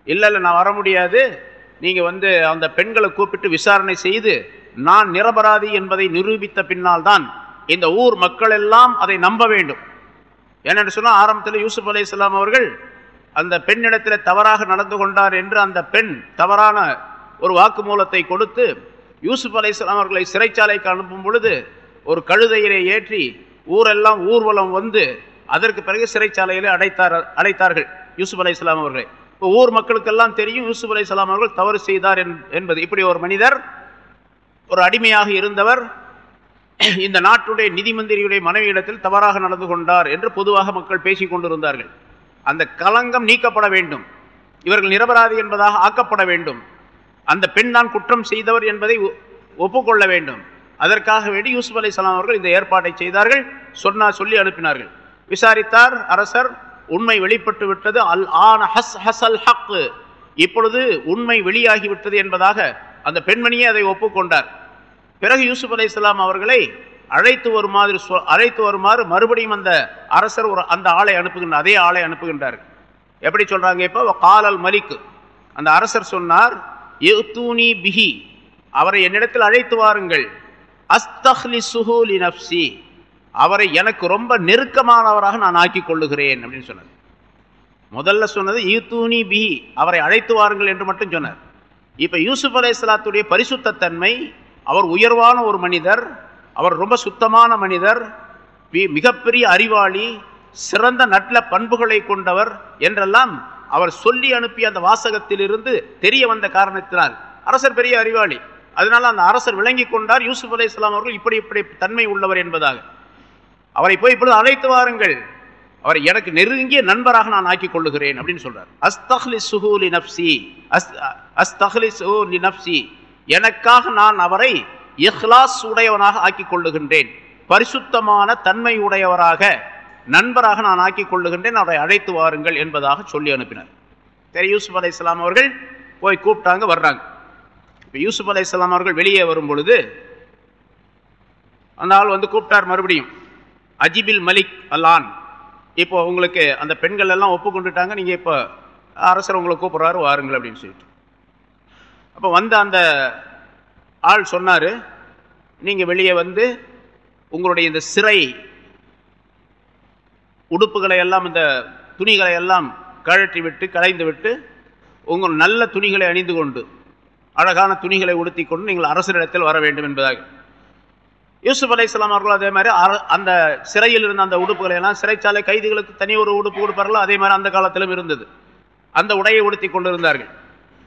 இல்லை இல்லை நான் வர முடியாது. நீங்கள் வந்து அந்த பெண்களை கூப்பிட்டு விசாரணை செய்து நான் நிரபராதி என்பதை நிரூபித்த பின்னால் தான் இந்த ஊர் மக்கள் எல்லாம் அதை நம்ப வேண்டும். ஏனென்று சொன்னால் ஆரம்பத்தில் யூசுப் அலி இஸ்லாம் அவர்கள் அந்த பெண்ணிடத்தில் தவறாக நடந்து கொண்டார் என்று அந்த பெண் தவறான ஒரு வாக்குமூலத்தை கொடுத்து யூசுப் அலி இஸ்லாம் அவர்களை சிறைச்சாலைக்கு அனுப்பும் பொழுது ஒரு கழுதையிலே ஏற்றி ஊரெல்லாம் ஊர்வலம் வந்து அதற்கு பிறகு சிறைச்சாலையிலே அடைத்தார் அடைத்தார்கள். யூசுப் அலை இஸ்லாம் அவர்களை. இப்போ ஊர் மக்களுக்கெல்லாம் தெரியும் யூசுப் அலை இஸ்லாம் அவர்கள் தவறு செய்தார் என்பது. இப்படி ஒரு மனிதர் ஒரு அடிமையாக இருந்தவர் இந்த நாட்டுடைய நிதி மந்திரியுடைய மனைவியிடத்தில் தவறாக நடந்து கொண்டார் என்று பொதுவாக மக்கள் பேசிக் கொண்டிருந்தார்கள். அந்த களங்கம் நீக்கப்பட வேண்டும். இவர்கள் நிரபராதி என்பதாக ஆக்கப்பட வேண்டும். அந்த பெண் தான் குற்றம் செய்தவர் என்பதை ஒப்புக்கொள்ள வேண்டும். அதற்காக வேண்டி யூசுப் அலி சலாம் அவர்கள் இந்த ஏற்பாட்டை செய்தார்கள். சொன்னார் சொல்லி அனுப்பினார்கள். விசாரித்தார் அரசர் உண்மை வெளிப்பட்டு விட்டது. அல் ஆன் ஹஸ் ஹசல் ஹக். இப்பொழுது உண்மை வெளியாகிவிட்டது என்பதாக அந்த பெண்மணியே அதை ஒப்புக்கொண்டார். பிறகு யூசுப் அலி இஸ்லாம் அவர்களை அழைத்து வருமாறு அழைத்து வருமாறு மறுபடியும் அந்த அரசர் ஒரு அந்த ஆளை அனுப்புகின்ற அதே ஆளை அனுப்புகின்றார். எப்படி சொல்கிறாங்க இப்போ? காலல் மலிக்கு அந்த அரசர் சொன்னார் "இஅ்தூனி பிஹி. அவரை என்னிடத்தில் அழைத்து வாருங்கள். அஸ்தஹ்லி சுஹூலி நப்சி அவரை எனக்கு ரொம்ப நெருக்கமானவராக நான் ஆக்கி கொள்ளுகிறேன் அப்படின்னு சொன்னார். முதல்ல சொன்னது ஈத்தூனி பி அவரை அழைத்து வாருங்கள் என்று மட்டும் சொன்னார். இப்போ யூசுப் அலைஹிஸ்ஸலாத்துடைய பரிசுத்தன்மை அவர் உயர்வான ஒரு மனிதர் அவர் ரொம்ப சுத்தமான மனிதர் மிகப்பெரிய அறிவாளி சிறந்த நல்ல பண்புகளை கொண்டவர் என்றெல்லாம் அவர் சொல்லி அனுப்பிய அந்த வாசகத்திலிருந்து தெரிய வந்த காரணத்தினால் அரசர் பெரிய அறிவாளி. அதனால அந்த அரசர் விளங்கி கொண்டார். யூசுப் அலைஹிஸ்ஸலாம் அவர்கள் இப்படி இப்படி தன்மை உள்ளவர் என்பதாக. அவரை போய் இப்பொழுது அழைத்து வாருங்கள். அவரை எனக்கு நெருங்கிய நண்பராக நான் ஆக்கிக் கொள்ளுகிறேன் அப்படின்னு சொல்றார். அஸ்தஹ்லி சுஹூலி நப்சி அஸ் அஸ்தஹ்லி சுஹூலி நப்சி எனக்காக நான் அவரை இஹ்லாஸ் உடையவனாக ஆக்கிக் கொள்ளுகின்றேன். பரிசுத்தமான தன்மை உடையவராக நண்பராக நான் ஆக்கிக் கொள்ளுகின்றேன். அவரை அழைத்து வாருங்கள் என்பதாக சொல்லி அனுப்பினார். தெரிய யூசுப் அலை இஸ்லாம் அவர்கள் போய் கூப்பிட்டாங்க வர்றாங்க. இப்போ யூசுப் அலை இஸ்லாம் அவர்கள் வெளியே வரும் பொழுது அந்த ஆள் வந்து கூப்பிட்டார் மறுபடியும் அஜிபில் மலிக் அல்லான் இப்போ உங்களுக்கு அந்த பெண்கள் எல்லாம் ஒப்புக்கொண்டுட்டாங்க நீங்கள் இப்போ அரசர் உங்களை கூப்பிட்றாரு வாருங்கள் அப்படின்னு சொல்லிட்டு. அப்போ வந்த அந்த ஆள் சொன்னார் நீங்கள் வெளியே வந்து உங்களுடைய இந்த சிறை உடுப்புகளை எல்லாம் இந்த துணிகளை எல்லாம் கழற்றி விட்டு களைந்து விட்டு உங்கள் நல்ல துணிகளை அணிந்து கொண்டு அழகான துணிகளை உடுத்தி கொண்டு நீங்கள் அரசரிடத்தில் வர வேண்டும் என்பதாக. யூசுப் அலைஹிஸ்ஸலாம் அவர்கள் அதே மாதிரி அர- அந்த சிறையில் இருந்த அந்த உடுப்புகளை எல்லாம் சிறைச்சாலை கைதிகளுக்கு தனி ஒரு உடுப்பு கொடுப்பார்கள் அதே மாதிரி அந்த காலத்திலும் இருந்தது. அந்த உடையை உடுத்தி கொண்டிருந்தார்கள்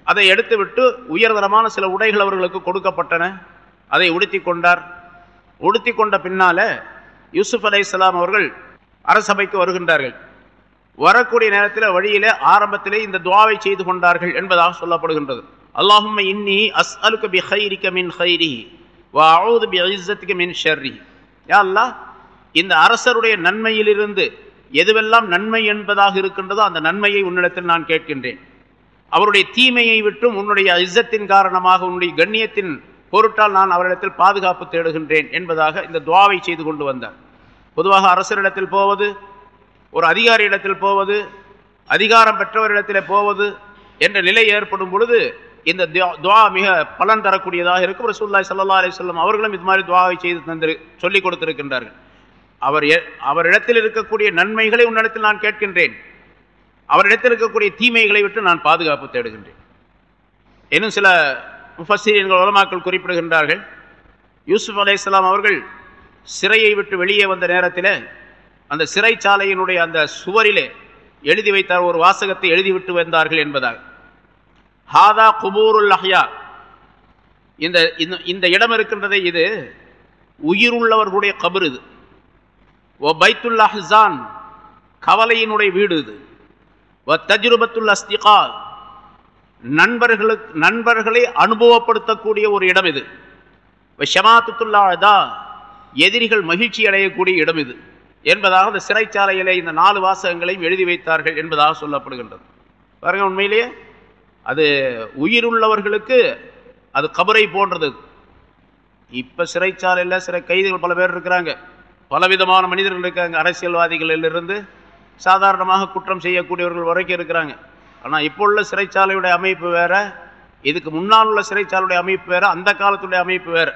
அதை எடுத்துவிட்டு உயர்தரமான சில உடைகள் அவர்களுக்கு கொடுக்கப்பட்டன. அதை உடுத்தி கொண்டார் உடுத்தி கொண்ட பின்னால யூசுப் அலைஹிஸ்ஸலாம் அவர்கள் அரசபைக்கு வருகின்றார்கள். வரக்கூடிய நேரத்தில் வழியிலே ஆரம்பத்திலே இந்த துவாவை செய்து கொண்டார்கள் என்பதாக சொல்லப்படுகின்றது. அல்லாஹும்ம இன்னி அஸ்அலுக பி ஹைரிக மின் ஹைரி வ அஊது பி இஸ்ஸத்திக மின் ஷர்ரிஹி. யா அல்லாஹ் இந்த அரசருடைய நன்மையிலிருந்து எதுவெல்லாம் நன்மை என்பதாக இருக்கின்றதோ அந்த நன்மையை உன்னிடத்தில் நான் கேட்கின்றேன். அவருடைய தீமையை விட்டும் உன்னுடைய இஸ்ஸத்தின் காரணமாக உன்னுடைய கண்ணியத்தின் பொருட்டால் நான் அவரிடத்தில் பாதுகாப்பு தேடுகின்றேன் என்பதாக இந்த துவாவை செய்து கொண்டு வந்தார். பொதுவாக அரசரிடத்தில் போவது ஒரு அதிகாரியிடத்தில் போவது அதிகாரம் பெற்றவரிடத்தில் போவது என்ற நிலை ஏற்படும் பொழுது இந்த துவா- துவா மிக பலன் தரக்கூடியதாக இருக்கும் ரசூலுல்லாஹி சல்லா அலி சொல்லம் அவர்களும் இது மாதிரி துவாவை செய்து தந்திரு சொல்லிக் கொடுத்திருக்கின்றார்கள். அவர் எ- அவரிடத்தில் இருக்கக்கூடிய நன்மைகளை உன்னிடத்தில் நான் கேட்கின்றேன். அவரிடத்தில் இருக்கக்கூடிய தீமைகளை விட்டு நான் பாதுகாப்பு தேடுகின்றேன். இன்னும் சில முஃபசீரியன்கள் உலமாக்கள் குறிப்பிடுகின்றார்கள். யூசுப் அலே அவர்கள் சிறையை விட்டு வெளியே வந்த நேரத்தில் அந்த சிறைச்சாலையினுடைய அந்த சுவரிலே எழுதி வைத்தார் ஒரு வாசகத்தை எழுதிவிட்டு வந்தார்கள் என்பதாக. ஹாதா குபூருல் அஹ்யா. இந்த இந்த- இந்த இடம் இருக்கின்றதே இது உயிருள்ளவர்களுடைய கபர் இது. ஓ பைத்துல் அஹ்சான் கவலையினுடைய வீடு இது. வ தஜ்ருபத்துல் அஸ்திகா நண்பர்களுக்கு நண்பர்களை அனுபவப்படுத்தக்கூடிய ஒரு இடம் இது. ஷமாத்துல்லாதா எதிரிகள் மகிழ்ச்சி அடையக்கூடிய இடம் இது. என்பதாக அந்த சிறைச்சாலையிலே இந்த நாலு வாசகங்களையும் எழுதி வைத்தார்கள் என்பதாக சொல்லப்படுகின்றது. பாருங்க உண்மையிலேயே. அது உயிர் உள்ளவர்களுக்கு அது கபரை போன்றது. இப்போ சிறைச்சாலையில் சிறை கைதிகள் பல பேர் இருக்கிறாங்க. பலவிதமான மனிதர்கள் இருக்காங்க. அரசியல்வாதிகளிலிருந்து சாதாரணமாக குற்றம் செய்யக்கூடியவர்கள் வரைக்கும் இருக்கிறாங்க. ஆனால் இப்போ உள்ள சிறைச்சாலையுடைய அமைப்பு வேறு. இதுக்கு முன்னால் உள்ள சிறைச்சாலையுடைய அமைப்பு வேறு. அந்த காலத்துடைய அமைப்பு வேறு.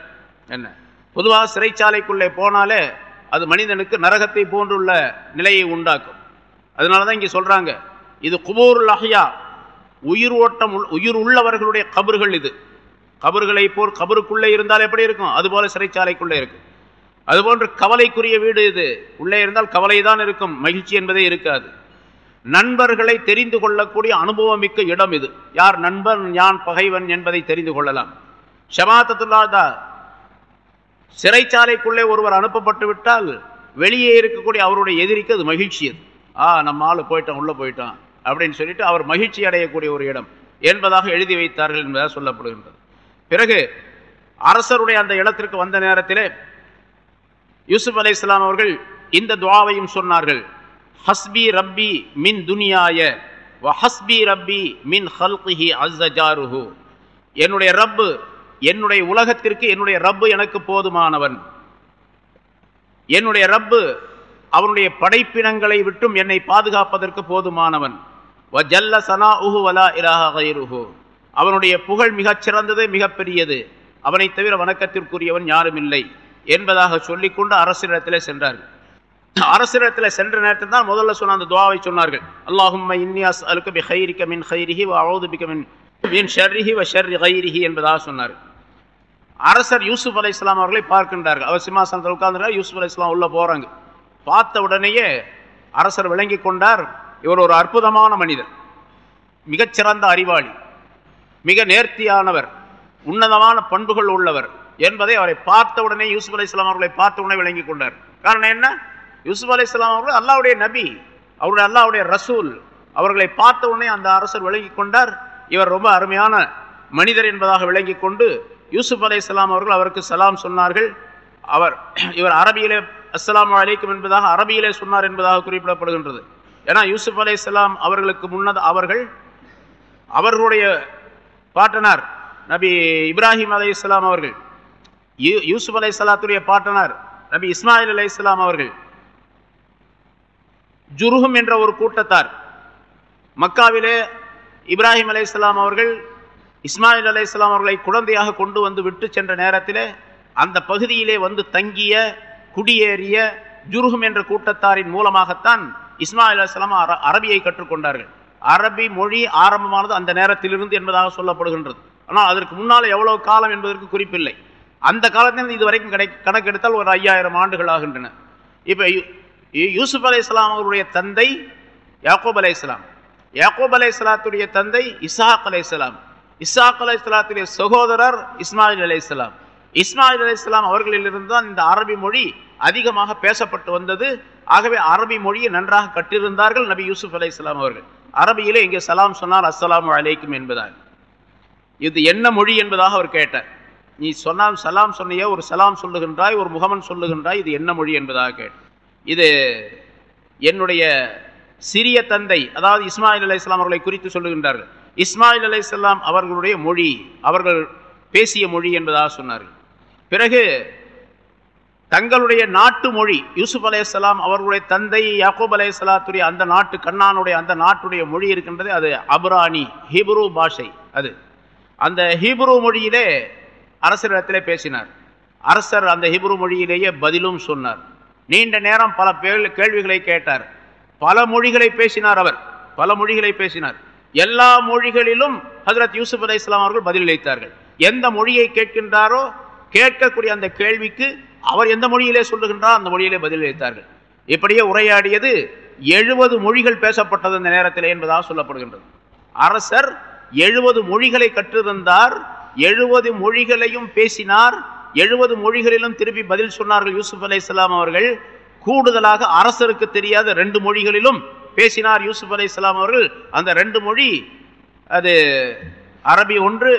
என்ன? பொதுவாக சிறைச்சாலைக்குள்ளே போனாலே அது மனிதனுக்கு நரகத்தை போன்றுள்ள நிலையை உண்டாக்கும். அதனால தான் இங்கே சொல்கிறாங்க இது குபூருல் அஹ்யா. உயிர் ஓட்டம் உள்- உயிர் உள்ளவர்களுடைய கபர்கள் இது. கபர்களை போர் கபருக்குள்ளே இருந்தால் எப்படி இருக்கும்? அதுபோல சிறைச்சாலைக்குள்ளே இருக்கும். அதுபோன்று கவலைக்குரிய வீடு இது. உள்ளே இருந்தால் கவலை தான் இருக்கும். மகிழ்ச்சி என்பதே இருக்காது. நண்பர்களை தெரிந்து கொள்ளக்கூடிய அனுபவமிக்க இடம் இது. யார் நண்பன் யான் பகைவன் என்பதை தெரிந்து கொள்ளலாம். ஷமாத்தத்துல்லாதா சிறைச்சாலைக்குள்ளே ஒருவர் அனுப்பப்பட்டு விட்டால் வெளியே இருக்கக்கூடிய அவருடைய எதிரிக்கு அது மகிழ்ச்சி அது. ஆ நம்ம ஆள் போயிட்டான் உள்ளே போயிட்டான். அப்படின்னு சொல்லிட்டு அவர் மகிழ்ச்சி அடையக்கூடிய ஒரு இடம் என்பதாக எழுதி வைத்தார்கள் என்பதாக சொல்லப்படுகின்றது. பிறகு அரசருடைய அந்த இடத்திற்கு வந்த நேரத்திலே யூசுப் அலை அவர்கள் இந்த துவாவையும் சொன்னார்கள். ஹஸ்பி ரப்பி மின் துனியாய வ ஹஸ்பி ரப்பி மின் ஹல்கிஹி அஸ்ஸஜாருஹு என்னுடைய ரப்பு என்னுடைய உலகத்திற்கு என்னுடைய ரப்பு எனக்கு போதுமானவன். என்னுடைய ரப்பு அவனுடைய படைப்பினங்களை விட்டும் என்னை பாதுகாப்பதற்கு போதுமானவன். ஜல்ல சனா உஹு வலா இலாஹ கைருஹு அவனுடைய புகழ் மிகச் சிறந்தது மிகப்பெரியது அவனை தவிர வணக்கத்திற்குரியவன் யாரும் இல்லை என்பதாக சொல்லிக்கொண்டு அரசிடத்திலே சென்றார்கள். அரசிடத்தில் சென்ற நேரத்தில் தான் முதல்ல சொன்ன அந்த துவாவை சொன்னார்கள். அல்லாஹும் இன்னியாஸ் அலுக்கு பி ஹைரிக்க மின் ஹைரிஹி வ அவுது மின் மின் ஷர்ரிஹி வ ஷர்ரி ஹைரிஹி என்பதாக சொன்னார் அரசர் யூசுப் அலி இஸ்லாம் அவர்களை பார்க்கின்றார்கள். அவர் சிம்மாசனத்தில் உட்கார்ந்துருக்கார் யூசுப் அலி இஸ்லாம் உள்ள போறாங்க. பார்த்த உடனேயே அரசர் விளங்கி கொண்டார். இவர் ஒரு அற்புதமான மனிதர். மிகச்சிறந்த அறிவாளி. மிக நேர்த்தியானவர். உன்னதமான பண்புகள் உள்ளவர் என்பதை அவரை பார்த்த உடனே யூசுப் அலி இஸ்லாம் அவர்களை பார்த்த உடனே விளங்கி கொண்டார். காரணம் என்ன? யூசுப் அலி இஸ்லாம் அவர்கள் அல்லாவுடைய நபி அவருடைய அல்லாவுடைய ரசூல். அவர்களை பார்த்த உடனே அந்த அரசர் விளங்கி கொண்டார். இவர் ரொம்ப அருமையான மனிதர் என்பதாக விளங்கி கொண்டு யூசுப் அலி இஸ்லாம் அவர்கள் அவருக்கு சலாம் சொன்னார்கள். அவர் இவர் அரபியிலே அஸ்லாம் அலைக்கும் என்பதாக அரபியிலே சொன்னார் என்பதாக குறிப்பிடப்படுகின்றது. ஏன்னா யூசுப் அலை இஸ்லாம் அவர்களுக்கு முன்னது அவர்கள் அவர்களுடைய பாட்டனார் நபி இப்ராஹிம் அலை இஸ்லாம் அவர்கள் யூ யூசுப் அலை சலாத்துடைய பாட்டனார் நபி இஸ்மாயில் அலை இஸ்லாம் அவர்கள் ஜுருகும் என்ற ஒரு கூட்டத்தார் மக்காவிலே இப்ராஹிம் அலை இஸ்லாம் அவர்கள் இஸ்மாயில் அலை இஸ்லாம் அவர்களை குழந்தையாக கொண்டு வந்து விட்டு சென்ற நேரத்திலே அந்த பகுதியிலே வந்து தங்கிய குடியேறிய ஜுருகும் என்ற கூட்டத்தாரின் மூலமாகத்தான் இஸ்மாயில் அலிஸ்லாம் அரபியை கற்றுக்கொண்டார்கள். அரபி மொழி ஆரம்பமானது அந்த நேரத்திலிருந்து என்பதாக சொல்லப்படுகின்றது. ஆனால் அதற்கு முன்னால் எவ்வளவு காலம் என்பதற்கு குறிப்பில்லை. அந்த காலத்திலிருந்து இது வரைக்கும் கிடை கணக்கெடுத்தால் ஒரு ஐயாயிரம் ஆண்டுகள் ஆகின்றன. இப்போ யூசுப் அலை இஸ்லாம் அவருடைய தந்தை யாக்கூப் அலை இஸ்லாம் யாக்கூப் அலை இஸ்லாத்துடைய தந்தை இசாக் அலை இஸ்லாம் இசாக் அலை இஸ்லாத்துடைய சகோதரர் இஸ்மாயில் அலை இஸ்லாம் இஸ்மாயில் அலை இஸ்லாம் அவர்களிலிருந்து தான் இந்த அரபி மொழி அதிகமாக பேசப்பட்டு வந்தது. ஆகவே அரபி மொழியை நன்றாக கற்றிருந்தார்கள் நபி யூசுப் அலை இஸ்லாம் அவர்கள். அரபியிலே இங்கே சலாம் சொன்னார் அஸ்லாம் அலைக்கும் என்பதாக இது என்ன மொழி என்பதாக அவர் கேட்டார். நீ சொன்னால் சலாம் சொன்னையே? ஒரு சலாம் சொல்லுகின்றாய் ஒரு முகமன் சொல்லுகின்றாய் இது என்ன மொழி என்பதாக கேட்டார். இது என்னுடைய சிறிய தந்தை அதாவது இஸ்மாயில் அலை இஸ்லாம் அவர்களை குறித்து சொல்லுகின்றார்கள். இஸ்மாயில் அலை இஸ்லாம் அவர்களுடைய மொழி அவர்கள் பேசிய மொழி என்பதாக சொன்னார்கள். பிறகு தங்களுடைய நாட்டு மொழி யூசுப் அலையாம் அவர்களுடைய தந்தை யாக்கூப் அலையாத்துடைய அந்த நாட்டு கண்ணானுடைய அந்த நாட்டுடைய மொழி இருக்கின்றது அது அபுராணி ஹீப்ரு பாஷை அது. அந்த ஹீப்ரு மொழியிலே அரசரிடத்திலே பேசினார். அரசர் அந்த ஹிப்ரு மொழியிலேயே பதிலும் சொன்னார். நீண்ட நேரம் பல கேள்விகளை கேட்டார். பல மொழிகளை பேசினார் அவர். பல மொழிகளை பேசினார். எல்லா மொழிகளிலும் ஹசரத் யூசுப் அலை இஸ்லாம் அவர்கள் பதிலளித்தார்கள். எந்த மொழியை கேட்கின்றாரோ கேட்கக்கூடிய அந்த கேள்விக்கு அவர் எந்த மொழியிலே சொல்லுகின்றார் அந்த மொழியிலே பதிலளித்தார்கள் இப்படியே உரையாடியது எழுபது மொழிகள் பேசப்பட்டது அந்த நேரத்தில் என்பதாக சொல்லப்படுகின்றது. அரசர் எழுபது மொழிகளை கற்றிருந்தார் எழுபது மொழிகளையும் பேசினார் எழுபது மொழிகளிலும் திருப்பி பதில் சொன்னார்கள் யூசுப் அலை இஸ்லாம் அவர்கள். கூடுதலாக அரசருக்கு தெரியாத ரெண்டு மொழிகளிலும் பேசினார் யூசுப் அலை இஸ்லாம் அவர்கள். அந்த ரெண்டு மொழி அது அரபி ஒன்று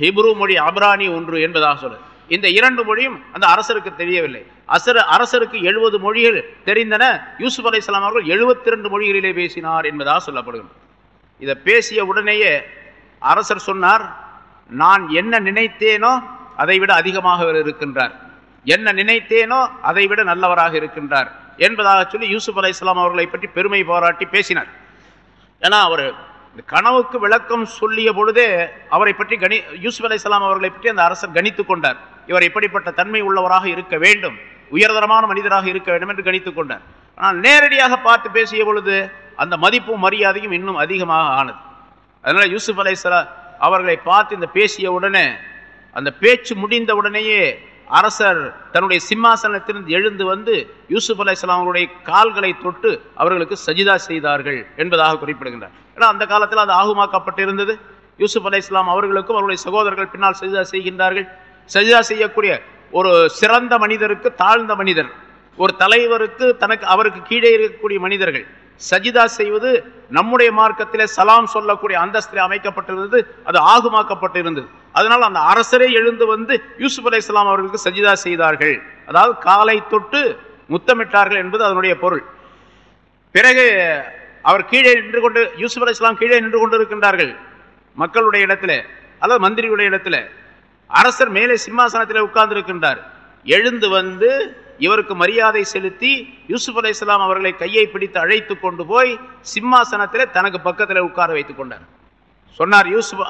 ஹிப்ரு மொழி அப்ரானி ஒன்று என்பதாக சொல்லுது. இந்த இரண்டு மொழியும் அந்த அரசருக்கு தெரியவில்லை. அசர அரசருக்கு எழுபது மொழிகள் தெரிந்தன. யூசுப் அலை இஸ்லாம் அவர்கள் எழுபத்தி ரெண்டு மொழிகளிலே பேசினார் என்பதாக சொல்லப்படுகிறது. இதை பேசிய உடனேயே அரசர் சொன்னார் நான் என்ன நினைத்தேனோ அதை விட அதிகமாக இருக்கின்றார். என்ன நினைத்தேனோ அதை விட நல்லவராக இருக்கின்றார். என்பதாக சொல்லி யூசுப் அலை இஸ்லாம் அவர்களை பற்றி பெருமை பாராட்டி பேசினார். ஏன்னா அவர் இந்த கனவுக்கு விளக்கம் சொல்லிய பொழுதே அவரை பற்றி கணி யூசுப் அலை இஸ்லாம் அவர்களை பற்றி அந்த அரசர் கணித்து கொண்டார். இவர் இப்படிப்பட்ட தன்மை உள்ளவராக இருக்க வேண்டும் உயர்தரமான மனிதராக இருக்க வேண்டும் என்று கணித்து கொண்டார். ஆனால் நேரடியாக பார்த்து பேசிய பொழுது அந்த மதிப்பும் மரியாதையும் இன்னும் அதிகமாக ஆனது. அதனால் யூசுப் அலை அவர்களை பார்த்து இந்த பேசிய உடனே அந்த பேச்சு முடிந்த உடனேயே அரசர் தன்னுடைய சிம்மாசனத்திலிருந்து எழுந்து வந்து யூசுப் அலை அவருடைய கால்களை தொட்டு அவர்களுக்கு சஜிதா செய்தார்கள் என்பதாக குறிப்பிடுகின்றார். ஏன்னா அந்த காலத்தில் அது ஆகுமாக்கப்பட்டிருந்தது. யூசுப் அலை இஸ்லாம் அவர்களுக்கும் அவருடைய சகோதரர்கள் பின்னால் சஜிதா செய்கின்றார்கள். சஜிதா செய்யக்கூடிய ஒரு சிறந்த மனிதருக்கு தாழ்ந்த மனிதர் ஒரு தலைவருக்கு தனக்கு அவருக்கு கீழே இருக்கக்கூடிய மனிதர்கள் சஜிதா செய்வது நம்முடைய மார்க்கத்திலே சலாம் சொல்லக்கூடிய அந்தஸ்தில் அமைக்கப்பட்டிருந்தது அது ஆகுமாக்கப்பட்டிருந்தது. அதனால் அந்த அரசரே எழுந்து வந்து யூசுப் அலை இஸ்லாம் அவர்களுக்கு சஜிதா செய்தார்கள். அதாவது காலை தொட்டு முத்தமிட்டார்கள் என்பது அதனுடைய பொருள். பிறகு அவர் கீழே நின்று கொண்டு யூசுப் அலி இஸ்லாம் கீழே நின்று கொண்டு இருக்கின்றார்கள் மக்களுடைய இடத்துல அல்லது மந்திரியுடைய இடத்துல. அரசர் மேலே சிம்மாசனத்தில் உட்கார்ந்து இருக்கின்றார் எழுந்து வந்து இவருக்கு மரியாதை செலுத்தி யூசுப் அலி இஸ்லாம் அவர்களை கையை பிடித்து அழைத்து கொண்டு போய் சிம்மாசனத்தில் தனக்கு பக்கத்தில் உட்கார வைத்துக் கொண்டார். சொன்னார் யூசுப்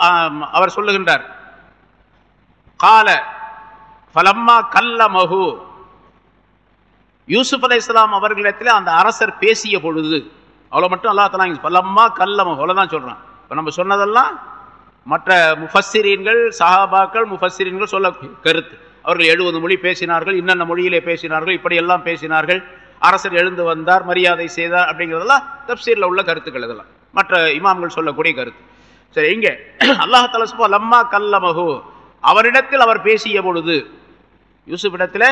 அவர் சொல்லுகின்றார் கால பலம்மா கல்ல மகு யூசுப் அலி இஸ்லாம் அவர்களிடத்தில் அந்த அரசர் பேசிய பொழுது அவ்வளோ மட்டும் அல்லா தலா பலம்மா கல்ல மகு அவ்வளோதான் சொல்கிறான் இப்போ நம்ம சொன்னதெல்லாம் மற்ற முஃபஸ்ஸிரீன்கள் சஹாபாக்கள் முஃபஸ்ஸிரீன்கள் சொல்ல கருத்து. அவர்கள் எழுபது மொழி பேசினார்கள் இன்னென்ன மொழியிலே பேசினார்கள் இப்படியெல்லாம் பேசினார்கள். அரசர் எழுந்து வந்தார் மரியாதை செய்தார் அப்படிங்கிறதெல்லாம் தப்சீரில் உள்ள கருத்துக்கள் இதெல்லாம். மற்ற இமாம்கள் சொல்லக்கூடிய கருத்து. சரி இங்கே. அல்லாஹால சுப்பா லம்மா கல்லமகு அவரிடத்தில் அவர் பேசிய பொழுது யூசுப் இடத்துல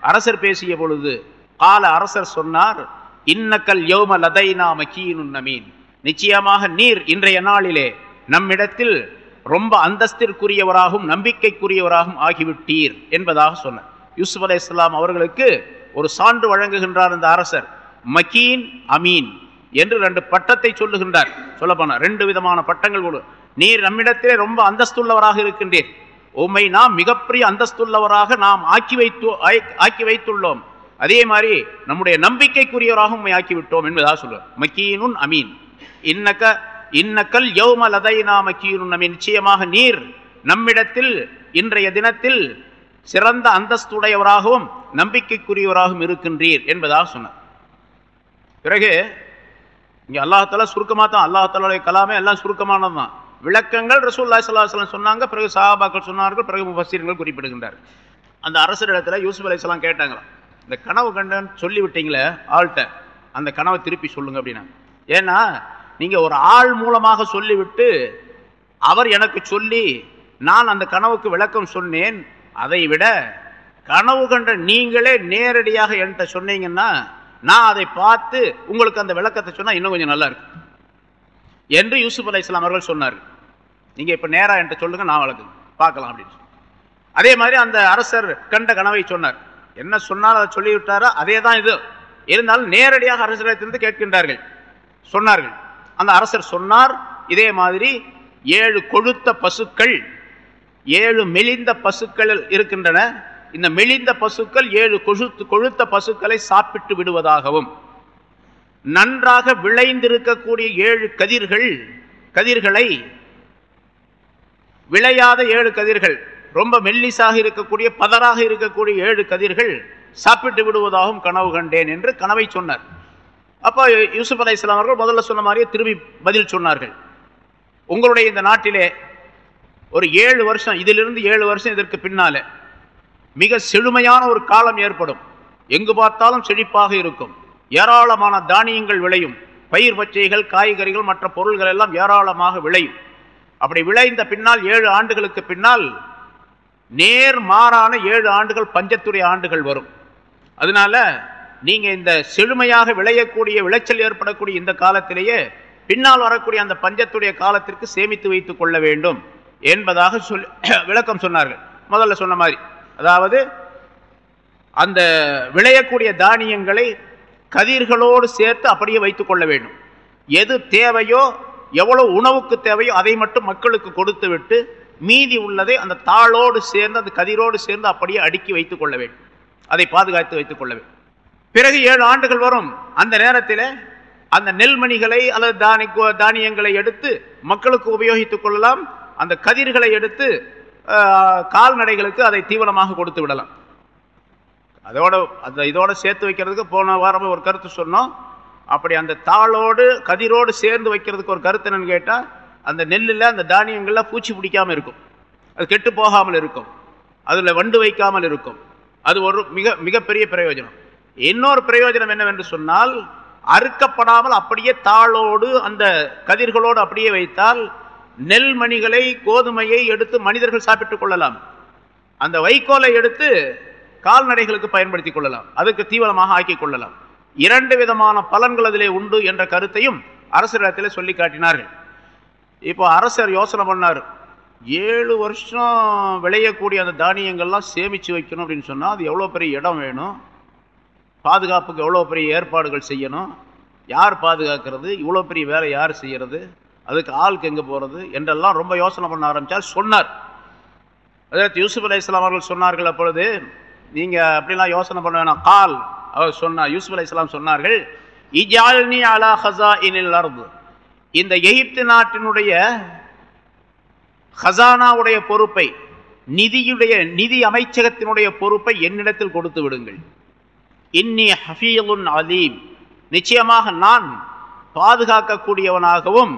அரசர் பேசிய பொழுது கால அரசர் சொன்னார் இன்னக்கல் யோம லதைனா மக்கீனு நமீன். நிச்சயமாக நீர் இன்றைய நாளிலே நம்மிடத்தில் ரொம்ப அந்தஸ்திற்குரியவராகவும் நம்பிக்கைக்குரியவராகவும் ஆகிவிட்டீர் என்பதாக சொன்னார். யூசுப் அலை இஸ்லாம் அவர்களுக்கு ஒரு சான்று வழங்குகின்றார் இந்த அரசர். மக்கீன் அமீன் என்று ரெண்டு பட்டத்தை சொல்லுகின்றார். சொல்லப்போனால் ரெண்டு விதமான பட்டங்கள் கொடு நீர் நம்மிடத்திலே ரொம்ப அந்தஸ்துள்ளவராக இருக்கின்றீர். உம்மை நாம் மிகப்பெரிய அந்தஸ்துள்ளவராக நாம் ஆக்கி வைத்து ஆக்கி வைத்துள்ளோம். அதே மாதிரி நம்முடைய நம்பிக்கைக்குரியவராக உண்மை ஆக்கிவிட்டோம் என்பதாக சொல்லுவார். மக்கீனுன் அமீன். இன்னக்க இன்னக்கல் யௌம நாம மக்கீனுன் அமீன் நிச்சயமாக நீர் நம்மிடத்தில் இன்றைய தினத்தில் சிறந்த அந்தஸ்துடையவராகவும் நம்பிக்கைக்குரியவராகவும் இருக்கின்றீர் என்பதாக சொன்னார். பிறகு இங்கே அல்லாஹால சுருக்கமாக தான் அல்லாஹாலுடைய கலாமே எல்லாம் சுருக்கமானது தான். விளக்கங்கள் ரசூல்லா சல்லாஹ் சொன்னாங்க பிறகு சஹாபாக்கள் சொன்னார்கள் பிறகு முஃபசீர்கள் குறிப்பிடுகின்றார் அந்த அரசரிடத்தில் யூசுப் அலையாம் கேட்டாங்களாம் இந்த கனவு கண்டன் சொல்லிவிட்டீங்களே ஆள்கிட்ட அந்த கனவை திருப்பி சொல்லுங்க அப்படின்னா ஏன்னா நீங்கள் ஒரு ஆள் மூலமாக சொல்லிவிட்டு அவர் எனக்கு சொல்லி நான் அந்த கனவுக்கு விளக்கம் சொன்னேன் அதை விட கனவு கண்ட நீங்களே நேரடியாக என்கிட்ட சொன்னீங்கன்னா நான் அதை பார்த்து உங்களுக்கு அந்த விளக்கத்தை சொன்னால் இன்னும் கொஞ்சம் நல்லா இருக்கும். என்று யூசுப் அலி இஸ்லாம் அவர்கள் சொன்னார். நீங்கள் இப்போ நேராக என்கிட்ட சொல்லுங்கள் நான் வழக்கு பார்க்கலாம் அப்படின்னு அதே மாதிரி அந்த அரசர் கண்ட கனவை சொன்னார். என்ன சொன்னாலும் அதை சொல்லிவிட்டாரோ? அதே தான் இது. இருந்தாலும் நேரடியாக அரசரிடத்திலிருந்து கேட்கின்றார்கள். சொன்னார்கள். அந்த அரசர் சொன்னார் இதே மாதிரி ஏழு கொழுத்த பசுக்கள் ஏழு மெலிந்த பசுக்கள் இருக்கின்றன. இந்த மெலிந்த பசுக்கள் ஏழு கொழுத்து கொழுத்த பசுக்களை சாப்பிட்டு விடுவதாகவும் நன்றாக விளைந்திருக்கக்கூடிய ஏழு கதிர்கள் கதிர்களை விளையாத ஏழு கதிர்கள் ரொம்ப மெல்லிசாக இருக்கக்கூடிய பதராக இருக்கக்கூடிய ஏழு கதிர்கள் சாப்பிட்டு விடுவதாகவும் கனவு கண்டேன் என்று கனவை சொன்னார். அப்போ யூசுப் அலை இஸ்லாம் அவர்கள் முதல்ல சொன்ன மாதிரியே திரும்பி பதில் சொன்னார்கள். உங்களுடைய இந்த நாட்டிலே ஒரு ஏழு வருஷம் இதிலிருந்து ஏழு வருஷம் இதற்கு பின்னால மிக செழுமையான ஒரு காலம் ஏற்படும். எங்கு பார்த்தாலும் செழிப்பாக இருக்கும். ஏராளமான தானியங்கள் விளையும். பயிர் பச்சைகள் காய்கறிகள் மற்ற பொருள்கள் எல்லாம் ஏராளமாக விளையும். அப்படி விளைந்த பின்னால் ஏழு ஆண்டுகளுக்கு பின்னால் நேர் மாறான ஏழு ஆண்டுகள் பஞ்சத்துடைய ஆண்டுகள் வரும். அதனால நீங்கள் இந்த செழுமையாக விளையக்கூடிய விளைச்சல் ஏற்படக்கூடிய இந்த காலத்திலேயே பின்னால் வரக்கூடிய அந்த பஞ்சத்துடைய காலத்திற்கு சேமித்து வைத்து கொள்ள வேண்டும் என்பதாக சொல் விளக்கம் சொன்னார்கள். முதல்ல சொன்ன மாதிரி. அதாவது அந்த விளையக்கூடிய தானியங்களை கதிர்களோடு சேர்த்து அப்படியே வைத்து கொள்ள வேண்டும். எது தேவையோ எவ்வளோ உணவுக்கு தேவையோ அதை மட்டும் மக்களுக்கு கொடுத்து விட்டு மீதி உள்ளதை அந்த தாளோடு சேர்ந்து அந்த கதிரோடு சேர்ந்து அப்படியே அடுக்கி வைத்து கொள்ள வேண்டும். அதை பாதுகாத்து வைத்துக் கொள்ள வேண்டும். பிறகு ஏழு ஆண்டுகள் வரும். அந்த நேரத்தில் அந்த நெல்மணிகளை அல்லது தானி தானியங்களை எடுத்து மக்களுக்கு உபயோகித்துக் கொள்ளலாம். அந்த கதிர்களை எடுத்து கால்நடைகளுக்கு அதை தீவனமாக கொடுத்து விடலாம். அதோட அந்த இதோட சேர்த்து வைக்கிறதுக்கு போன வாரம் ஒரு கருத்து சொன்னோம். அப்படி அந்த தாளோடு கதிரோடு சேர்ந்து வைக்கிறதுக்கு ஒரு கருத்து என்னன்னு கேட்டால் அந்த நெல்லில் அந்த தானியங்களில் பூச்சி பிடிக்காமல் இருக்கும். அது கெட்டு போகாமல் இருக்கும். அதில் வண்டு வைக்காமல் இருக்கும். அது ஒரு மிக மிகப்பெரிய பிரயோஜனம். இன்னொரு பிரயோஜனம் என்னவென்று சொன்னால் அறுக்கப்படாமல் அப்படியே தாளோடு அந்த கதிர்களோடு அப்படியே வைத்தால் நெல் மணிகளை கோதுமையை எடுத்து மனிதர்கள் சாப்பிட்டுக் கொள்ளலாம். அந்த வைக்கோலை எடுத்து கால்நடைகளுக்கு பயன்படுத்திக் கொள்ளலாம். அதுக்கு தீவிரமாக ஆக்கி கொள்ளலாம். இரண்டு விதமான பலன்கள் அதிலே உண்டு என்ற கருத்தையும் அரசரிடத்தில் சொல்லி காட்டினார்கள். இப்போ அரசர் யோசனை பண்ணார். ஏழு வருஷம் விளையக்கூடிய அந்த தானியங்கள்லாம் சேமித்து வைக்கணும் அப்படின்னு சொன்னால் அது எவ்வளோ பெரிய இடம் வேணும்? பாதுகாப்புக்கு எவ்வளோ பெரிய ஏற்பாடுகள் செய்யணும்? யார் பாதுகாக்கிறது? இவ்வளோ பெரிய வேலை யார் செய்கிறது அதுக்கு ஆளுக்கு எங்கே போகிறது என்றெல்லாம் ரொம்ப யோசனை பண்ண ஆரம்பித்தார் சொன்னார். அதாவது யூசுப் அலி இஸ்லாம் அவர்கள் சொன்னார்கள் அப்பொழுது நீங்கள் அப்படிலாம் யோசனை பண்ண வேணாம். கால் அவர் சொன்னார். யூசுப் அலி இஸ்லாம் சொன்னார்கள் இஜால்னி அலா ஹசா இனில் அர்து. இந்த எகிப்து நாட்டினுடைய ஹசானாவுடைய பொறுப்பை நிதியுடைய நிதி அமைச்சகத்தினுடைய பொறுப்பை என்னிடத்தில் கொடுத்து விடுங்கள். இன்னி ஹஃபீலுன் அலீம். நிச்சயமாக நான் பாதுகாக்கக்கூடியவனாகவும்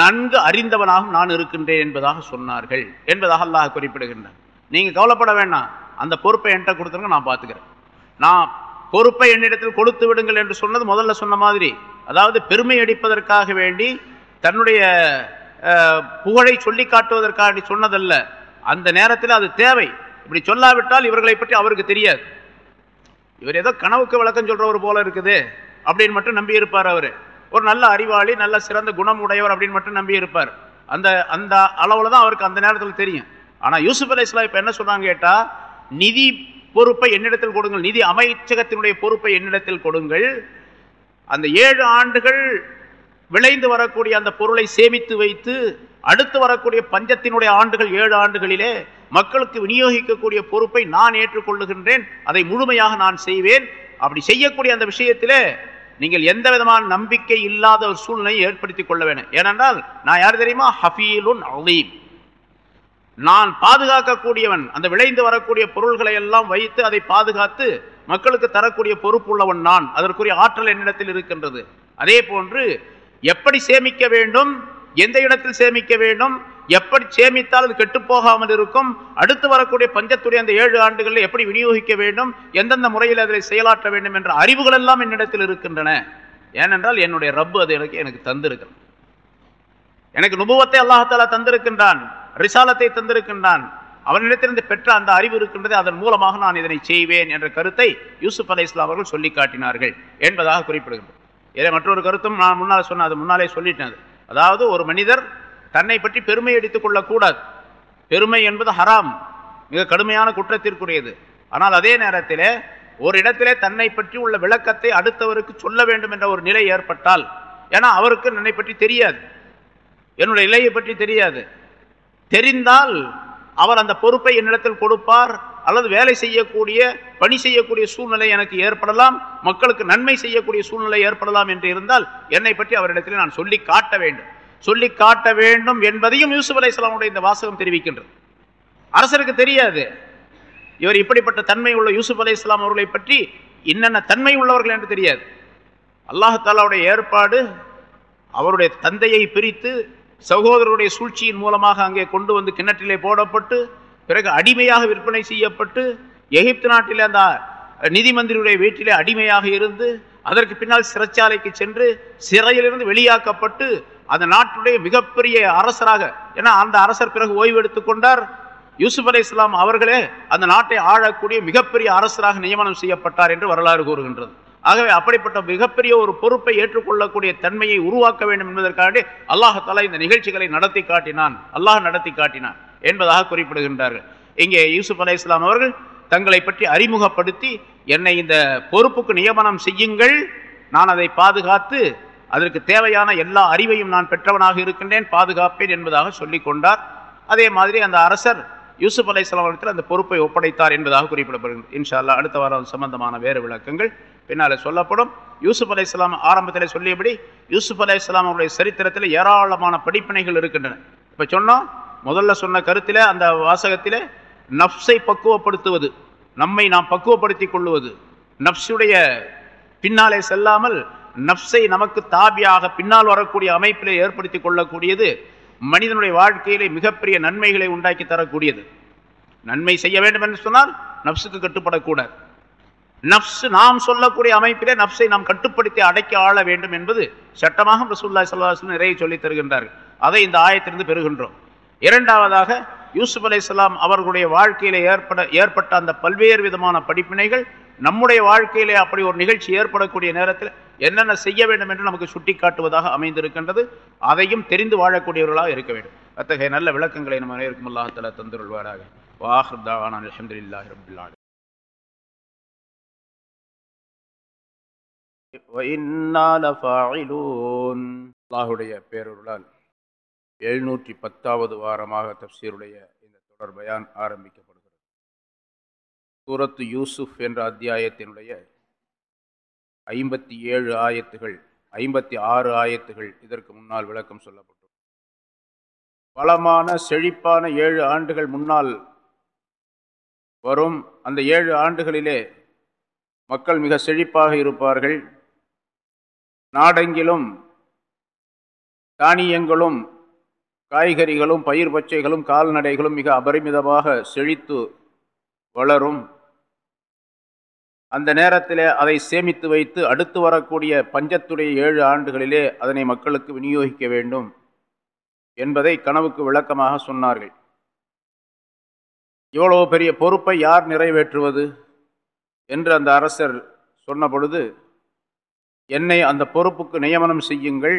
நன்கு அறிந்தவனாகவும் நான் இருக்கின்றேன் என்பதாக சொன்னார்கள் என்பதாக அல்லாஹ் குறிப்பிடுகின்றான். நீங்கள் கவலைப்பட வேண்டாம். அந்த பொறுப்பை என்கிட்ட கொடுத்துருங்க நான் பார்த்துக்கிறேன் நான் பொறுப்பை என்னிடத்தில் கொடுத்து விடுங்கள் என்று சொன்னது முதல்ல சொன்ன மாதிரி அதாவது பெருமை அடிப்பதற்காக வேண்டி தன்னுடைய புகழை சொல்லி காட்டுவதற்காக சொன்னதல்ல. அந்த நேரத்தில் அது தேவை. இப்படி சொல்லாவிட்டால் இவர்களை பற்றி அவருக்கு தெரியாது. இவர் ஏதோ கனவுக்கு விளக்கம் சொல்றவர் போல இருக்குது அப்படின்னு மட்டும் நம்பி இருப்பார் அவர். ஒரு நல்ல அறிவாளி நல்ல சிறந்த குணம் உடையவர் அப்படின்னு மட்டும் நம்பி இருப்பார். அந்த அந்த அளவில் தான் அவருக்கு அந்த நேரத்தில் தெரியும். ஆனால் யூசுப் அலி இஸ்லாம் இப்போ என்ன சொன்னாங்க கேட்டால் நிதி பொறுப்பை என்னிடத்தில் கொடுங்கள். நிதி அமைச்சகத்தினுடைய பொறுப்பை என்னிடத்தில் கொடுங்கள். அந்த ஏழு ஆண்டுகள் விளைந்து வரக்கூடிய அந்த பொருளை சேமித்து வைத்து அடுத்து வரக்கூடிய பஞ்சத்தினுடைய ஆண்டுகள் ஏழு ஆண்டுகளிலே மக்களுக்கு விநியோகிக்கக்கூடிய பொறுப்பை நான் ஏற்றுக்கொள்ளுகின்றேன். அதை முழுமையாக நான் செய்வேன். அப்படி செய்யக்கூடிய அந்த விஷயத்திலே நீங்கள் எந்த விதமான நம்பிக்கை இல்லாத ஒரு சூழ்நிலையை ஏற்படுத்தி கொள்ள வேணும் ஏனென்றால் நான் யார் தெரியுமா? ஹஃபீலுன் அலீம். நான் பாதுகாக்கக்கூடியவன் அந்த விளைந்து வரக்கூடிய பொருள்களை எல்லாம் வைத்து அதை பாதுகாத்து மக்களுக்கு தரக்கூடிய பொறுப்பு உள்ளவன் நான். அதற்குரிய ஆற்றல் என்னிடத்தில் இருக்கின்றது. அதே போன்று எப்படி சேமிக்க வேண்டும்? எந்த இடத்தில் சேமிக்க வேண்டும்? எப்படி சேமித்தால் அது கெட்டுப்போகாமல் இருக்கும்? அடுத்து வரக்கூடிய பஞ்சத்துடைய அந்த ஏழு ஆண்டுகளில் எப்படி விநியோகிக்க வேண்டும்? எந்தெந்த முறையில் அதை செயலாற்ற வேண்டும் என்ற அறிவுகள் எல்லாம் என்னிடத்தில் இருக்கின்றன. ஏனென்றால் என்னுடைய ரப்பு அது எனக்கு எனக்கு தந்திருக்கிறது எனக்கு நுபுவத்தை அல்லாஹாலா தந்திருக்கின்றான். ரிசாலத்தை தந்திருக்கின்றான். அவனிடத்திலிருந்து பெற்ற அந்த அறிவு இருக்கின்றது அதன் மூலமாக நான் இதனை செய்வேன் என்ற கருத்தை யூசுப் அலை இஸ்லாம் அவர்கள் சொல்லி காட்டினார்கள் என்பதாக குறிப்பிடுகின்றோம் இதை மற்றொரு கருத்தும் நான் முன்னால் சொன்ன அது முன்னாலே சொல்லிட்டேன் அதாவது ஒரு மனிதர் தன்னை பற்றி பெருமை அடித்துக் கொள்ளக்கூடாது. பெருமை என்பது ஹராம் மிக கடுமையான குற்றத்திற்குரியது. ஆனால் அதே நேரத்தில் ஒரு இடத்திலே தன்னை பற்றி உள்ள விளக்கத்தை அடுத்தவருக்கு சொல்ல வேண்டும் என்ற ஒரு நிலை ஏற்பட்டால் ஏன்னா அவருக்கு என்னை பற்றி தெரியாது. என்னுடைய நிலையை பற்றி தெரியாது. தெரிந்தால் அவர் அந்த பொறுப்பை என்னிடத்தில் கொடுப்பார். அல்லது வேலை செய்யக்கூடிய பணி செய்யக்கூடிய சூழ்நிலை எனக்கு ஏற்படலாம் மக்களுக்கு நன்மை செய்யக்கூடிய சூழ்நிலை ஏற்படலாம் என்று இருந்தால் என்னை பற்றி அவரிடத்தில் நான் சொல்லி காட்ட வேண்டும். சொல்லி காட்ட வேண்டும் என்பதையும் யூசுப் அலையாமுடைய இந்த வாசகம் தெரிவிக்கின்றது. அரசருக்கு தெரியாது. இவர் இப்படிப்பட்ட தன்மை உள்ள யூசுப் அலை இஸ்லாம் அவர்களை பற்றி என்னென்ன தன்மை உள்ளவர்கள் என்று தெரியாது. அல்லாஹாலாவுடைய ஏற்பாடு அவருடைய தந்தையை பிரித்து சகோதரருடைய சூழ்ச்சியின் மூலமாக அங்கே கொண்டு வந்து கிணற்றிலே போடப்பட்டு பிறகு அடிமையாக விற்பனை செய்யப்பட்டு எகிப்து நாட்டில் அந்த நிதி மந்திரியுடைய வீட்டிலே அடிமையாக இருந்து அதற்கு பின்னால் சிறைச்சாலைக்கு சென்று சிறையிலிருந்து வெளியாக்கப்பட்டு அந்த நாட்டுடைய மிகப்பெரிய அரசராக ஏன்னா அந்த அரசர் பிறகு ஓய்வு எடுத்துக்கொண்டார் யூசுப் அலி இஸ்லாம் அவர்களே அந்த நாட்டை ஆளக்கூடிய மிகப்பெரிய அரசராக நியமனம் செய்யப்பட்டார் என்று வரலாறு கூறுகின்றது. ஆகவே அப்படிப்பட்ட மிகப்பெரிய ஒரு பொறுப்பை ஏற்றுக்கொள்ளக்கூடிய தன்மையை உருவாக்க வேண்டும் என்பதற்காக அல்லாஹாலா இந்த நிகழ்ச்சிகளை நடத்தி காட்டினான். அல்லாஹ் நடத்தி காட்டினான். என்பதாக குறிப்பிடுகின்றார்கள். இங்கே யூசுப் அலி இஸ்லாம் அவர்கள் தங்களை பற்றி அறிமுகப்படுத்தி என்னை இந்த பொறுப்புக்கு நியமனம் செய்யுங்கள். நான் அதை பாதுகாத்து அதற்கு தேவையான எல்லா அறிவையும் நான் பெற்றவனாக இருக்கின்றேன் பாதுகாப்பேன் என்பதாக சொல்லி கொண்டார். அதே மாதிரி அந்த அரசர் யூசுப் அலை இஸ்லாமத்தில் அந்த பொறுப்பை ஒப்படைத்தார் என்பதாக குறிப்பிடப்படுகிறது. இன்ஷால்லா அடுத்த வாரம் சம்பந்தமான வேறு விளக்கங்கள் பின்னால் சொல்லப்படும். யூசுப் அலை இஸ்லாம் ஆரம்பத்தில் சொல்லியபடி யூசுப் அலை இஸ்லாம் அவருடைய சரித்திரத்தில் ஏராளமான படிப்பினைகள் இருக்கின்றன. இப்போ சொன்னோம் முதல்ல சொன்ன கருத்தில் அந்த வாசகத்தில் நப்ஸை பக்குவப்படுத்துவது நம்மை நாம் பக்குவப்படுத்தி கொள்ளுவது. நப்சுடைய பின்னாலே செல்லாமல் நப்சை நமக்கு தாபியாக பின்னால் வரக்கூடிய அமைப்பிலே ஏற்படுத்தி கொள்ளக்கூடியது மனிதனுடைய வாழ்க்கையிலே மிகப்பெரிய நன்மைகளை உண்டாக்கி தரக்கூடியது. நன்மை செய்ய வேண்டும் என்று சொன்னால் நப்சுக்கு கட்டுப்படக்கூடாது. நப்ஸ் நாம் சொல்லக்கூடிய அமைப்பிலே நப்சை நாம் கட்டுப்படுத்தி அடக்கி ஆள வேண்டும் என்பது சட்டமாக ரசூல்லா சல்லாஹ் நிறைய சொல்லித் தருகின்றார்கள். அதை இந்த ஆயத்திலிருந்து பெறுகின்றோம். இரண்டாவதாக யூசுப் அலை இஸ்லாம் அவர்களுடைய வாழ்க்கையில ஏற்பட ஏற்பட்ட அந்த பல்வேறு விதமான படிப்பினைகள் நம்முடைய வாழ்க்கையிலே அப்படி ஒரு நிகழ்ச்சி ஏற்படக்கூடிய நேரத்தில் என்னென்ன செய்ய வேண்டும் என்று நமக்கு சுட்டி காட்டுவதாக அமைந்திருக்கின்றது. அதையும் தெரிந்து வாழக்கூடியவர்களாக இருக்க வேண்டும். அத்தகைய நல்ல விளக்கங்களை நம்ம அனைவருக்கும் அல்லாஹால தந்துருள்வாராக. வாஹர்தாவான அலமதுல்லாஹி ரபுல்லாஹ் அல்லாஹுடைய பேரொருளால் எழுநூற்றி பத்தாவது வாரமாக தப்சீருடைய இந்த தொடர் பயான் ஆரம்பிக்கப்படுகிறது. சூரத்து யூசுஃப் என்ற அத்தியாயத்தினுடைய ஐம்பத்தி ஏழு ஆயத்துகள் ஐம்பத்தி ஆறு ஆயத்துகள் இதற்கு முன்னால் விளக்கம் சொல்லப்பட்டது பலமான செழிப்பான ஏழு ஆண்டுகள் முன்னால் வரும். அந்த ஏழு ஆண்டுகளிலே மக்கள் மிக செழிப்பாக இருப்பார்கள். நாடெங்கிலும் தானியங்களும் காய்கறிகளும் பயிர் பச்சைகளும் கால்நடைகளும் மிக அபரிமிதமாக செழித்து வளரும். அந்த நேரத்தில் அதை சேமித்து வைத்து அடுத்து வரக்கூடிய பஞ்சத்துடைய ஏழு ஆண்டுகளிலே அதனை மக்களுக்கு விநியோகிக்க வேண்டும் என்பதை கனவுக்கு விளக்கமாக சொன்னார்கள். இவ்வளவு பெரிய பொறுப்பை யார் நிறைவேற்றுவது என்று அந்த அரசர் சொன்ன பொழுது என்னை அந்த பொறுப்புக்கு நியமனம் செய்யுங்கள்.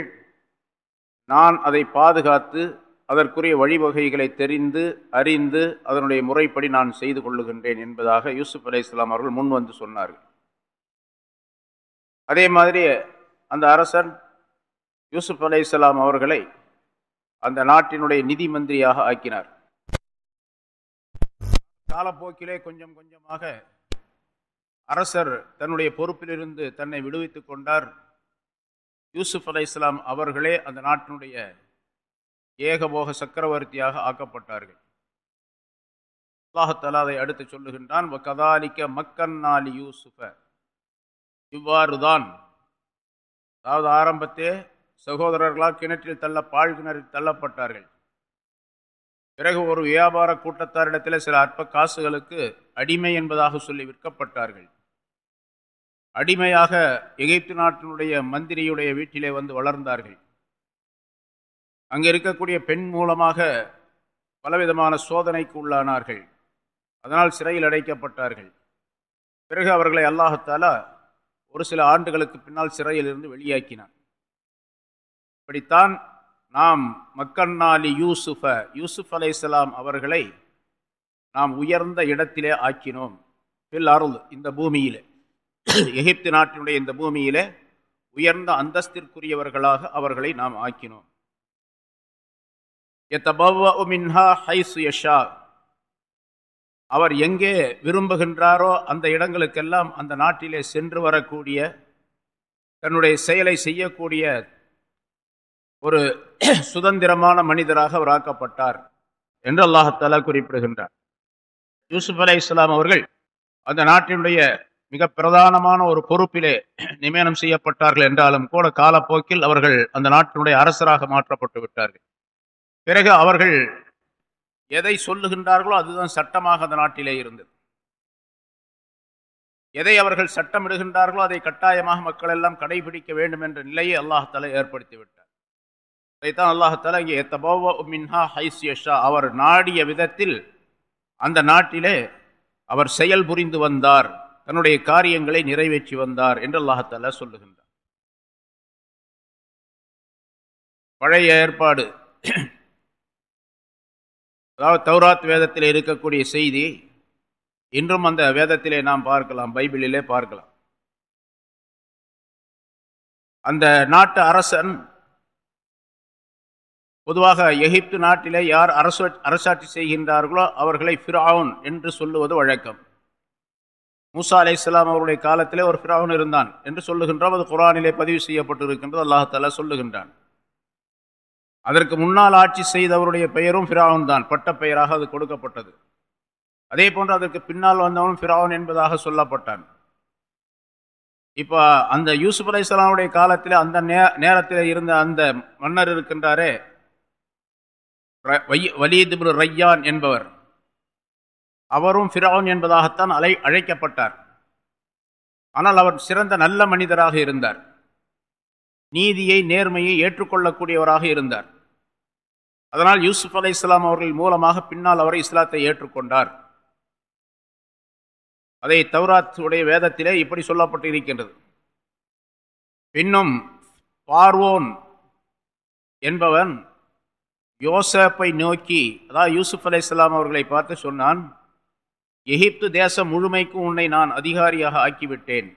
நான் அதை பாதுகாத்து அதற்குரிய வழிவகைகளை தெரிந்து அறிந்து அதனுடைய முறைப்படி நான் செய்து கொள்ளுகின்றேன் என்பதாக யூசுப் அலி இஸ்லாம் அவர்கள் முன் வந்து சொன்னார்கள். அதே மாதிரி அந்த அரசர் யூசுப் அலி இஸ்லாம் அவர்களை அந்த நாட்டினுடைய நிதி மந்திரியாக ஆக்கினார். காலப்போக்கிலே கொஞ்சம் கொஞ்சமாக அரசர் தன்னுடைய பொறுப்பிலிருந்து தன்னை விடுவித்துக் கொண்டார். யூசுப் அலை இஸ்லாம் அவர்களே அந்த நாட்டினுடைய ஏகபோக சக்கரவர்த்தியாக ஆக்கப்பட்டார்கள். அல்லாஹத்தலா அதை அடுத்து சொல்லுகின்றான் கதாலிக்க மக்கன்னாலி யூசுஃப. இவ்வாறுதான் அதாவது ஆரம்பத்தே சகோதரர்களால் கிணற்றில் தள்ள பால் கிணறில் தள்ளப்பட்டார்கள். பிறகு ஒரு வியாபார கூட்டத்தாரிடத்தில் சில அற்ப காசுகளுக்கு அடிமை என்பதாக சொல்லி விற்கப்பட்டார்கள். அடிமையாக எகிப்து நாட்டினுடைய மந்திரியுடைய வீட்டிலே வந்து வளர்ந்தார்கள். அங்கே இருக்கக்கூடிய பெண் மூலமாக பலவிதமான சோதனைக்கு உள்ளானார்கள். அதனால் சிறையில் அடைக்கப்பட்டார்கள். பிறகு அவர்களை அல்லாஹத்தாலா ஒரு சில ஆண்டுகளுக்கு பின்னால் சிறையிலிருந்து வெளியாக்கினான். இப்படித்தான் நாம் மக்கண்ணாலி யூசுஃப யூசுஃப் அலை அவர்களை நாம் உயர்ந்த இடத்திலே ஆக்கினோம். பில் அருள் இந்த பூமியிலே. எகிப்து நாட்டினுடைய இந்த பூமியிலே உயர்ந்த அந்தஸ்திற்குரியவர்களாக அவர்களை நாம் ஆக்கினோம். அவர் எங்கே விரும்புகின்றாரோ அந்த இடங்களுக்கெல்லாம் அந்த நாட்டிலே சென்று வரக்கூடிய தன்னுடைய செயலை செய்யக்கூடிய ஒரு சுதந்திரமான மனிதராக அவர் ஆக்கப்பட்டார் என்று அல்லாஹத்தாலா குறிப்பிடுகின்றார். யூசுப் அலை இஸ்லாம் அவர்கள் அந்த நாட்டினுடைய மிக பிரதானமான ஒரு பொறுப்பிலே நியமனம் செய்யப்பட்டார்கள் என்றாலும் கூட காலப்போக்கில் அவர்கள் அந்த நாட்டினுடைய அரசராக மாற்றப்பட்டு விட்டார்கள். பிறகு அவர்கள் எதை சொல்லுகின்றார்களோ அதுதான் சட்டமாக அந்த நாட்டிலே இருந்தது. எதை அவர்கள் சட்டமிடுகின்றார்களோ அதை கட்டாயமாக மக்கள் எல்லாம் கடைபிடிக்க வேண்டும் என்ற நிலையை அல்லாஹால ஏற்படுத்தி விட்டார். அதைத்தான் அல்லாஹால இங்கே மின்ஹா ஹைசியஷா அவர் நாடிய விதத்தில் அந்த நாட்டிலே அவர் செயல் புரிந்து வந்தார். தன்னுடைய காரியங்களை நிறைவேற்றி வந்தார் என்று அல்லாஹால சொல்லுகின்றார் பழைய ஏற்பாடு. அதாவது தௌராத் வேதத்தில் இருக்கக்கூடிய செய்தி இன்றும் அந்த வேதத்திலே நாம் பார்க்கலாம் பைபிளிலே பார்க்கலாம். அந்த நாட்டு அரசன் பொதுவாக எகிப்து நாட்டிலே யார் அரசு அரசாட்சி செய்கின்றார்களோ அவர்களை ஃபிராவுன் என்று சொல்லுவது வழக்கம். மூசா அலை இஸ்லாம் அவருடைய காலத்திலே ஒரு ஃபிராவுன் இருந்தான் என்று சொல்லுகின்றோம் அது குரானிலே பதிவு செய்யப்பட்டு இருக்கின்றது அல்லாஹால சொல்லுகின்றான். அதற்கு முன்னால் ஆட்சி செய்தவருடைய பெயரும் ஃபிராவுன் தான். பட்ட பெயராக அது கொடுக்கப்பட்டது. அதே போன்று அதற்கு பின்னால் வந்தவன் ஃபிராவுன் என்பதாக சொல்லப்பட்டான். இப்போ அந்த யூசுப் அலை இஸ்லாமுடைய காலத்தில் அந்த நே நேரத்தில் இருந்த அந்த மன்னர் இருக்கின்றாரே வலீத் ரையான் என்பவர். அவரும் ஃபிரௌன் என்பதாகத்தான் அலை அழைக்கப்பட்டார். ஆனால் அவர் சிறந்த நல்ல மனிதராக இருந்தார். நீதியை நேர்மையை ஏற்றுக்கொள்ளக்கூடியவராக இருந்தார். அதனால் யூசுப் அலை இஸ்லாம் அவர்கள் மூலமாக பின்னால் அவரை இஸ்லாத்தை ஏற்றுக்கொண்டார். அதை தௌராத்துடைய வேதத்திலே இப்படி சொல்லப்பட்டு இருக்கின்றது பின்னும் பார்வோன் என்பவன் யோசப்பை நோக்கி அதாவது யூசுப் அலை இஸ்லாம் அவர்களை பார்த்து சொன்னான் எகிப்து தேசம் முழுமைக்கும் உன்னை நான் அதிகாரியாக ஆக்கிவிட்டேன்.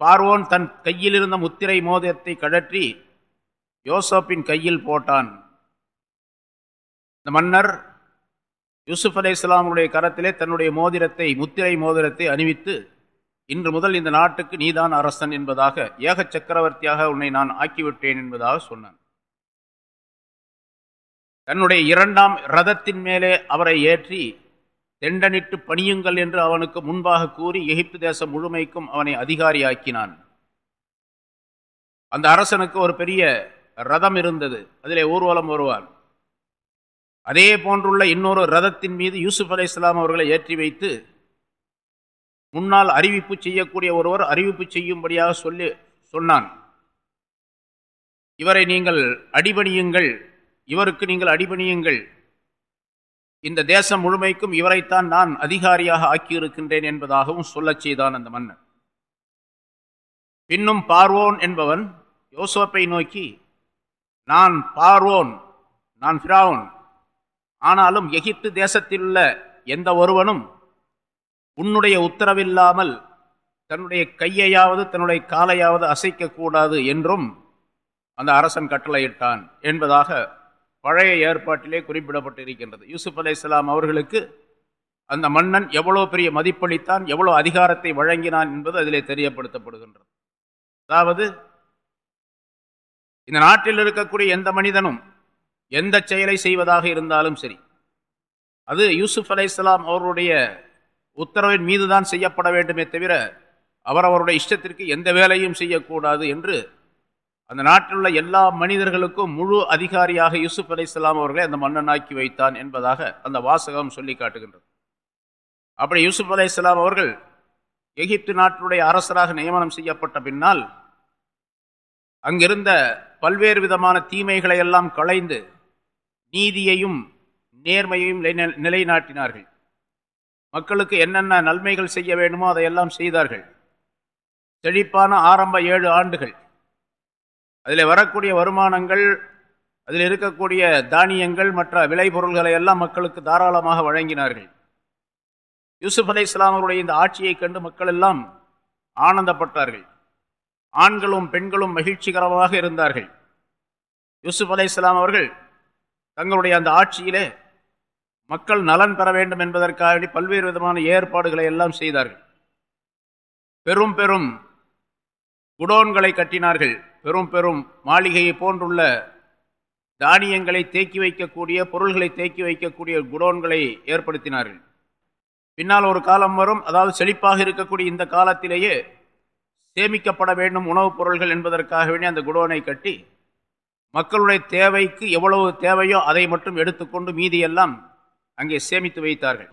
பார்வோன் தன் கையில் இருந்த முத்திரை மோதிரத்தை கழற்றி யோசப்பின் கையில் போட்டான். இந்த மன்னர் யூசுப் அலை இஸ்லாமுடைய கரத்திலே தன்னுடைய மோதிரத்தை முத்திரை மோதிரத்தை அணிவித்து இன்று முதல் இந்த நாட்டுக்கு நீதான் அரசன் என்பதாக ஏக சக்கரவர்த்தியாக உன்னை நான் ஆக்கிவிட்டேன் என்பதாக சொன்னான். தன்னுடைய இரண்டாம் ரதத்தின் மேலே அவரை ஏற்றி தெண்டனிட்டு பணியுங்கள் என்று அவனுக்கு முன்பாக கூறி எகிப்து தேசம் முழுமைக்கும் அவனை அதிகாரியாக்கினான். அந்த அரசனுக்கு ஒரு பெரிய ரதம் இருந்தது. அதிலே ஊர்வலம் வருவார். அதே போன்றுள்ள இன்னொரு ரதத்தின் மீது யூசுப் அலி இஸ்லாம் அவர்களை ஏற்றி வைத்து முன்னால் அறிவிப்பு செய்யக்கூடிய ஒருவர் அறிவிப்பு செய்யும்படியாக சொல்லி சொன்னான். இவரை நீங்கள் அடிபணியுங்கள். இவருக்கு நீங்கள் அடிபணியுங்கள். இந்த தேசம் முழுமைக்கும் இவரைத்தான் நான் அதிகாரியாக ஆக்கியிருக்கின்றேன் என்பதாகவும் சொல்லச் செய்தான் அந்த மன்னன். பின்னும் பார்வோன் என்பவன் யோசோப்பை நோக்கி நான் பார்வோன் நான் ஃபிராவுன் ஆனாலும் எகிப்து தேசத்தில் உள்ள எந்த ஒருவனும் உன்னுடைய உத்தரவில்லாமல் தன்னுடைய கையையாவது தன்னுடைய காலையாவது அசைக்கக்கூடாது என்றும் அந்த அரசன் கட்டளையிட்டான். என்பதாக பழைய ஏற்பாட்டிலே குறிப்பிடப்பட்டிருக்கின்றது. யூசுப் அலை இஸ்லாம் அவர்களுக்கு அந்த மன்னன் எவ்வளோ பெரிய மதிப்பளித்தான் எவ்வளோ அதிகாரத்தை வழங்கினான் என்பது அதிலே தெரியப்படுத்தப்படுகின்றது. அதாவது இந்த நாட்டில் இருக்கக்கூடிய எந்த மனிதனும் எந்த செயலை செய்வதாக இருந்தாலும் சரி அது யூசுப் அலை இஸ்லாம் அவருடைய உத்தரவின் மீதுதான் செய்யப்பட வேண்டுமே தவிர அவர் அவருடைய இஷ்டத்திற்கு எந்த வேலையும் செய்யக்கூடாது என்று அந்த நாட்டில் உள்ள எல்லா மனிதர்களுக்கும் முழு அதிகாரியாக யூசுப் அலி இஸ்லாம் அவர்களை அந்த மன்னனாக்கி வைத்தான் என்பதாக அந்த வாசகம் சொல்லி காட்டுகின்றது. அப்படி யூசுப் அலி இஸ்லாம் அவர்கள் எகிப்து நாட்டினுடைய அரசராக நியமனம் செய்யப்பட்ட பின்னால் அங்கிருந்த பல்வேறு விதமான தீமைகளை எல்லாம் களைந்து நீதியையும் நேர்மையையும் நிலைநாட்டினார்கள். மக்களுக்கு என்னென்ன நன்மைகள் செய்ய வேண்டுமோ அதையெல்லாம் செய்தார்கள். செழிப்பான ஆரம்ப ஏழு ஆண்டுகள். அதில் வரக்கூடிய வருமானங்கள் அதில் இருக்கக்கூடிய தானியங்கள் மற்ற விளைபொருள்களை எல்லாம் மக்களுக்கு தாராளமாக வழங்கினார்கள். யூசுப் அலை இஸ்லாமருடைய இந்த ஆட்சியை கண்டு மக்கள் எல்லாம் ஆனந்தப்பட்டார்கள். ஆண்களும் பெண்களும் மகிழ்ச்சிகரமாக இருந்தார்கள். யூசுப் அலை இஸ்லாம் அவர்கள் தங்களுடைய அந்த ஆட்சியிலே மக்கள் நலன் பெற வேண்டும் என்பதற்காக பல்வேறு விதமான ஏற்பாடுகளை எல்லாம் செய்தார்கள். பெரும் பெரும் குடோன்களை கட்டினார்கள். பெரும் பெரும் மாளிகையை போன்றுள்ள தானியங்களை தேக்கி வைக்கக்கூடிய பொருள்களை தேக்கி வைக்கக்கூடிய குடோன்களை ஏற்படுத்தினார்கள். பின்னால் ஒரு காலம் வரும் அதாவது செழிப்பாக இருக்கக்கூடிய இந்த காலத்திலேயே சேமிக்கப்பட வேண்டும் உணவுப் பொருள்கள் என்பதற்காக வேண்டிய அந்த குடோனை கட்டி மக்களுடைய தேவைக்கு எவ்வளவு தேவையோ அதை மட்டும் எடுத்துக்கொண்டு மீதியெல்லாம் அங்கே சேமித்து வைத்தார்கள்.